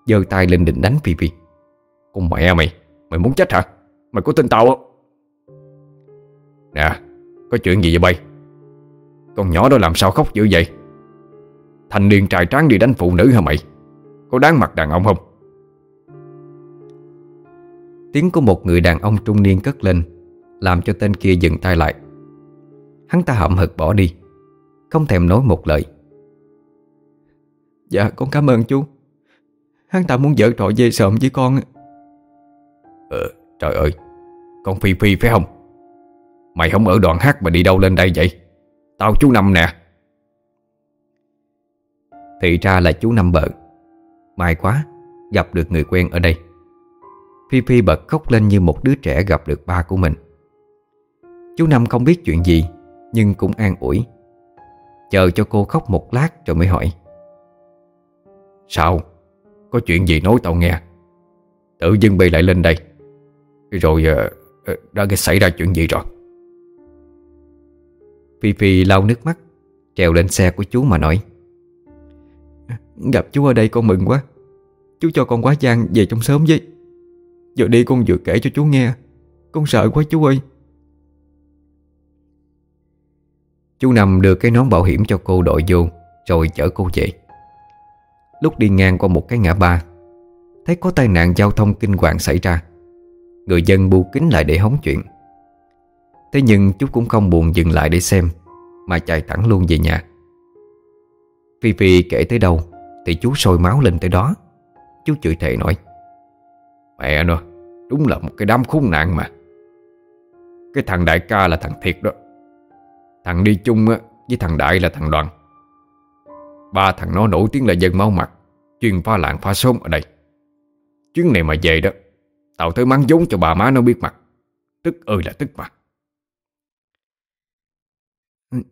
giơ tay lên định đánh Phi Phi Con mẹ mày Mày muốn chết hả? Mày có tin tao không? Nè, Có chuyện gì vậy bay? Con nhỏ đó làm sao khóc dữ vậy? Thành niên trai tráng đi đánh phụ nữ hả mày? Có đáng mặt đàn ông không? Tiếng của một người đàn ông trung niên cất lên, Làm cho tên kia dừng tay lại. Hắn ta hậm hực bỏ đi. Không thèm nói một lời. Dạ con cảm ơn chú. Hắn ta muốn vợ trọ dê sợm với con Ờ trời ơi Con Phi Phi phải không? Mày không ở đoàn hát mà đi đâu lên đây vậy? Tao chú Năm nè. Thì ra là chú Năm bợ. May quá Gặp được người quen ở đây. Phi Phi bật khóc lên như một đứa trẻ gặp được ba của mình. Chú Năm không biết chuyện gì Nhưng cũng an ủi Chờ cho cô khóc một lát rồi mới hỏi. Sao? Có chuyện gì nói tao nghe? Tự dưng bị lại lên đây. Rồi uh, đã xảy ra chuyện gì rồi? Phi Phi lau nước mắt Trèo lên xe của chú mà nói. Gặp chú ở đây con mừng quá. Chú cho con quá gian về trong sớm với. Giờ đi con vừa kể cho chú nghe. Con sợ quá chú ơi. Chú Năm đưa cái nón bảo hiểm cho cô đội vô, Rồi chở cô về. Lúc đi ngang qua một cái ngã ba, Thấy có tai nạn giao thông kinh hoàng xảy ra. Người dân bu kính lại để hóng chuyện. Thế nhưng chú cũng không buồn dừng lại để xem, Mà chạy thẳng luôn về nhà. Phi Phi kể tới đâu, Thì chú sôi máu lên tới đó. Chú chửi thề nói, Mẹ nó, Đúng là một cái đám khốn nạn mà. Cái thằng đại ca là thằng thiệt đó. Thằng đi chung với thằng đại là thằng đoàn. Ba thằng nó nổi tiếng là dân máu mặt, Chuyên pha lạng pha sớm ở đây. Chuyến này mà về đó, Tao tới mắng vốn cho bà má nó biết mặt. Tức ơi là tức mặt.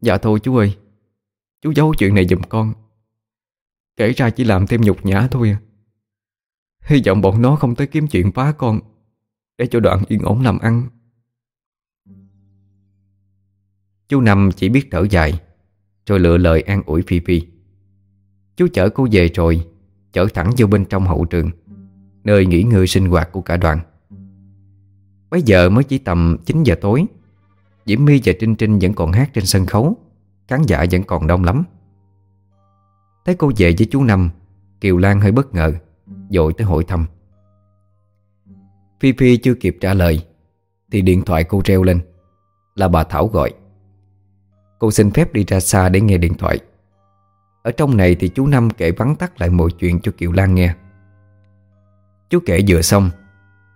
Dạ thôi chú ơi, Chú giấu chuyện này giùm con. Kể ra chỉ làm thêm nhục nhã thôi à. Hy vọng bọn nó không tới kiếm chuyện phá con, Để cho đoạn yên ổn làm ăn. Chú Năm chỉ biết thở dài, Rồi lựa lời an ủi Phi Phi. Chú chở cô về rồi, Chở thẳng vô bên trong hậu trường, Nơi nghỉ ngơi sinh hoạt của cả đoàn. Bây giờ mới chỉ tầm 9 giờ tối, Diễm My và Trinh Trinh vẫn còn hát trên sân khấu, Khán giả vẫn còn đông lắm. Thấy cô về với chú Năm, Kiều Lan hơi bất ngờ Dội tới hội thăm. Phi Phi chưa kịp trả lời, Thì điện thoại cô treo lên, Là bà Thảo gọi. Cô xin phép đi ra xa để nghe điện thoại. Ở trong này thì chú Năm kể vắn tắt lại mọi chuyện cho Kiều Lan nghe. Chú kể vừa xong,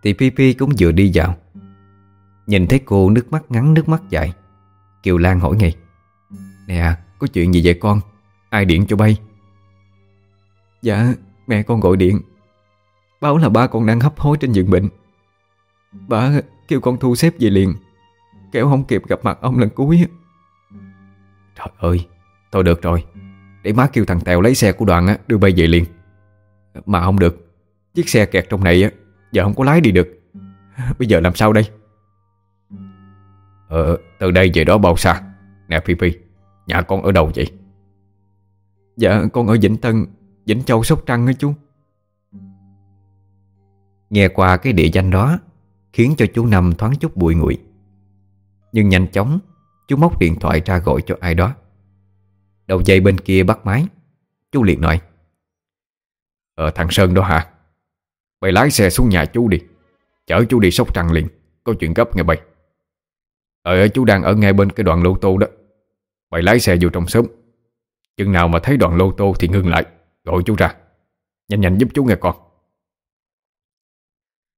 Thì Phi Phi cũng vừa đi vào. Nhìn thấy cô nước mắt ngắn, nước mắt dài. Kiều Lan hỏi ngay, Nè, có chuyện gì vậy con? Ai điện cho bay? Dạ mẹ con gọi điện. Báo là ba con đang hấp hối trên giường bệnh. Bà kêu con thu xếp về liền. Kéo không kịp gặp mặt ông lần cuối Trời ơi, Thôi được rồi. Để má kêu thằng Tèo lấy xe của đoàn đưa bay về liền. Mà không được, Chiếc xe kẹt trong này Giờ không có lái đi được. Bây giờ làm sao đây? Ờ từ đây về đó bao xa? Nè Phi Phi, Nhà con ở đâu vậy? Dạ con ở Vĩnh Tân, Vĩnh Châu Sóc Trăng hả chú. Nghe qua cái địa danh đó, Khiến cho chú Năm thoáng chút bụi nguội. Nhưng nhanh chóng Chú móc điện thoại ra gọi cho ai đó. Đầu dây bên kia bắt máy. Chú liền nói Ờ thằng Sơn đó hả? Mày lái xe xuống nhà chú đi. Chở chú đi Sóc Trăng liền. Có chuyện gấp nghe bày ờ, ờ chú đang ở ngay bên cái đoạn lô tô đó. Mày lái xe vô trong sớm Chừng nào mà thấy đoạn lô tô thì ngưng lại, Gọi chú ra. Nhanh nhanh giúp chú nghe con.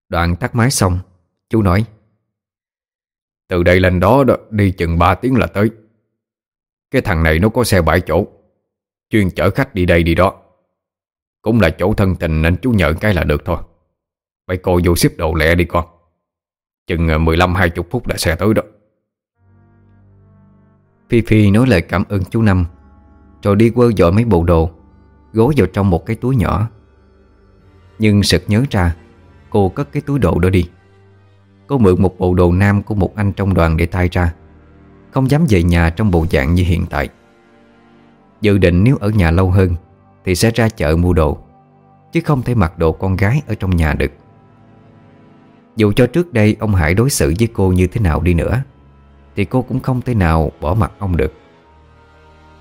Đoạn tắt máy xong, Chú nói từ đây lên đó, đó đi chừng 3 tiếng là tới. Cái thằng này nó có xe bãi chỗ. Chuyên chở khách đi đây đi đó. Cũng là chỗ thân tình nên chú nhận cái là được thôi. Mày coi vô xếp đồ lẹ đi con. Chừng ờ, 15-20 phút là xe tới đó. Phi Phi nói lời cảm ơn chú Năm Rồi đi quơ dội mấy bộ đồ Gối vào trong một cái túi nhỏ. Nhưng sực nhớ ra Cô cất cái túi đồ đó đi. Cô mượn một bộ đồ nam của một anh trong đoàn để thay ra. Không dám về nhà trong bộ dạng như hiện tại. Dự định nếu ở nhà lâu hơn, Thì sẽ ra chợ mua đồ, Chứ không thể mặc đồ con gái ở trong nhà được. Dù cho trước đây ông Hải đối xử với cô như thế nào đi nữa, Thì cô cũng không thể nào bỏ mặt ông được.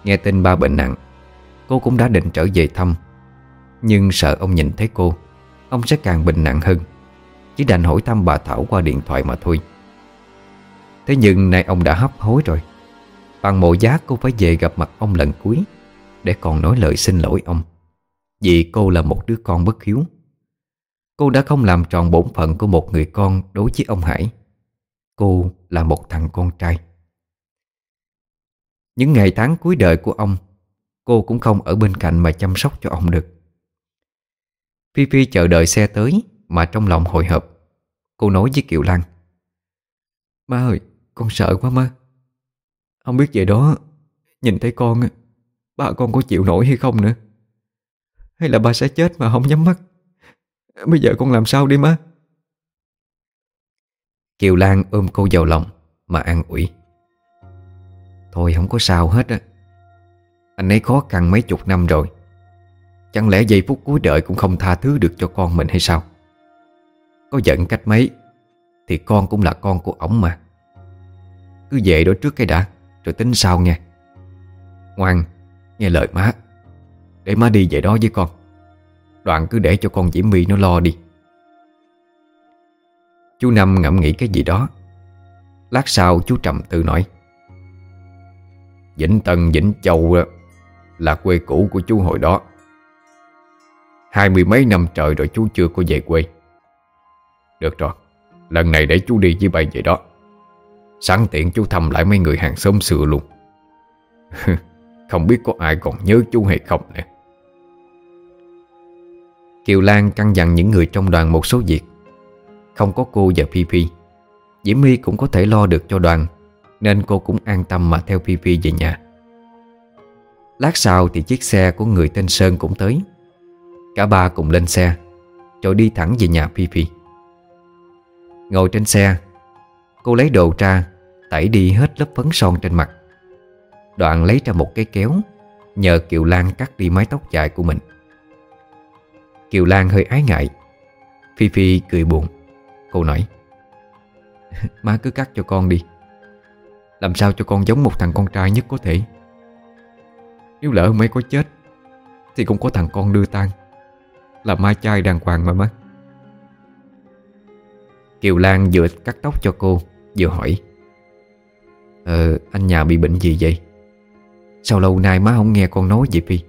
Nghe tin ba bệnh nặng, Cô cũng đã định trở về thăm, Nhưng sợ ông nhìn thấy cô, Ông sẽ càng bệnh nặng hơn. Chỉ đành hỏi thăm bà Thảo qua điện thoại mà thôi. Thế nhưng nay ông đã hấp hối rồi. Bằng mộ giá cô phải về gặp mặt ông lần cuối, Để còn nói lời xin lỗi ông. Vì cô là một đứa con bất hiếu. Cô đã không làm tròn bổn phận của một người con đối với ông Hải. Cô là một thằng con trai. Những ngày tháng cuối đời của ông, Cô cũng không ở bên cạnh mà chăm sóc cho ông được. Phi Phi chờ đợi xe tới mà trong lòng hồi hộp. Cô nói với Kiều Lan. Má ơi con sợ quá má. Không biết về đó Nhìn thấy con Ba con có chịu nổi hay không nữa? Hay là ba sẽ chết mà không nhắm mắt? Bây giờ con làm sao đi má? Kiều Lan ôm cô vào lòng Mà an ủi. Thôi không có sao hết á. Anh ấy khó khăn mấy chục năm rồi. Chẳng lẽ giây phút cuối đời cũng không tha thứ được cho con mình hay sao có giận cách mấy, Thì con cũng là con của ổng mà. Cứ về đó trước cái đã, Rồi tính sau nha Ngoan, Nghe lời má. Để má đi về đó với con. Đoạn cứ để cho con Diễm My nó lo đi. Chú Năm ngẫm nghĩ cái gì đó. Lát sau chú trầm tư nói, Vĩnh Tân, Vĩnh Châu Là quê cũ của chú hồi đó. Hai mươi mấy năm trời rồi chú chưa có về quê. Được rồi, Lần này để chú đi với bay vậy đó. Sẵn tiện chú thăm lại mấy người hàng xóm xưa luôn. Không biết có ai còn nhớ chú hay không nè Kiều Lan căn dặn những người trong đoàn một số việc. Không có cô và Phi Phi. Diễm My cũng có thể lo được cho đoàn, Nên cô cũng an tâm mà theo Phi Phi về nhà. Lát sau thì chiếc xe của người tên Sơn cũng tới. Cả ba cùng lên xe, Rồi đi thẳng về nhà Phi Phi. Ngồi trên xe, Cô lấy đồ ra, Tẩy đi hết lớp phấn son trên mặt. Đoạn lấy ra một cái kéo, Nhờ Kiều Lan cắt đi mái tóc dài của mình. Kiều Lan hơi ái ngại. Phi Phi cười buồn. Cô nói, Má cứ cắt cho con đi. Làm sao cho con giống một thằng con trai nhất có thể? Nếu lỡ mấy có chết, Thì cũng có thằng con đưa tang. Là mai trai đàng hoàng mà má. Kiều Lan vừa cắt tóc cho cô, Vừa hỏi. Ờ anh nhà bị bệnh gì vậy? Sao lâu nay má không nghe con nói vậy Phi?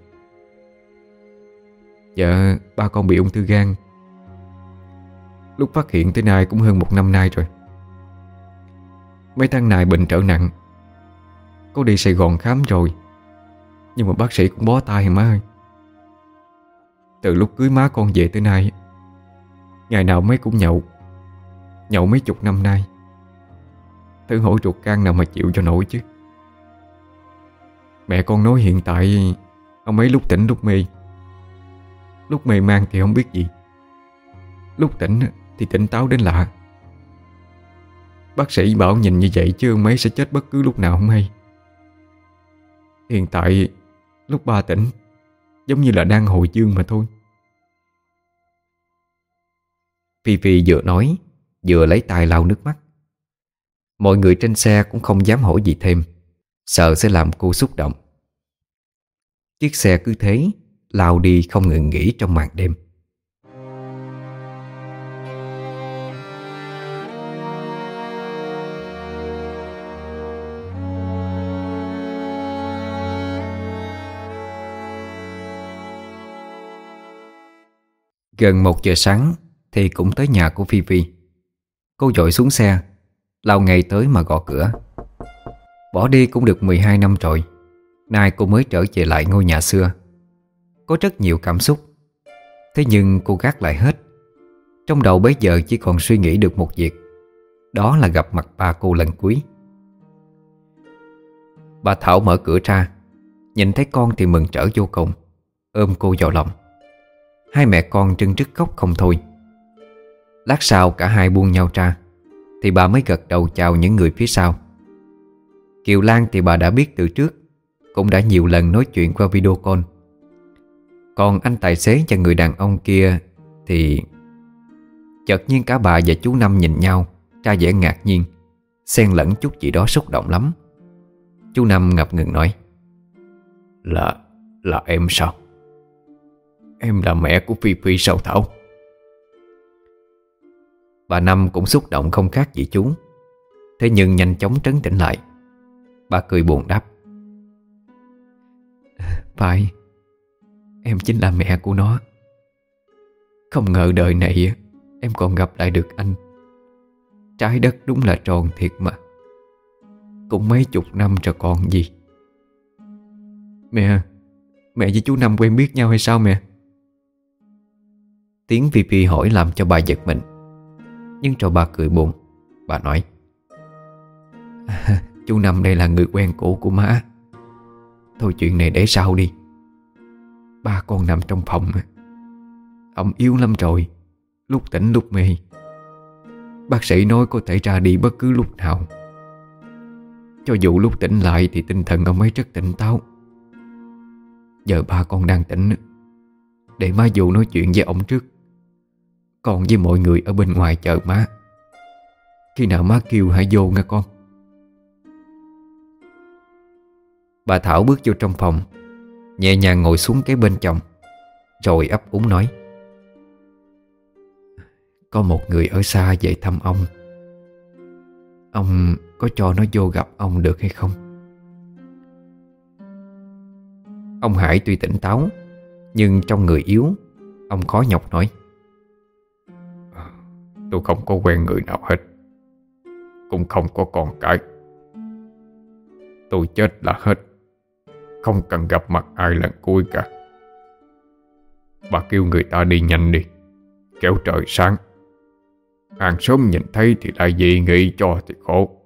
Dạ ba con bị ung thư gan. Lúc phát hiện tới nay cũng hơn một năm nay rồi. Mấy tháng này bệnh trở nặng. Cô đi Sài Gòn khám rồi. Nhưng mà bác sĩ cũng bó tay má ơi. Từ lúc cưới má con về tới nay, Ngày nào mấy cũng nhậu. Nhậu mấy chục năm nay. Thử hỏi ruột can nào mà chịu cho nổi chứ? Mẹ con nói hiện tại Ông ấy lúc tỉnh lúc mê. Lúc mê man thì không biết gì. Lúc tỉnh thì tỉnh táo đến lạ. Bác sĩ bảo nhìn như vậy chứ ông ấy sẽ chết bất cứ lúc nào không hay. Hiện tại lúc ba tỉnh, Giống như là đang hồi dương mà thôi. Phi Phi vừa nói Vừa lấy tay lau nước mắt. Mọi người trên xe cũng không dám hỏi gì thêm, Sợ sẽ làm cô xúc động. Chiếc xe cứ thế, Lao đi không ngừng nghỉ trong màn đêm. Gần một giờ sáng, Thì cũng tới nhà của Phi Phi. Cô dội xuống xe. Lao ngày tới mà gõ cửa. Bỏ đi cũng được 12 năm rồi. Nay cô mới trở về lại ngôi nhà xưa. Có rất nhiều cảm xúc. Thế nhưng cô gác lại hết. Trong đầu bấy giờ chỉ còn suy nghĩ được một việc. Đó là gặp mặt ba cô lần cuối. Bà Thảo mở cửa ra. Nhìn thấy con thì mừng trở vô cùng. Ôm cô vào lòng. Hai mẹ con trưng trức khóc không thôi. Lát sau cả hai buông nhau ra Thì bà mới gật đầu chào những người phía sau Kiều Lan thì bà đã biết từ trước Cũng đã nhiều lần nói chuyện qua video call Còn anh tài xế và người đàn ông kia Thì Chợt nhiên cả bà và chú Năm nhìn nhau Ra vẻ ngạc nhiên Xen lẫn chút gì đó xúc động lắm Chú Năm ngập ngừng nói Là, là em sao? Em là mẹ của Phi Phi sao Thảo? Bà Năm cũng xúc động không khác gì chú. Thế nhưng nhanh chóng trấn tĩnh lại. Bà cười buồn đáp. Phải, Em chính là mẹ của nó. Không ngờ đời này Em còn gặp lại được anh. Trái đất đúng là tròn thiệt mà. Cũng mấy chục năm rồi còn gì. Mẹ Mẹ với chú Năm quen biết nhau hay sao mẹ? Tiếng Phi Phi hỏi làm cho bà giật mình. Nhưng rồi bà cười buồn Bà nói, Chú Năm đây là người quen cũ của má. Thôi chuyện này để sau đi. Ba con nằm trong phòng. Ông yếu lắm rồi. Lúc tỉnh lúc mê. Bác sĩ nói có thể ra đi bất cứ lúc nào. Cho dù lúc tỉnh lại Thì tinh thần ông ấy rất tỉnh táo. Giờ ba con đang tỉnh. Để má dù nói chuyện với ông trước. Còn với mọi người ở bên ngoài chợ má. Khi nào má kêu hãy vô nghe con. Bà Thảo bước vô trong phòng, Nhẹ nhàng ngồi xuống cái bên chồng, Rồi ấp úng nói. Có một người ở xa về thăm ông. Ông có cho nó vô gặp ông được hay không? Ông Hải tuy tỉnh táo, Nhưng trong người yếu, Ông khó nhọc nói. Tôi không có quen người nào hết. Cũng không có con cái. Tôi chết là hết. Không cần gặp mặt ai lần cuối cả. Bà kêu người ta đi nhanh đi. Kéo trời sáng. Hàng xóm nhìn thấy thì lại gì nghĩ cho thì khổ.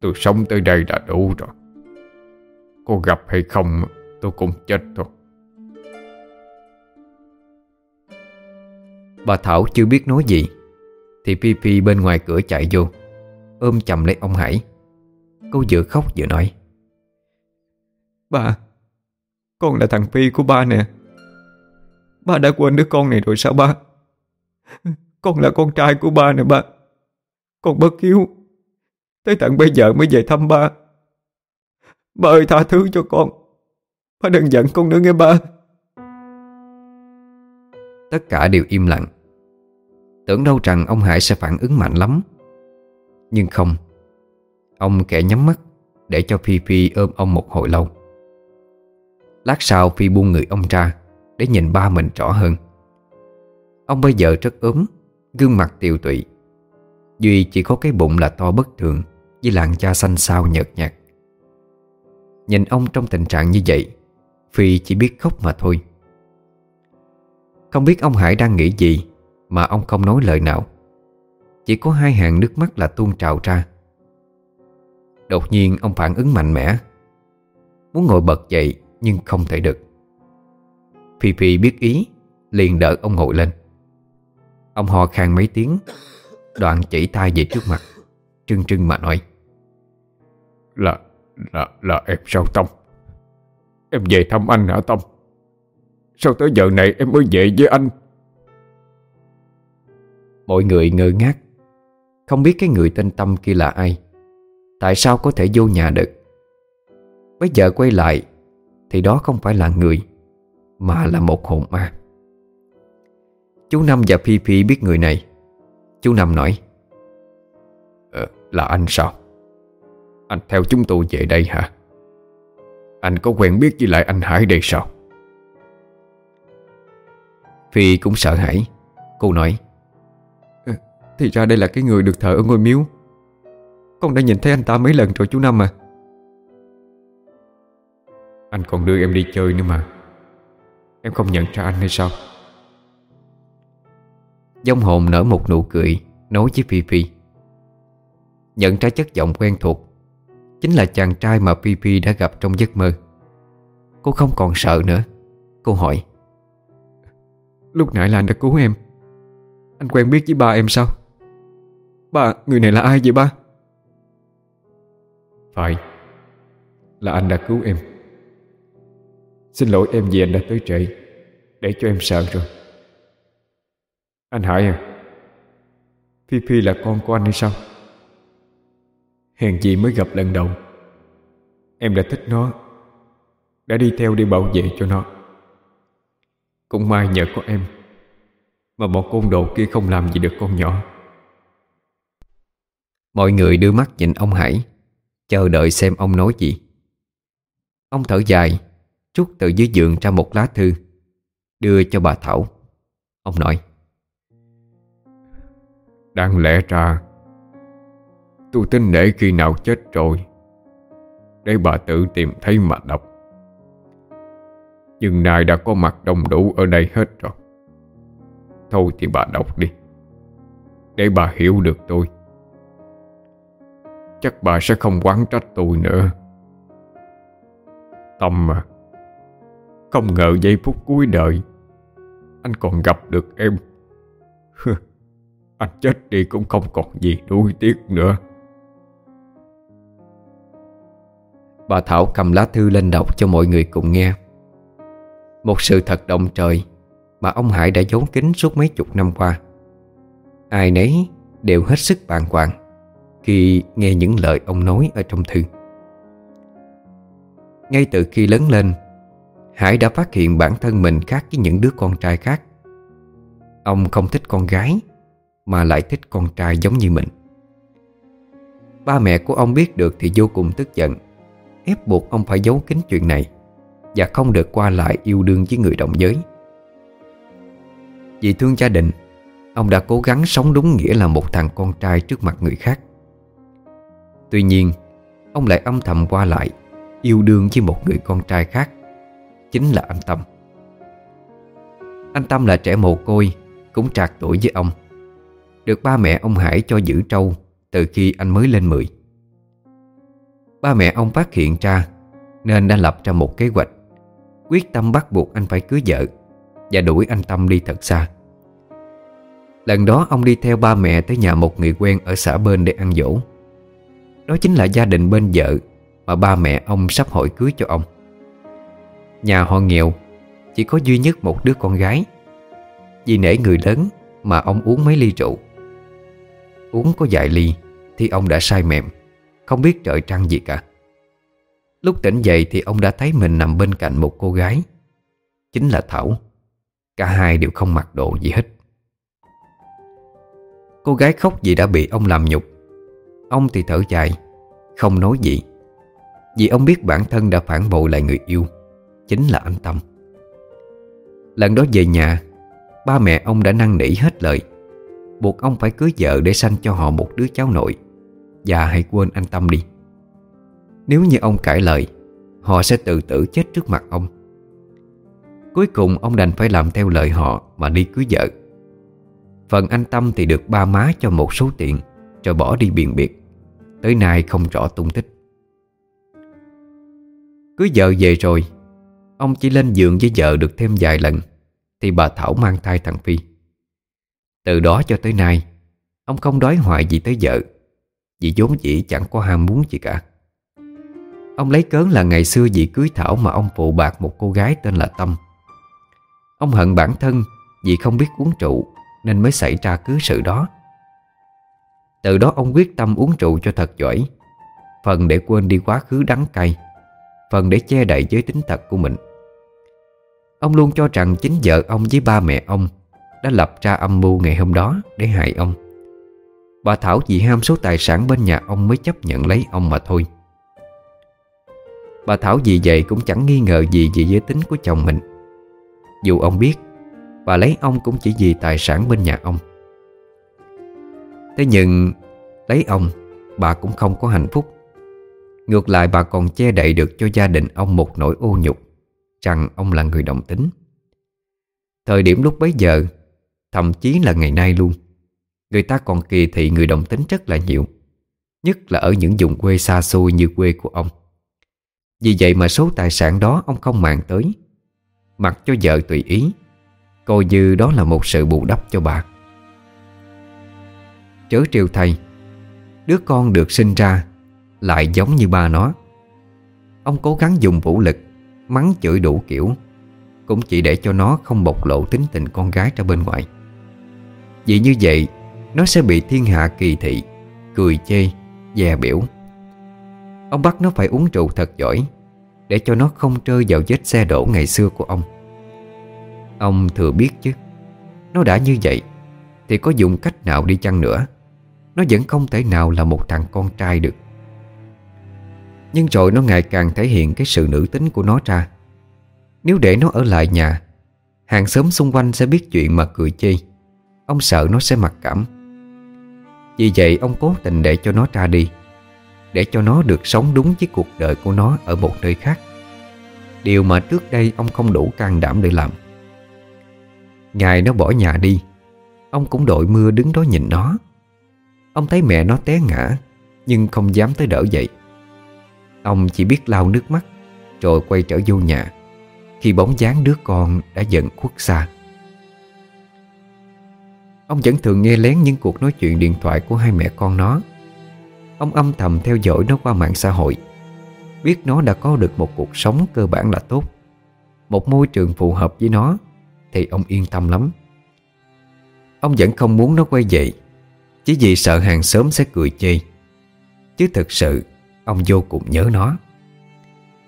Tôi sống tới đây đã đủ rồi. Cô gặp hay không, tôi cũng chết thôi. Bà Thảo chưa biết nói gì. Thì Phi bên ngoài cửa chạy vô Ôm chầm lấy ông Hải. Cô vừa khóc vừa nói. Ba Con là thằng Phi của ba nè. Ba đã quên đứa con này rồi sao ba? Con là con trai của ba nè ba. Con bất hiếu. Tới tận bây giờ mới về thăm ba. Ba ơi tha thứ cho con. Ba đừng giận con nữa nghe ba. Tất cả đều im lặng Tưởng đâu rằng ông Hải sẽ phản ứng mạnh lắm. Nhưng không, Ông kẻ nhắm mắt Để cho Phi Phi ôm ông một hồi lâu. Lát sau Phi buông người ông ra Để nhìn ba mình rõ hơn. Ông bây giờ rất ốm, Gương mặt tiều tụy. Duy chỉ có cái bụng là to bất thường Với làn da xanh xao nhợt nhạt. Nhìn ông trong tình trạng như vậy, Phi chỉ biết khóc mà thôi. Không biết ông Hải đang nghĩ gì mà ông không nói lời nào. Chỉ có hai hàng nước mắt là tuôn trào ra. Đột nhiên ông phản ứng mạnh mẽ. Muốn ngồi bật dậy Nhưng không thể được. Phi Phi biết ý Liền đỡ ông ngồi lên. Ông ho khan mấy tiếng Đoạn chỉ tay về trước mặt Trưng trưng mà nói. Là, là, là em sao Tông? Em về thăm anh hả Tông? Sao tới giờ này em mới về với anh? Mọi người ngơ ngác. Không biết cái người tên Tâm kia là ai. Tại sao có thể vô nhà được? Bây giờ quay lại Thì đó không phải là người Mà là một hồn ma. Chú Năm và Phi Phi biết người này. Chú Năm nói ờ, Là anh sao? Anh theo chúng tôi về đây hả? Anh có quen biết với lại anh Hải đây sao? Phi cũng sợ hãi. Cô nói thì ra đây là cái người được thờ ở ngôi miếu. Con đã nhìn thấy anh ta mấy lần rồi chú Năm à. Anh còn đưa em đi chơi nữa mà. Em không nhận ra anh hay sao? Dông hồn nở một nụ cười, Nói với Phi Phi. Nhận ra chất giọng quen thuộc, Chính là chàng trai mà Phi Phi đã gặp trong giấc mơ. Cô không còn sợ nữa. Cô hỏi. Lúc nãy là anh đã cứu em. Anh quen biết với ba em sao? Ba, người này là ai vậy ba? Phải Là anh đã cứu em. Xin lỗi em vì anh đã tới trễ Để cho em sợ rồi. Anh Hải à Phi Phi là con của anh hay sao? Hèn gì mới gặp lần đầu. Em đã thích nó Đã đi theo đi bảo vệ cho nó. Cũng may nhờ có em Mà bọn côn đồ kia không làm gì được con nhỏ. Mọi người đưa mắt nhìn ông Hải, Chờ đợi xem ông nói gì. Ông thở dài, Trút từ dưới giường ra một lá thư, Đưa cho bà Thảo. Ông nói, Đáng lẽ ra, Tôi tin để khi nào chết rồi, Để bà tự tìm thấy mà đọc. Nhưng nay đã có mặt đông đủ ở đây hết rồi. Thôi thì bà đọc đi, Để bà hiểu được tôi. Chắc bà sẽ không quán trách tôi nữa. Tâm mà Không ngờ giây phút cuối đời, Anh còn gặp được em. Anh chết đi cũng không còn gì nuối tiếc nữa. Bà Thảo cầm lá thư lên đọc cho mọi người cùng nghe. Một sự thật động trời Mà ông Hải đã giấu kín suốt mấy chục năm qua. Ai nấy đều hết sức bàng hoàng. Khi nghe những lời ông nói ở trong thư. Ngay từ khi lớn lên, Hải đã phát hiện bản thân mình khác với những đứa con trai khác. Ông không thích con gái, Mà lại thích con trai giống như mình. Ba mẹ của ông biết được thì vô cùng tức giận, Ép buộc ông phải giấu kín chuyện này Và không được qua lại yêu đương với người đồng giới. Vì thương gia đình, Ông đã cố gắng sống đúng nghĩa là một thằng con trai trước mặt người khác. Tuy nhiên, Ông lại âm thầm qua lại, Yêu đương với một người con trai khác, Chính là anh Tâm. Anh Tâm là trẻ mồ côi, Cũng trạc tuổi với ông. Được ba mẹ ông Hải cho giữ trâu Từ khi anh mới lên 10 Ba mẹ ông phát hiện ra Nên đã lập ra một kế hoạch, Quyết tâm bắt buộc anh phải cưới vợ Và đuổi anh Tâm đi thật xa. Lần đó ông đi theo ba mẹ tới nhà một người quen ở xã bên để ăn dỗ. Đó chính là gia đình bên vợ Mà ba mẹ ông sắp hỏi cưới cho ông. Nhà họ nghèo, Chỉ có duy nhất một đứa con gái. Vì nể người lớn Mà ông uống mấy ly rượu. Uống có vài ly Thì ông đã say mềm, Không biết trời trăng gì cả. Lúc tỉnh dậy thì ông đã thấy mình nằm bên cạnh một cô gái. Chính là Thảo. Cả hai đều không mặc đồ gì hết. Cô gái khóc vì đã bị ông làm nhục. Ông thì thở dài, Không nói gì. Vì ông biết bản thân đã phản bội lại người yêu, Chính là anh Tâm. Lần đó về nhà, Ba mẹ ông đã năn nỉ hết lời. Buộc ông phải cưới vợ để sanh cho họ một đứa cháu nội. Và hãy quên anh Tâm đi. Nếu như ông cãi lời, Họ sẽ tự tử chết trước mặt ông. Cuối cùng ông đành phải làm theo lời họ Mà đi cưới vợ. Phần anh Tâm thì được ba má cho một số tiền. Rồi bỏ đi biền biệt. Tới nay không rõ tung tích. Cưới vợ về rồi, Ông chỉ lên giường với vợ được thêm vài lần, Thì bà Thảo mang thai thằng Phi. Từ đó cho tới nay, Ông không đói hoài gì tới vợ, Vì vốn dĩ chẳng có ham muốn gì cả. Ông lấy cớ là ngày xưa vì cưới Thảo Mà ông phụ bạc một cô gái tên là Tâm. Ông hận bản thân Vì không biết uống trụ Nên mới xảy ra cứ sự đó. Từ đó ông quyết tâm uống rượu cho thật giỏi. Phần để quên đi quá khứ đắng cay. Phần để che đậy giới tính thật của mình. Ông luôn cho rằng chính vợ ông với ba mẹ ông Đã lập ra âm mưu ngày hôm đó để hại ông. Bà Thảo vì ham số tài sản bên nhà ông mới chấp nhận lấy ông mà thôi. Bà Thảo vì vậy cũng chẳng nghi ngờ gì về giới tính của chồng mình. Dù ông biết, Bà lấy ông cũng chỉ vì tài sản bên nhà ông. Thế nhưng, Lấy ông, Bà cũng không có hạnh phúc. Ngược lại, bà còn che đậy được cho gia đình ông một nỗi ô nhục, Rằng ông là người đồng tính. Thời điểm lúc bấy giờ, Thậm chí là ngày nay luôn, Người ta còn kỳ thị người đồng tính rất là nhiều, Nhất là ở những vùng quê xa xôi như quê của ông. Vì vậy mà số tài sản đó ông không màng tới, Mặc cho vợ tùy ý, Coi như đó là một sự bù đắp cho bà. Chớ triều thầy Đứa con được sinh ra Lại giống như ba nó. Ông cố gắng dùng vũ lực Mắng chửi đủ kiểu Cũng chỉ để cho nó không bộc lộ tính tình con gái ra bên ngoài. Vì như vậy Nó sẽ bị thiên hạ kỳ thị Cười chê, dè biểu. Ông bắt nó phải uống rượu thật giỏi Để cho nó không rơi vào vết xe đổ ngày xưa của ông. Ông thừa biết chứ Nó đã như vậy Thì có dùng cách nào đi chăng nữa? Nó vẫn không thể nào là một thằng con trai được. Nhưng rồi nó ngày càng thể hiện cái sự nữ tính của nó ra. Nếu để nó ở lại nhà, Hàng xóm xung quanh sẽ biết chuyện mà cười chê. Ông sợ nó sẽ mặc cảm. Vì vậy ông cố tình để cho nó ra đi, Để cho nó được sống đúng với cuộc đời của nó ở một nơi khác. Điều mà trước đây ông không đủ can đảm để làm. Ngày nó bỏ nhà đi, Ông cũng đội mưa đứng đó nhìn nó. Ông thấy mẹ nó té ngã, Nhưng không dám tới đỡ dậy. Ông chỉ biết lau nước mắt, Rồi quay trở vô nhà, Khi bóng dáng đứa con đã dần khuất xa. Ông vẫn thường nghe lén những cuộc nói chuyện điện thoại của hai mẹ con nó. Ông âm thầm theo dõi nó qua mạng xã hội, Biết nó đã có được một cuộc sống cơ bản là tốt. Một môi trường phù hợp với nó, Thì ông yên tâm lắm. Ông vẫn không muốn nó quay về. Chỉ vì sợ hàng xóm sẽ cười chê. Chứ thực sự, Ông vô cùng nhớ nó.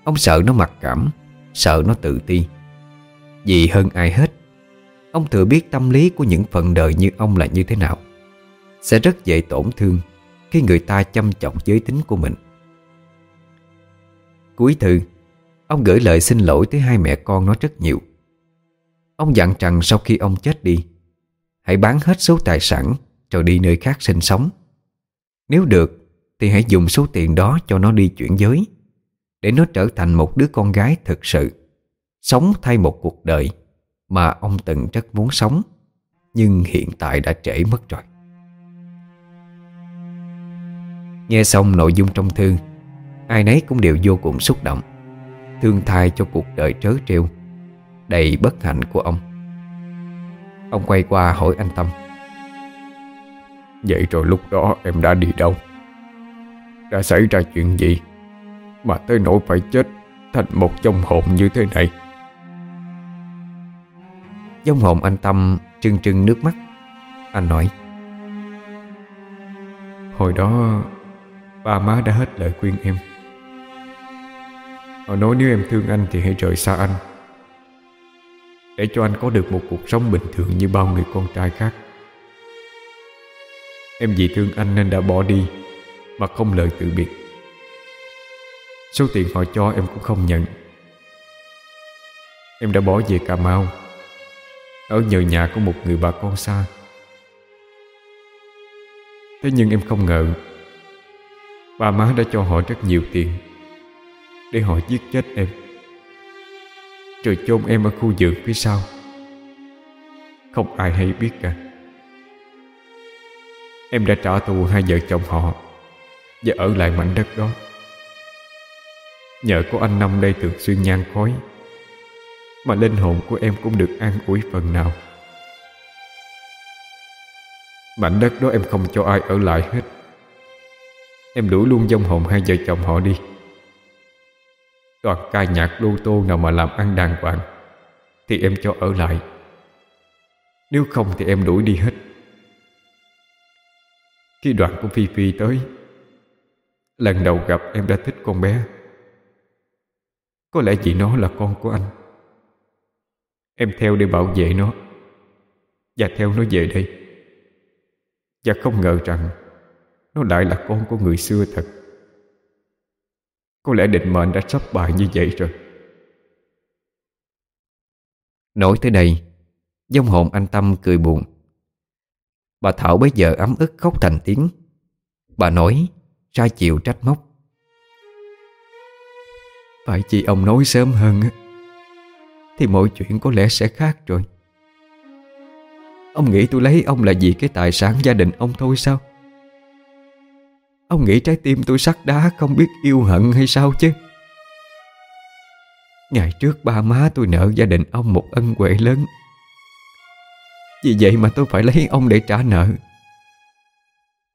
Ông sợ nó mặc cảm, Sợ nó tự ti. Vì hơn ai hết, Ông thừa biết tâm lý của những phận đời như ông là như thế nào. Sẽ rất dễ tổn thương Khi người ta chăm trọng giới tính của mình. Cuối thư, Ông gửi lời xin lỗi tới hai mẹ con nó rất nhiều. Ông dặn rằng sau khi ông chết đi, Hãy bán hết số tài sản rồi đi nơi khác sinh sống. Nếu được, Thì hãy dùng số tiền đó cho nó đi chuyển giới, Để nó trở thành một đứa con gái thực sự, Sống thay một cuộc đời Mà ông từng rất muốn sống, Nhưng hiện tại đã trễ mất rồi. Nghe xong nội dung trong thư, Ai nấy cũng đều vô cùng xúc động, Thương thai cho cuộc đời trớ trêu, Đầy bất hạnh của ông. Ông quay qua hỏi anh Tâm. Vậy rồi lúc đó em đã đi đâu? Đã xảy ra chuyện gì Mà tới nỗi phải chết Thành một trong hồn như thế này? Dông hồn anh Tâm trưng trưng nước mắt. Anh nói Hồi đó Ba má đã hết lời khuyên em. Họ nói nếu em thương anh thì hãy rời xa anh. Để cho anh có được một cuộc sống bình thường như bao người con trai khác Em vì thương anh nên đã bỏ đi, Mà không lời từ biệt. Số tiền họ cho em cũng không nhận. Em đã bỏ về Cà Mau. Ở nhờ nhà của một người bà con xa. Thế nhưng em không ngờ Ba má đã cho họ rất nhiều tiền Để họ giết chết em. Rồi chôn em ở khu vườn phía sau. Không ai hay biết cả. Em đã trả thù hai vợ chồng họ Và ở lại mảnh đất đó. Nhờ có anh Năm đây thường xuyên nhan khói, Mà linh hồn của em cũng được an ủi phần nào. Mảnh đất đó em không cho ai ở lại hết. Em đuổi luôn dông hồn hai vợ chồng họ đi. Toàn ca nhạc lô tô nào mà làm ăn đàng hoàng Thì em cho ở lại. Nếu không thì em đuổi đi hết. Khi đoạn của Phi Phi tới. Lần đầu gặp em đã thích con bé. Có lẽ chị nó là con của anh. Em theo để bảo vệ nó. Và theo nó về đây. Và không ngờ rằng nó lại là con của người xưa thật. Có lẽ định mệnh đã sắp bài như vậy rồi. Nói tới đây Dông hồn anh Tâm cười buồn. Bà Thảo bây giờ ấm ức khóc thành tiếng. Bà nói, Ra chịu trách móc. Phải chị ông nói sớm hơn Thì mọi chuyện có lẽ sẽ khác rồi. Ông nghĩ tôi lấy ông là vì cái tài sản gia đình ông thôi sao? Ông nghĩ trái tim tôi sắt đá không biết yêu hận hay sao chứ? Ngày trước ba má tôi nợ gia đình ông một ân huệ lớn. Vì vậy mà tôi phải lấy ông để trả nợ.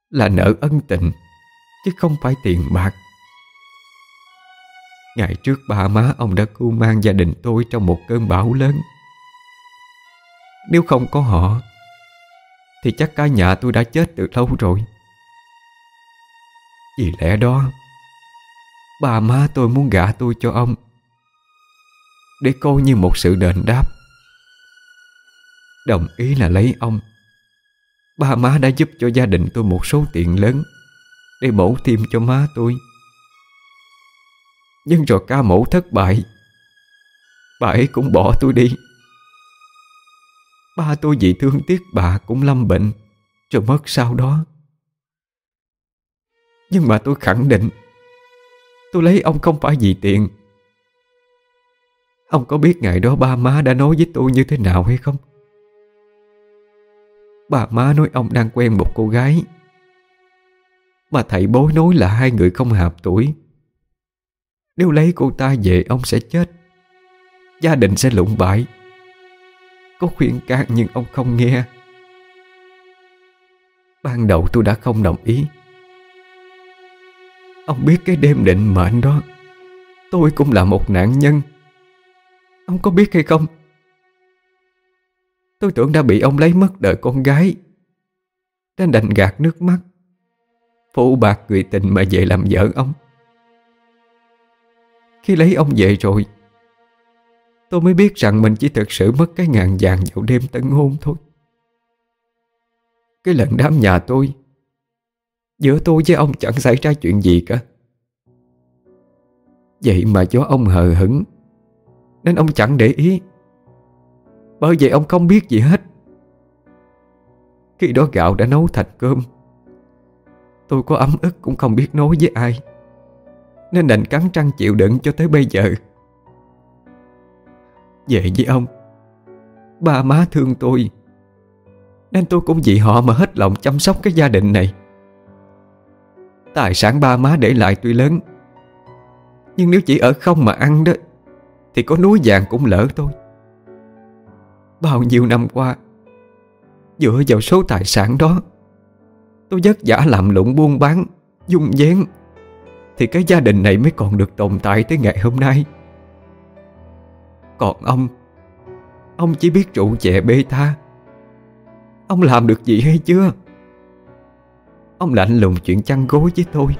Là nợ ân tình, Chứ không phải tiền bạc. Ngày trước ba má ông đã cưu mang gia đình tôi trong một cơn bão lớn. Nếu không có họ, Thì chắc cả nhà tôi đã chết từ lâu rồi. Vì lẽ đó, Ba má tôi muốn gả tôi cho ông, Để coi như một sự đền đáp. Đồng ý là lấy ông. Ba má đã giúp cho gia đình tôi một số tiền lớn Để mổ thêm cho má tôi. Nhưng rồi ca mổ thất bại. Bà ấy cũng bỏ tôi đi. Ba tôi vì thương tiếc bà cũng lâm bệnh Rồi mất sau đó. Nhưng mà tôi khẳng định, Tôi lấy ông không phải vì tiền. Ông có biết ngày đó ba má đã nói với tôi như thế nào hay không? Bà má nói ông đang quen một cô gái. Mà thầy bối nói là hai người không hợp tuổi. Nếu lấy cô ta về, ông sẽ chết. Gia đình sẽ lụng bại. Có khuyên can nhưng ông không nghe. Ban đầu tôi đã không đồng ý. Ông biết cái đêm định mệnh đó. Tôi cũng là một nạn nhân. Ông có biết hay không? Tôi tưởng đã bị ông lấy mất đời con gái. Nên đành gạt nước mắt. Phụ bạc người tình mà về làm vợ ông. Khi lấy ông về rồi, Tôi mới biết rằng mình chỉ thực sự mất cái ngàn vàng vào đêm tân hôn thôi. Cái lần đám nhà tôi, Giữa tôi với ông chẳng xảy ra chuyện gì cả. Vậy mà do ông hờ hững, Nên ông chẳng để ý. Bởi vậy ông không biết gì hết. Khi đó gạo đã nấu thành cơm. Tôi có ấm ức cũng không biết nói với ai. Nên đành cắn răng chịu đựng cho tới bây giờ. Về với ông, Ba má thương tôi. Nên tôi cũng vì họ mà hết lòng chăm sóc cái gia đình này. Tài sản ba má để lại tuy lớn, Nhưng nếu chỉ ở không mà ăn đó, Thì có núi vàng cũng lỡ tôi. Bao nhiêu năm qua. Dựa vào số tài sản đó, Tôi vất vả làm lụng buôn bán, Dung dén, Thì cái gia đình này mới còn được tồn tại tới ngày hôm nay. Còn ông Ông chỉ biết trụ chè bê tha. Ông làm được gì hay chưa? Ông lạnh lùng chuyện chăn gối với tôi.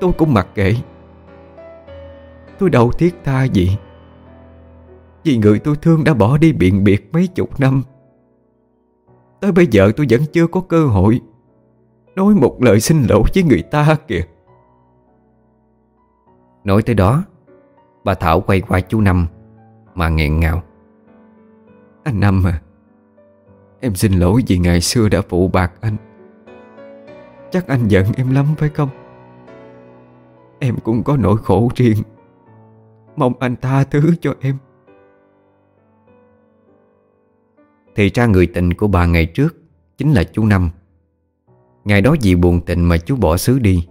Tôi cũng mặc kệ. Tôi đâu thiết tha gì. Vì người tôi thương đã bỏ đi biện biệt mấy chục năm. Tới bây giờ tôi vẫn chưa có cơ hội Nói một lời xin lỗi với người ta kìa. Nói tới đó, Bà Thảo quay qua chú Năm Mà nghẹn ngào. Anh Năm à Em xin lỗi vì ngày xưa đã phụ bạc anh. Chắc anh giận em lắm phải không? Em cũng có nỗi khổ riêng. Mong anh tha thứ cho em. Thì ra người tình của bà ngày trước Chính là chú Năm. Ngày đó vì buồn tình mà chú bỏ xứ đi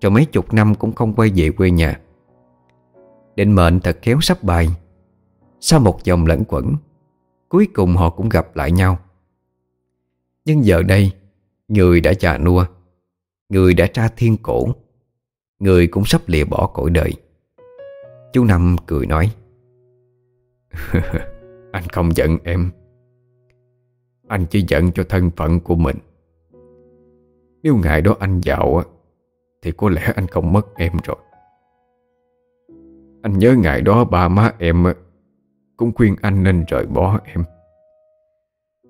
Rồi mấy chục năm cũng không quay về quê nhà. Định mệnh thật khéo sắp bài Sau một dòng lẫn quẩn, Cuối cùng họ cũng gặp lại nhau. Nhưng giờ đây, Người đã già nua, Người đã tra thiên cổ, Người cũng sắp lìa bỏ cõi đời. Chú Năm cười nói, Anh không giận em. Anh chỉ giận cho thân phận của mình. Nếu ngày đó anh giàu Thì có lẽ anh không mất em rồi. Anh nhớ ngày đó ba má em Cũng khuyên anh nên rời bỏ em.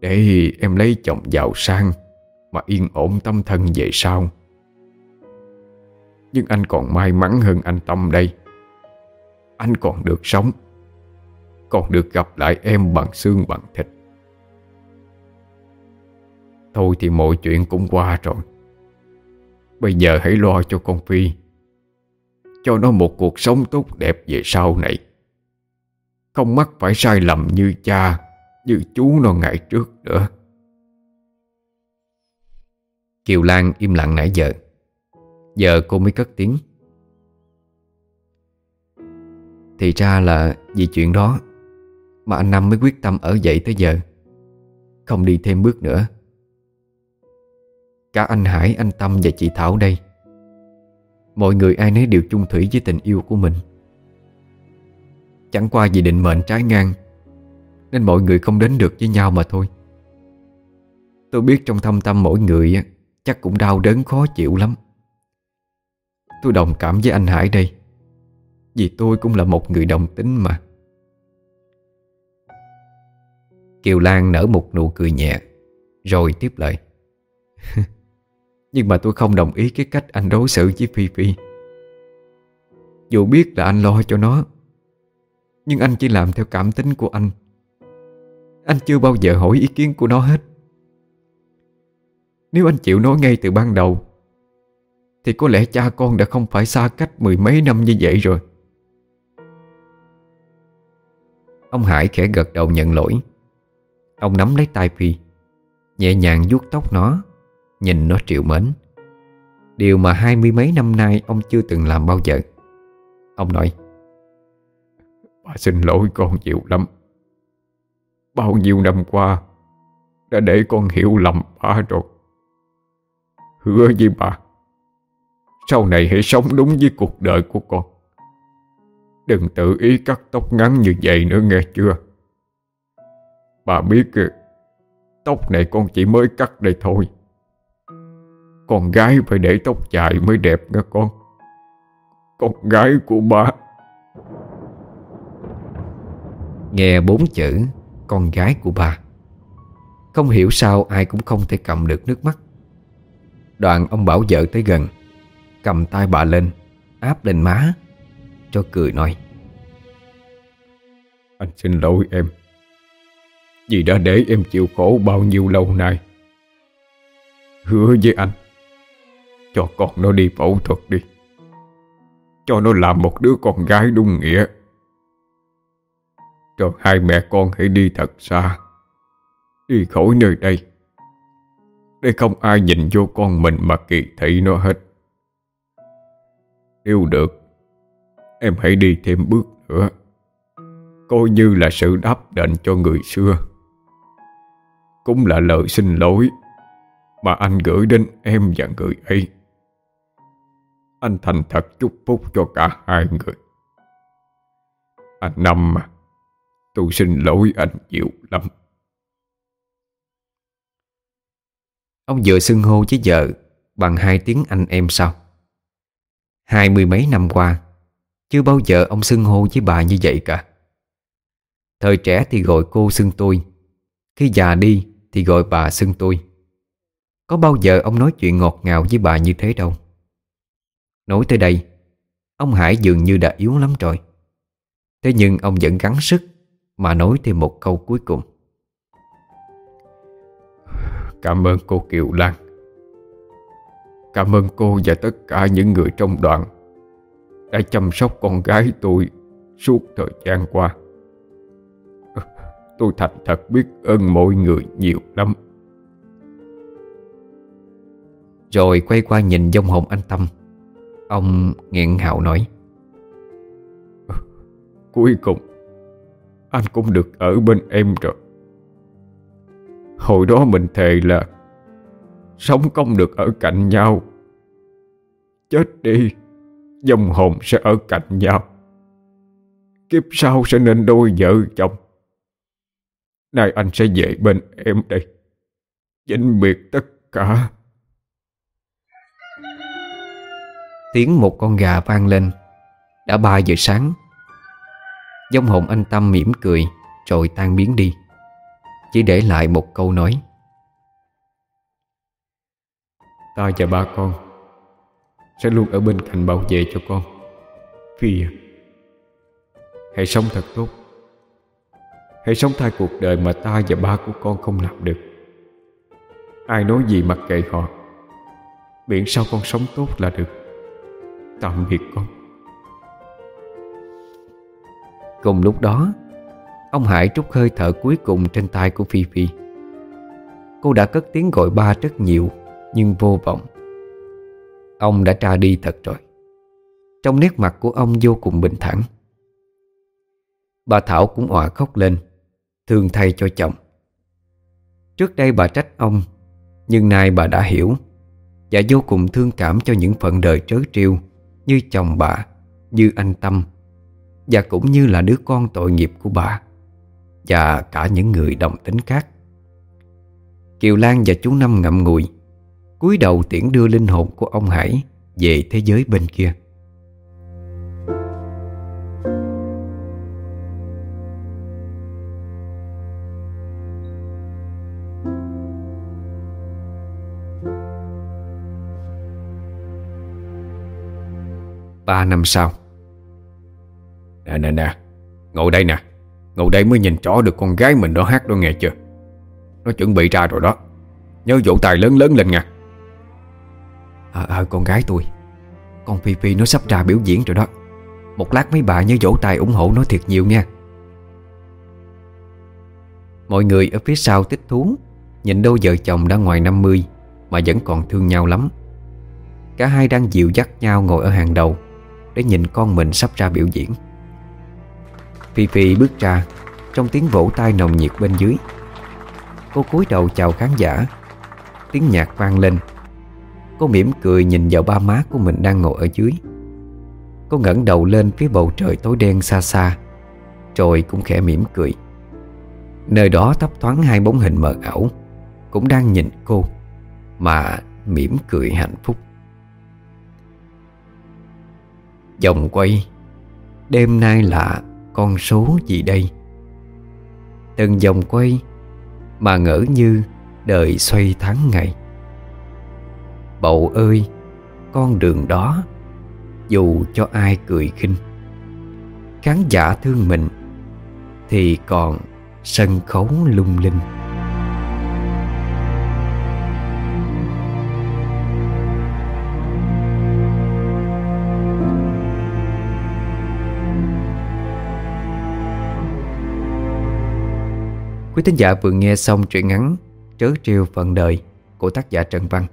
Để em lấy chồng giàu sang Mà yên ổn tâm thân về sau. Nhưng anh còn may mắn hơn anh Tâm đây. Anh còn được sống, Còn được gặp lại em bằng xương bằng thịt. Thôi thì mọi chuyện cũng qua rồi. Bây giờ hãy lo cho con Phi. Cho nó một cuộc sống tốt đẹp về sau này. Không mắc phải sai lầm như cha, Như chú nó ngày trước nữa. Kiều Lan im lặng nãy giờ. Giờ cô mới cất tiếng. Thì ra là vì chuyện đó Mà anh Năm mới quyết tâm ở dậy tới giờ. Không đi thêm bước nữa. Cả anh Hải, anh Tâm và chị Thảo đây. Mọi người ai nấy đều chung thủy với tình yêu của mình. Chẳng qua vì định mệnh trái ngang Nên mọi người không đến được với nhau mà thôi. Tôi biết trong thâm tâm mỗi người Chắc cũng đau đớn khó chịu lắm. Tôi đồng cảm với anh Hải đây Vì tôi cũng là một người đồng tính mà. Kiều Lan nở một nụ cười nhẹ Rồi tiếp lời. Nhưng mà tôi không đồng ý cái cách anh đối xử với Phi Phi. Dù biết là anh lo cho nó, Nhưng anh chỉ làm theo cảm tính của anh. Anh chưa bao giờ hỏi ý kiến của nó hết. Nếu anh chịu nói ngay từ ban đầu, Thì có lẽ cha con đã không phải xa cách mười mấy năm như vậy rồi. Ông Hải khẽ gật đầu nhận lỗi. Ông nắm lấy tay Phi, Nhẹ nhàng vuốt tóc nó. Nhìn nó triệu mến. Điều mà hai mươi mấy năm nay Ông chưa từng làm bao giờ. Ông nói, Bà xin lỗi con nhiều lắm. Bao nhiêu năm qua Đã để con hiểu lầm bà rồi. Hứa với bà, Sau này hãy sống đúng với cuộc đời của con. Đừng tự ý cắt tóc ngắn như vậy nữa, nghe chưa? Bà biết, Tóc này con chỉ mới cắt đây thôi. Con gái phải để tóc dài mới đẹp nghe con. Con gái của bà Nghe bốn chữ Con gái của bà Không hiểu sao ai cũng không thể cầm được nước mắt. Đoạn ông bảo vợ tới gần Cầm tay bà lên Áp lên má Cho cười nói. Anh xin lỗi em Vì đã để em chịu khổ bao nhiêu lâu nay. Hứa với anh cho con nó đi phẫu thuật đi. Cho nó làm một đứa con gái đúng nghĩa. Rồi hai mẹ con hãy đi thật xa. Đi khỏi nơi đây. Để không ai nhìn vô con mình mà kỳ thị nó hết. Nếu được, Em hãy đi thêm bước nữa. Coi như là sự đáp đền cho người xưa. Cũng là lời xin lỗi Mà anh gửi đến em và người ấy. Anh thành thật chúc phúc cho cả hai người. Anh Năm mà Tôi xin lỗi anh nhiều lắm. Ông vừa xưng hô với vợ Bằng hai tiếng anh em sau Hai mươi mấy năm qua, Chưa bao giờ ông xưng hô với bà như vậy cả. Thời trẻ thì gọi cô xưng tôi, Khi già đi thì gọi bà xưng tôi. Có bao giờ ông nói chuyện ngọt ngào với bà như thế đâu? Nói tới đây Ông Hải dường như đã yếu lắm rồi. Thế nhưng ông vẫn gắng sức Mà nói thêm một câu cuối cùng. Cảm ơn cô Kiều Lan. Cảm ơn cô và tất cả những người trong đoàn Đã chăm sóc con gái tôi Suốt thời gian qua. Tôi thành thật biết ơn mọi người nhiều lắm. Rồi quay qua nhìn dông hồn anh Tâm Ông nghẹn ngào nói. Cuối cùng, Anh cũng được ở bên em rồi. Hồi đó mình thề là Sống không được ở cạnh nhau. Chết đi, Dòng hồn sẽ ở cạnh nhau. Kiếp sau sẽ nên đôi vợ chồng. Nay anh sẽ về bên em đây. Vĩnh biệt tất cả. Tiếng một con gà vang lên. Đã ba giờ sáng. Dông hồn anh Tâm mỉm cười, Rồi tan biến đi. Chỉ để lại một câu nói. Ta và ba con Sẽ luôn ở bên cạnh bảo vệ cho con. Phi à Hãy sống thật tốt. Hãy sống thay cuộc đời mà ta và ba của con không làm được. Ai nói gì mặc kệ họ, Miễn sao con sống tốt là được. Tạm biệt con. Cùng lúc đó, Ông Hải trút hơi thở cuối cùng trên tay của Phi Phi. Cô đã cất tiếng gọi ba rất nhiều, Nhưng vô vọng. Ông đã tra đi thật rồi. Trong nét mặt của ông vô cùng bình thản. Bà Thảo cũng òa khóc lên, Thương thay cho chồng. Trước đây bà trách ông, Nhưng nay bà đã hiểu, Và vô cùng thương cảm cho những phận đời trớ trêu như chồng bà, Như anh Tâm, Và cũng như là đứa con tội nghiệp của bà, Và cả những người đồng tính khác. Kiều Lan và chú Năm ngậm ngùi, cúi đầu tiễn đưa linh hồn của ông Hải Về thế giới bên kia. Ba năm sau. Nè nè nè Ngồi đây nè. Ngồi đây mới nhìn rõ được con gái mình đó hát đó nghe chưa? Nó chuẩn bị ra rồi đó. Nhớ vỗ tài lớn lớn lên nha. À, à con gái tôi Con Phi Phi nó sắp ra biểu diễn rồi đó. Một lát mấy bà nhớ vỗ tay ủng hộ nó thiệt nhiều nha. Mọi người ở phía sau tích thú Nhìn đôi vợ chồng đã ngoài 50 Mà vẫn còn thương nhau lắm. Cả hai đang dịu dắt nhau ngồi ở hàng đầu. Để nhìn con mình sắp ra biểu diễn. Phi Phi bước ra, Trong tiếng vỗ tay nồng nhiệt bên dưới. Cô cúi đầu chào khán giả. Tiếng nhạc vang lên. Cô mỉm cười nhìn vào ba má của mình đang ngồi ở dưới. Cô ngẩng đầu lên phía bầu trời tối đen xa xa, Rồi cũng khẽ mỉm cười. Nơi đó thấp thoáng hai bóng hình mờ ảo, Cũng đang nhìn cô, Mà mỉm cười hạnh phúc. Dòng quay. Đêm nay là con số gì đây? Từng vòng quay Mà ngỡ như đời xoay tháng ngày. Bậu ơi, Con đường đó, Dù cho ai cười khinh. Khán giả thương mình Thì còn sân khấu lung linh. Quý thính giả vừa nghe xong truyện ngắn Trớ trêu phận đời của tác giả Trần Văn.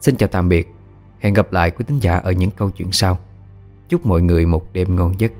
Xin chào tạm biệt. Hẹn gặp lại quý thính giả ở những câu chuyện sau. Chúc mọi người một đêm ngon giấc.